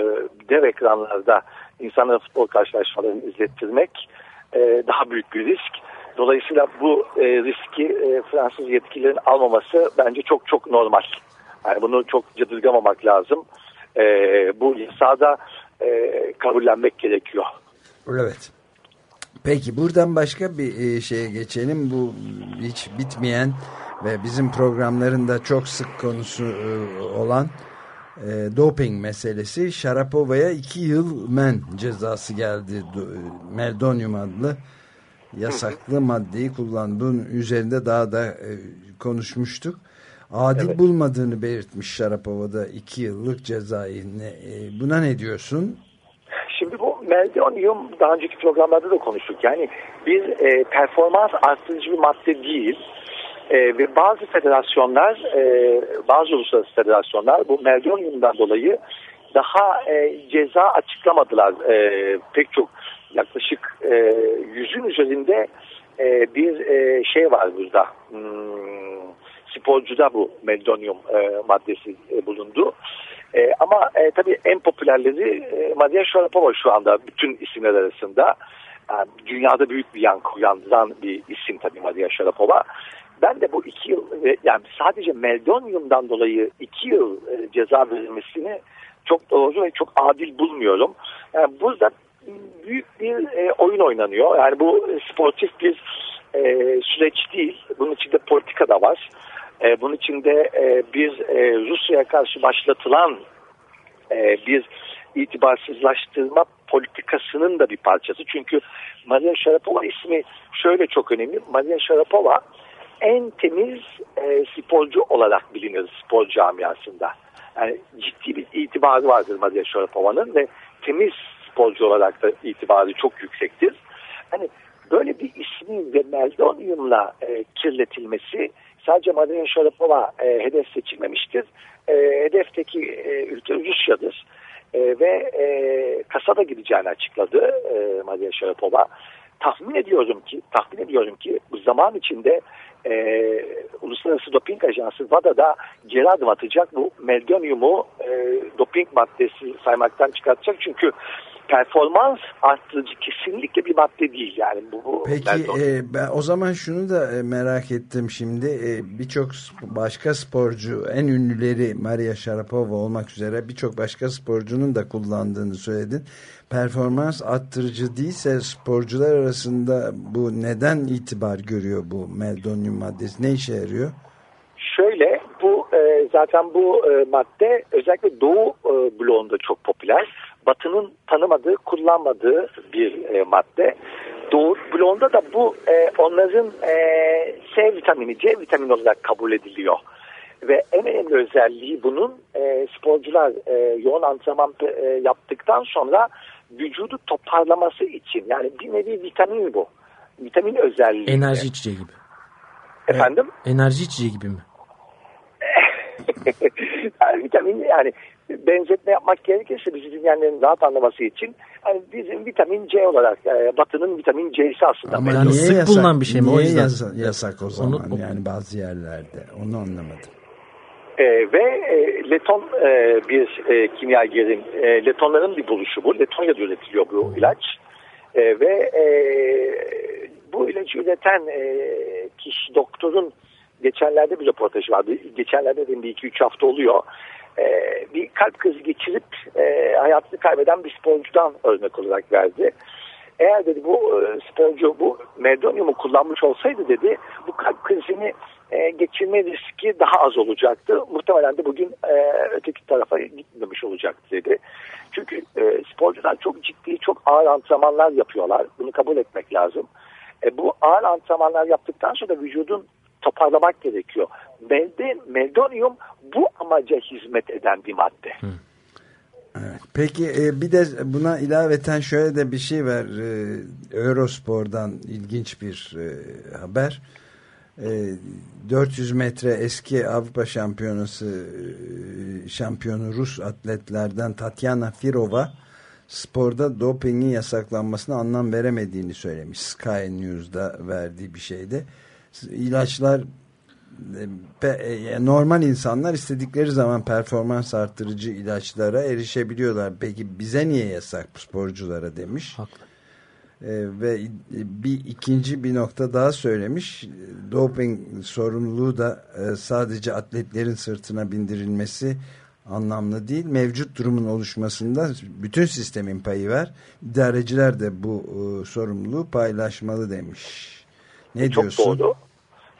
dev ekranlarda insanlara futbol karşılaşmalarını izlettirmek e, daha büyük bir risk. Dolayısıyla bu e, riski e, Fransız yetkililerin almaması bence çok çok normal. Yani bunu çok cadırgamamak lazım. E, bu yasada e, kabullenmek gerekiyor. Evet. Peki buradan başka bir e, şeye geçelim. Bu hiç bitmeyen ve bizim programlarında çok sık konusu e, olan e, doping meselesi. Şarapova'ya iki yıl men cezası geldi. Meldonium adlı yasaklı maddeyi kullandığın üzerinde daha da e, konuşmuştuk. Adil evet. bulmadığını belirtmiş Şarapova'da iki yıllık cezayı. E, buna ne diyorsun? Meldonium daha önceki programlarda da konuştuk. Yani bir e, performans artırıcı bir madde değil. E, ve bazı federasyonlar, e, bazı uluslararası federasyonlar bu meldoniumdan dolayı daha e, ceza açıklamadılar. E, pek çok yaklaşık e, yüzün üzerinde e, bir e, şey var burada. Hmm, sporcuda bu meldonium e, maddesi e, bulundu. E, ama e, tabii en popülerleri e, Maria Sharapova şu anda bütün isimler arasında. Yani dünyada büyük bir yankı uyandıran bir isim tabii Maria Sharapova. Ben de bu iki yıl yani sadece meldoniumdan dolayı iki yıl e, ceza verilmesini çok doğru ve çok adil bulmuyorum. Yani burada büyük bir e, oyun oynanıyor. Yani bu sportif bir e, süreç değil. Bunun içinde politika da var. E, bunun içinde e, bir e, Rusya'ya karşı başlatılan e, bir itibarsızlaştırma politikasının da bir parçası. Çünkü Maria Sharapova ismi şöyle çok önemli. Maria Sharapova en temiz e, sporcu olarak bilinir spor camiasında. Yani ciddi bir itibarı vardır Maria Sharapova'nın ve temiz sporcu olarak da itibarı çok yüksektir. Hani böyle bir ismin ve meldonyumla e, kirletilmesi sadece Maria Sharapova e, hedef seçilmemiştir. E, hedefteki e, ülke Rusya'dır. E, ve e, kasada gideceğini açıkladı e, Maria Sharapova. Tahmin ediyorum ki tahmin ediyorum ki bu zaman içinde e, Uluslararası Doping Ajansı WADA'da geri adım atacak bu meldonyumu e, doping maddesi saymaktan çıkartacak çünkü performans arttırıcı kesinlikle bir madde değil yani bu, bu Peki e, ben o zaman şunu da e, merak ettim şimdi e, birçok başka sporcu en ünlüleri Maria Sharapova olmak üzere birçok başka sporcunun da kullandığını söyledin. Performans arttırıcı değilse sporcular arasında bu neden itibar görüyor bu meldonyum maddesi ne işe yarıyor? Şöyle bu e, zaten bu e, madde özellikle Doğu e, bloğunda çok popüler. Batı'nın tanımadığı, kullanmadığı bir e, madde. Doğu bloğunda da bu e, onların e, C vitamini, C vitamini olarak kabul ediliyor. Ve en önemli özelliği bunun e, sporcular e, yoğun antrenman e, yaptıktan sonra vücudu toparlaması için. Yani bir nevi vitamin bu. Vitamin özelliği. Enerji içeceği gibi. Efendim? Enerji içeceği gibi mi? yani vitamin yani benzetme yapmak gerekirse bizi dinleyenlerin rahat anlaması için hani bizim vitamin C olarak e, batının vitamin C'si aslında. Ama Yani sık yasak, bulunan bir şey mi? O Niye yüzden. yasa- yasak o zaman Onu- yani bazı yerlerde onu anlamadım. E, ve e, Leton e, bir e, kimyagerin, e, Letonların bir buluşu bu. Letonya'da üretiliyor bu ilaç. E, ve e, bu ilacı üreten e, kişi doktorun geçenlerde bir röportajı vardı. Geçenlerde dedim bir iki üç hafta oluyor. E, bir kalp krizi geçirip e, hayatını kaybeden bir sporcudan örnek olarak verdi. Eğer dedi bu e, sporcu bu meldonyumu kullanmış olsaydı dedi bu kalp krizini e, geçirme riski daha az olacaktı. Muhtemelen de bugün e, öteki tarafa gitmemiş olacaktı dedi. Çünkü e, sporcular çok ciddi, çok ağır antrenmanlar yapıyorlar. Bunu kabul etmek lazım. E, bu ağır antrenmanlar yaptıktan sonra vücudun toparlamak gerekiyor. Melde, meldonyum bu amaca hizmet eden bir madde. Evet. Peki e, bir de buna ilaveten şöyle de bir şey var. E, Eurospor'dan ilginç bir e, haber. E, 400 metre eski Avrupa Şampiyonası şampiyonu Rus atletlerden Tatyana Firova sporda dopingin yasaklanmasına anlam veremediğini söylemiş. Sky News'da verdiği bir şeyde. İlaçlar pe- e, normal insanlar istedikleri zaman performans arttırıcı ilaçlara erişebiliyorlar. Peki bize niye yasak sporculara demiş. Haklı. E, ve bir ikinci bir nokta daha söylemiş. Doping sorumluluğu da e, sadece atletlerin sırtına bindirilmesi anlamlı değil. Mevcut durumun oluşmasında bütün sistemin payı var. İdareciler de bu e, sorumluluğu paylaşmalı demiş. Ne Çok diyorsun? doğru.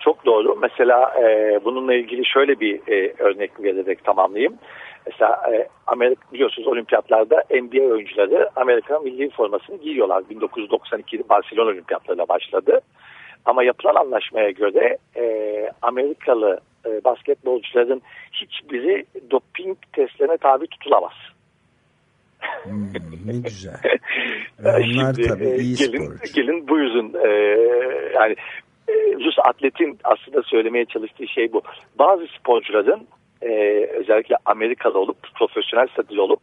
Çok doğru. Mesela e, bununla ilgili şöyle bir e, örnek vererek tamamlayayım. Mesela e, Amerika biliyorsunuz olimpiyatlarda NBA oyuncuları Amerika milli formasını giyiyorlar. 1992 Barcelona olimpiyatlarıyla başladı. Ama yapılan anlaşmaya göre e, Amerikalı e, basketbolcuların hiçbiri doping testlerine tabi tutulamaz. Hmm, ne güzel. Onlar Şimdi, tabii e, iyi gelin, sporcu. Gelin bu yüzden e, yani Rus atletin aslında söylemeye çalıştığı şey bu. Bazı sporcuların e, özellikle Amerikalı olup profesyonel statüde olup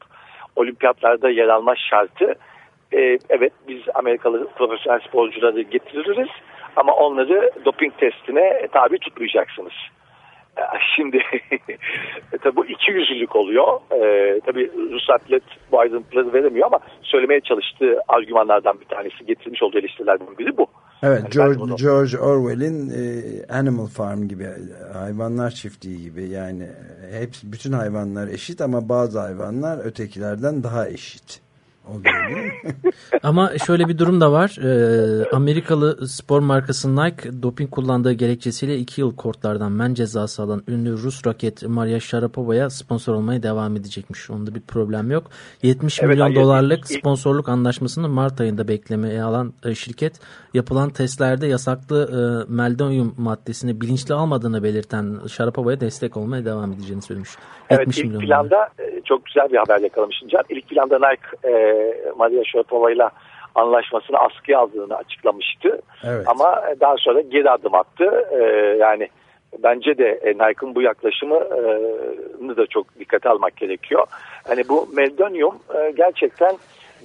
olimpiyatlarda yer alma şartı e, evet biz Amerikalı profesyonel sporcuları getiririz ama onları doping testine tabi tutmayacaksınız. E, Şimdi e, tabi bu iki yüzlülük oluyor. E, tabi Rus atlet bu ayrıntıları veremiyor ama söylemeye çalıştığı argümanlardan bir tanesi getirmiş olduğu eleştirilerden biri bu. Evet Yani George, George Orwell'in e, Animal Farm gibi hayvanlar çiftliği gibi yani hepsi bütün hayvanlar eşit ama bazı hayvanlar ötekilerden daha eşit. Ama şöyle bir durum da var. Ee, Amerikalı spor markası Nike doping kullandığı gerekçesiyle 2 yıl kortlardan men cezası alan ünlü Rus raket Maria Sharapova'ya sponsor olmaya devam edecekmiş. Onda bir problem yok. 70 Evet, milyon hayır, dolarlık sponsorluk anlaşmasını Mart ayında beklemeye alan e, şirket yapılan testlerde yasaklı e, meldonyum maddesini bilinçli almadığını belirten Sharapova'ya destek olmaya devam edeceğini söylemiş. Evet 70 ilk milyon dolar. planda e, çok güzel bir haber yakalamışsın Can. İlk planda Nike e, Maria Sharapova ile anlaşmasını askıya aldığını açıklamıştı. Evet. Ama e, daha sonra geri adım attı. E, yani bence de e, Nike'ın bu yaklaşımını da çok dikkate almak gerekiyor. Hani bu meldonyum e, gerçekten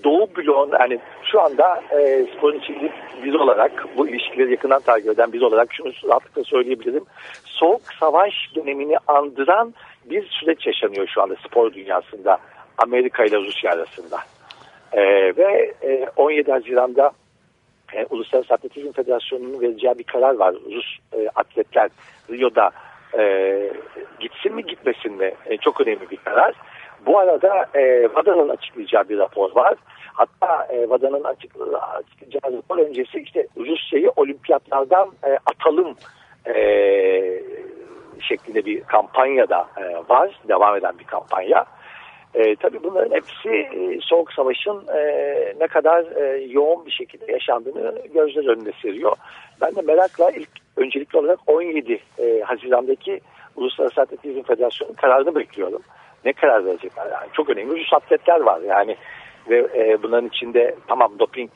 Doğu bloğun yani şu anda e, sporun içinde biz olarak bu ilişkileri yakından takip eden biz olarak şunu rahatlıkla söyleyebilirim. Soğuk savaş dönemini andıran bir süreç yaşanıyor şu anda spor dünyasında Amerika ile Rusya arasında. E, ve e, 17 Haziran'da e, Uluslararası Atletizm Federasyonu'nun vereceği bir karar var. Rus e, atletler Rio'da e, gitsin mi gitmesin mi E, çok önemli bir karar. Bu arada e, WADA'nın açıklayacağı bir rapor var. Hatta e, WADA'nın açıklayacağı, rapor öncesi işte Rusya'yı olimpiyatlardan e, atalım e, şeklinde bir kampanya da e, var. Devam eden bir kampanya. E, tabii bunların hepsi e, Soğuk Savaş'ın e, ne kadar e, yoğun bir şekilde yaşandığını gözler önüne seriyor. Ben de merakla ilk öncelikli olarak 17 e, Haziran'daki Uluslararası Atletizm Federasyonu kararını bekliyorum. Ne karar verecekler yani çok önemli Rus atletler var yani ve e, bunların içinde tamam doping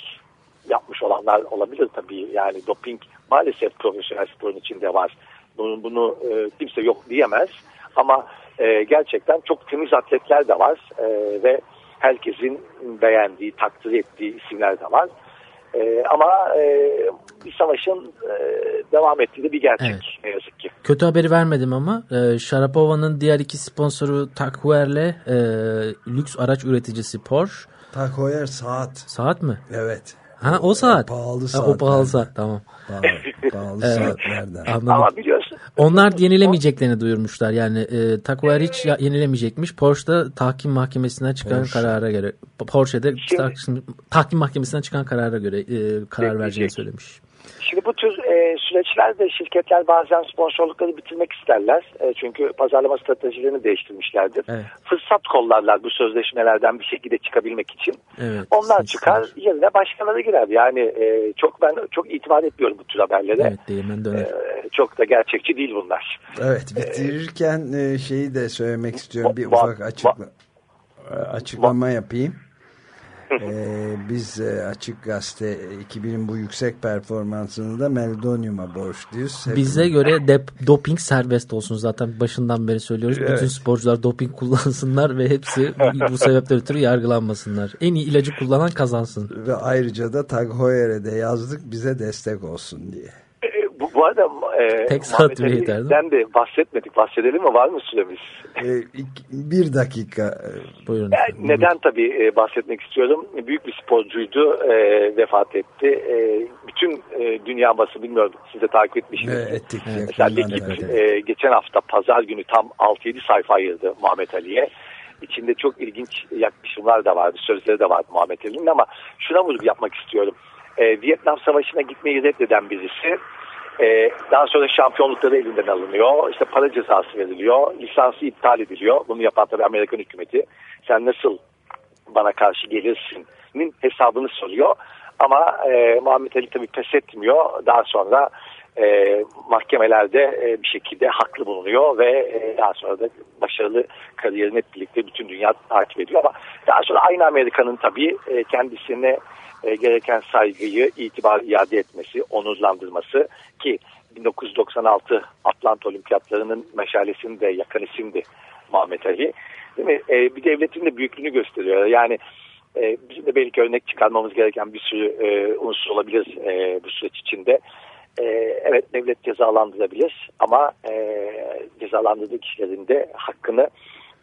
yapmış olanlar olabilir tabii yani doping maalesef profesyonel sporun içinde var. Bunu, bunu e, kimse yok diyemez ama e, gerçekten çok temiz atletler de var e, ve herkesin beğendiği, takdir ettiği isimler de var. E, ama e, bir savaşın e, devam ettiği de bir gerçek Evet. ne yazık ki. Kötü haberi vermedim ama e, Sharapova'nın diğer iki sponsoru Takhuer'le e, lüks araç üreticisi Porsche. Takoyer saat. Saat mi? Evet. Ha o saat. Pahalı Ha, saat. o pahalı saat tamam. Pahalı, pahalı Evet. saatlerden. Anladım. Ama biliyorsun Onlar yenilemeyeceklerini duyurmuşlar. Yani e, Takhuer hiç ya- yenilemeyecekmiş. Porsche da tahkim mahkemesinden çıkan Porsche. karara göre Porsche'de Şimdi- tahkim, mahkemesinden çıkan karara göre e, karar vereceğini söylemiş. Şimdi bu tür e, süreçlerde şirketler bazen sponsorlukları bitirmek isterler. E, çünkü pazarlama stratejilerini değiştirmişlerdir. Evet. Fırsat kollarlar bu sözleşmelerden bir şekilde çıkabilmek için. Evet, Onlar çıkar yerine başkaları girer. Yani e, çok ben çok itibar etmiyorum bu tür haberlere. Evet değirmen döner. E, çok da gerçekçi değil bunlar. Evet bitirirken e, şeyi de söylemek istiyorum. Bir ufak açıkla, e, açıklama yapayım. Ee, biz e, Açık Gazete 2000'in bu yüksek performansını da Meldonium'a borçluyuz. Hep- Bize göre dep, doping serbest olsun zaten başından beri söylüyoruz. Evet. Bütün sporcular doping kullansınlar ve hepsi bu sebepten ötürü yargılanmasınlar. En iyi ilacı kullanan kazansın. Ve ayrıca da Tag Heuer'e de yazdık bize destek olsun diye. E, bu, arada e, Tek saat bile yeter, değil de bahsetmedik. Bahsedelim mi? Var mı süremiz? Ee, ik- bir dakika e, Buyurun. Yani neden tabii e, bahsetmek istiyorum. Büyük bir sporcuydu. e, vefat etti. E, bütün e, dünya basını bilmiyorum siz de takip e, etmişsiniz. ettik Mesela yakından. Likit evet. e, geçen hafta pazar günü tam 6-7 sayfa ayırdı Muhammed Ali'ye. İçinde çok ilginç yaklaşımlar da vardı, sözleri de vardı Muhammed Ali'nin ama şuna vurgu yapmak istiyorum. E, Vietnam Savaşı'na gitmeyi reddeden birisi e, daha sonra şampiyonlukları elinden alınıyor. İşte para cezası veriliyor. Lisansı iptal ediliyor. Bunu yapan tabii Amerikan hükümeti. Sen nasıl bana karşı gelirsin'in hesabını soruyor. Ama e, Muhammed Ali tabii pes etmiyor. Daha sonra e, mahkemelerde e, bir şekilde haklı bulunuyor ve e, daha sonra da başarılı kariyerini hep birlikte bütün dünya takip ediyor. Ama daha sonra aynı Amerika'nın tabii e, kendisine e, gereken saygıyı, itibar iade etmesi, onurlandırması ki 1996 Atlanta Olimpiyatlarının meşalesini de yakan isimdi Muhammed Ali. Değil mi? E, bir devletin de büyüklüğünü gösteriyor. Yani e, bizim de belki örnek çıkarmamız gereken bir sürü e, unsur olabilir e, bu süreç içinde. E, evet devlet cezalandırabilir ama e, cezalandırdığı kişilerin de hakkını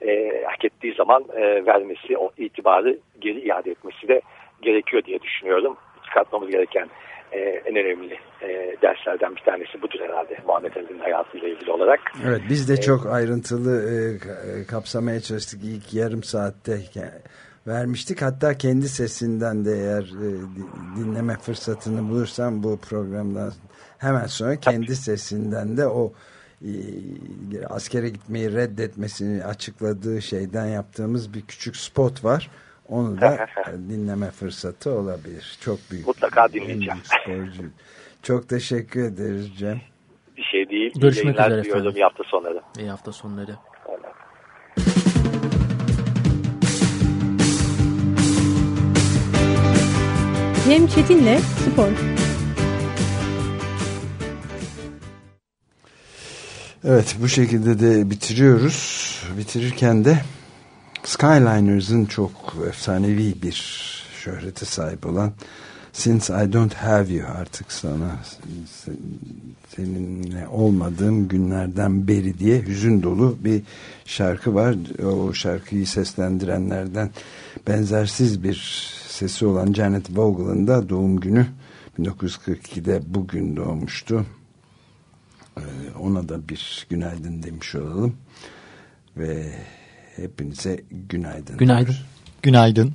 e, hak ettiği zaman e, vermesi, o itibarı geri iade etmesi de gerekiyor diye düşünüyorum. Çıkartmamız gereken e, en önemli e, derslerden bir tanesi budur herhalde Muhammed Ali'nin hayatıyla ilgili olarak. Evet biz de çok ayrıntılı e, e, kapsamaya çalıştık ilk yarım saatte vermiştik. Hatta kendi sesinden de eğer e, di- dinleme fırsatını bulursam bu programdan hemen sonra kendi sesinden de o e, askere gitmeyi reddetmesini açıkladığı şeyden yaptığımız bir küçük spot var. Onu da dinleme fırsatı olabilir. Çok büyük. Mutlaka dinleyeceğim. Çok teşekkür ederiz Cem. Bir şey değil. Görüşmek yayınlar üzere efendim. İyi hafta sonları. İyi hafta sonları. Cem Çetin'le Spor. Evet bu şekilde de bitiriyoruz. Bitirirken de Skyliners'ın çok efsanevi bir şöhrete sahip olan Since I Don't Have You artık sana se- seninle olmadığım günlerden beri diye hüzün dolu bir şarkı var. O şarkıyı seslendirenlerden benzersiz bir sesi olan Janet Vogel'ın da doğum günü 1942'de bugün doğmuştu. Ee, ona da bir günaydın demiş olalım. Ve hepinize günaydın. Günaydın. Günaydın.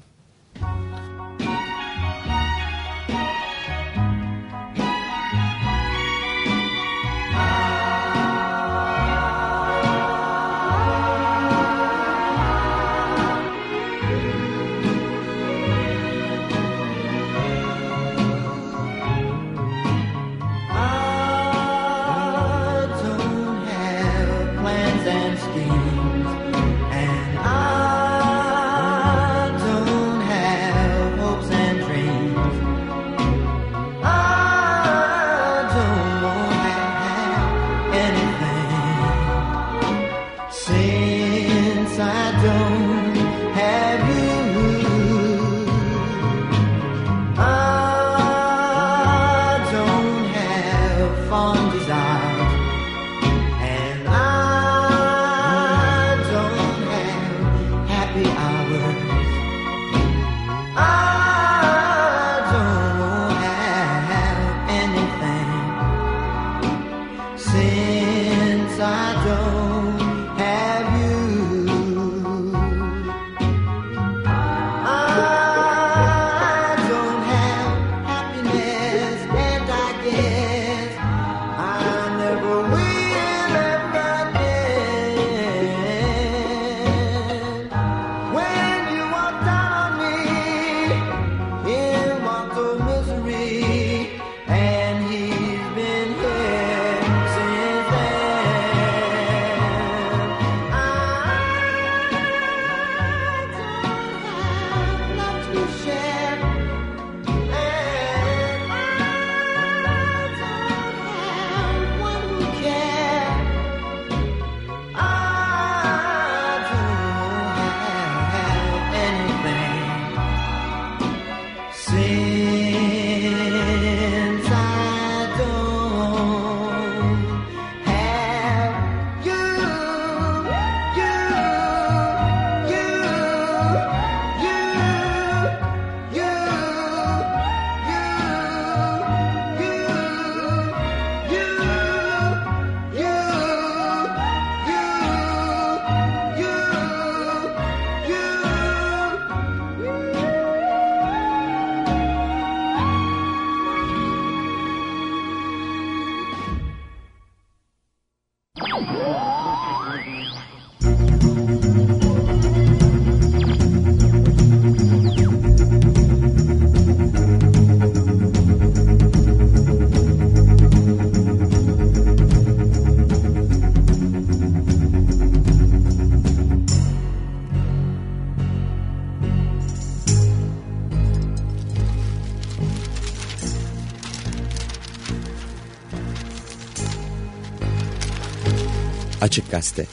Açık Gazete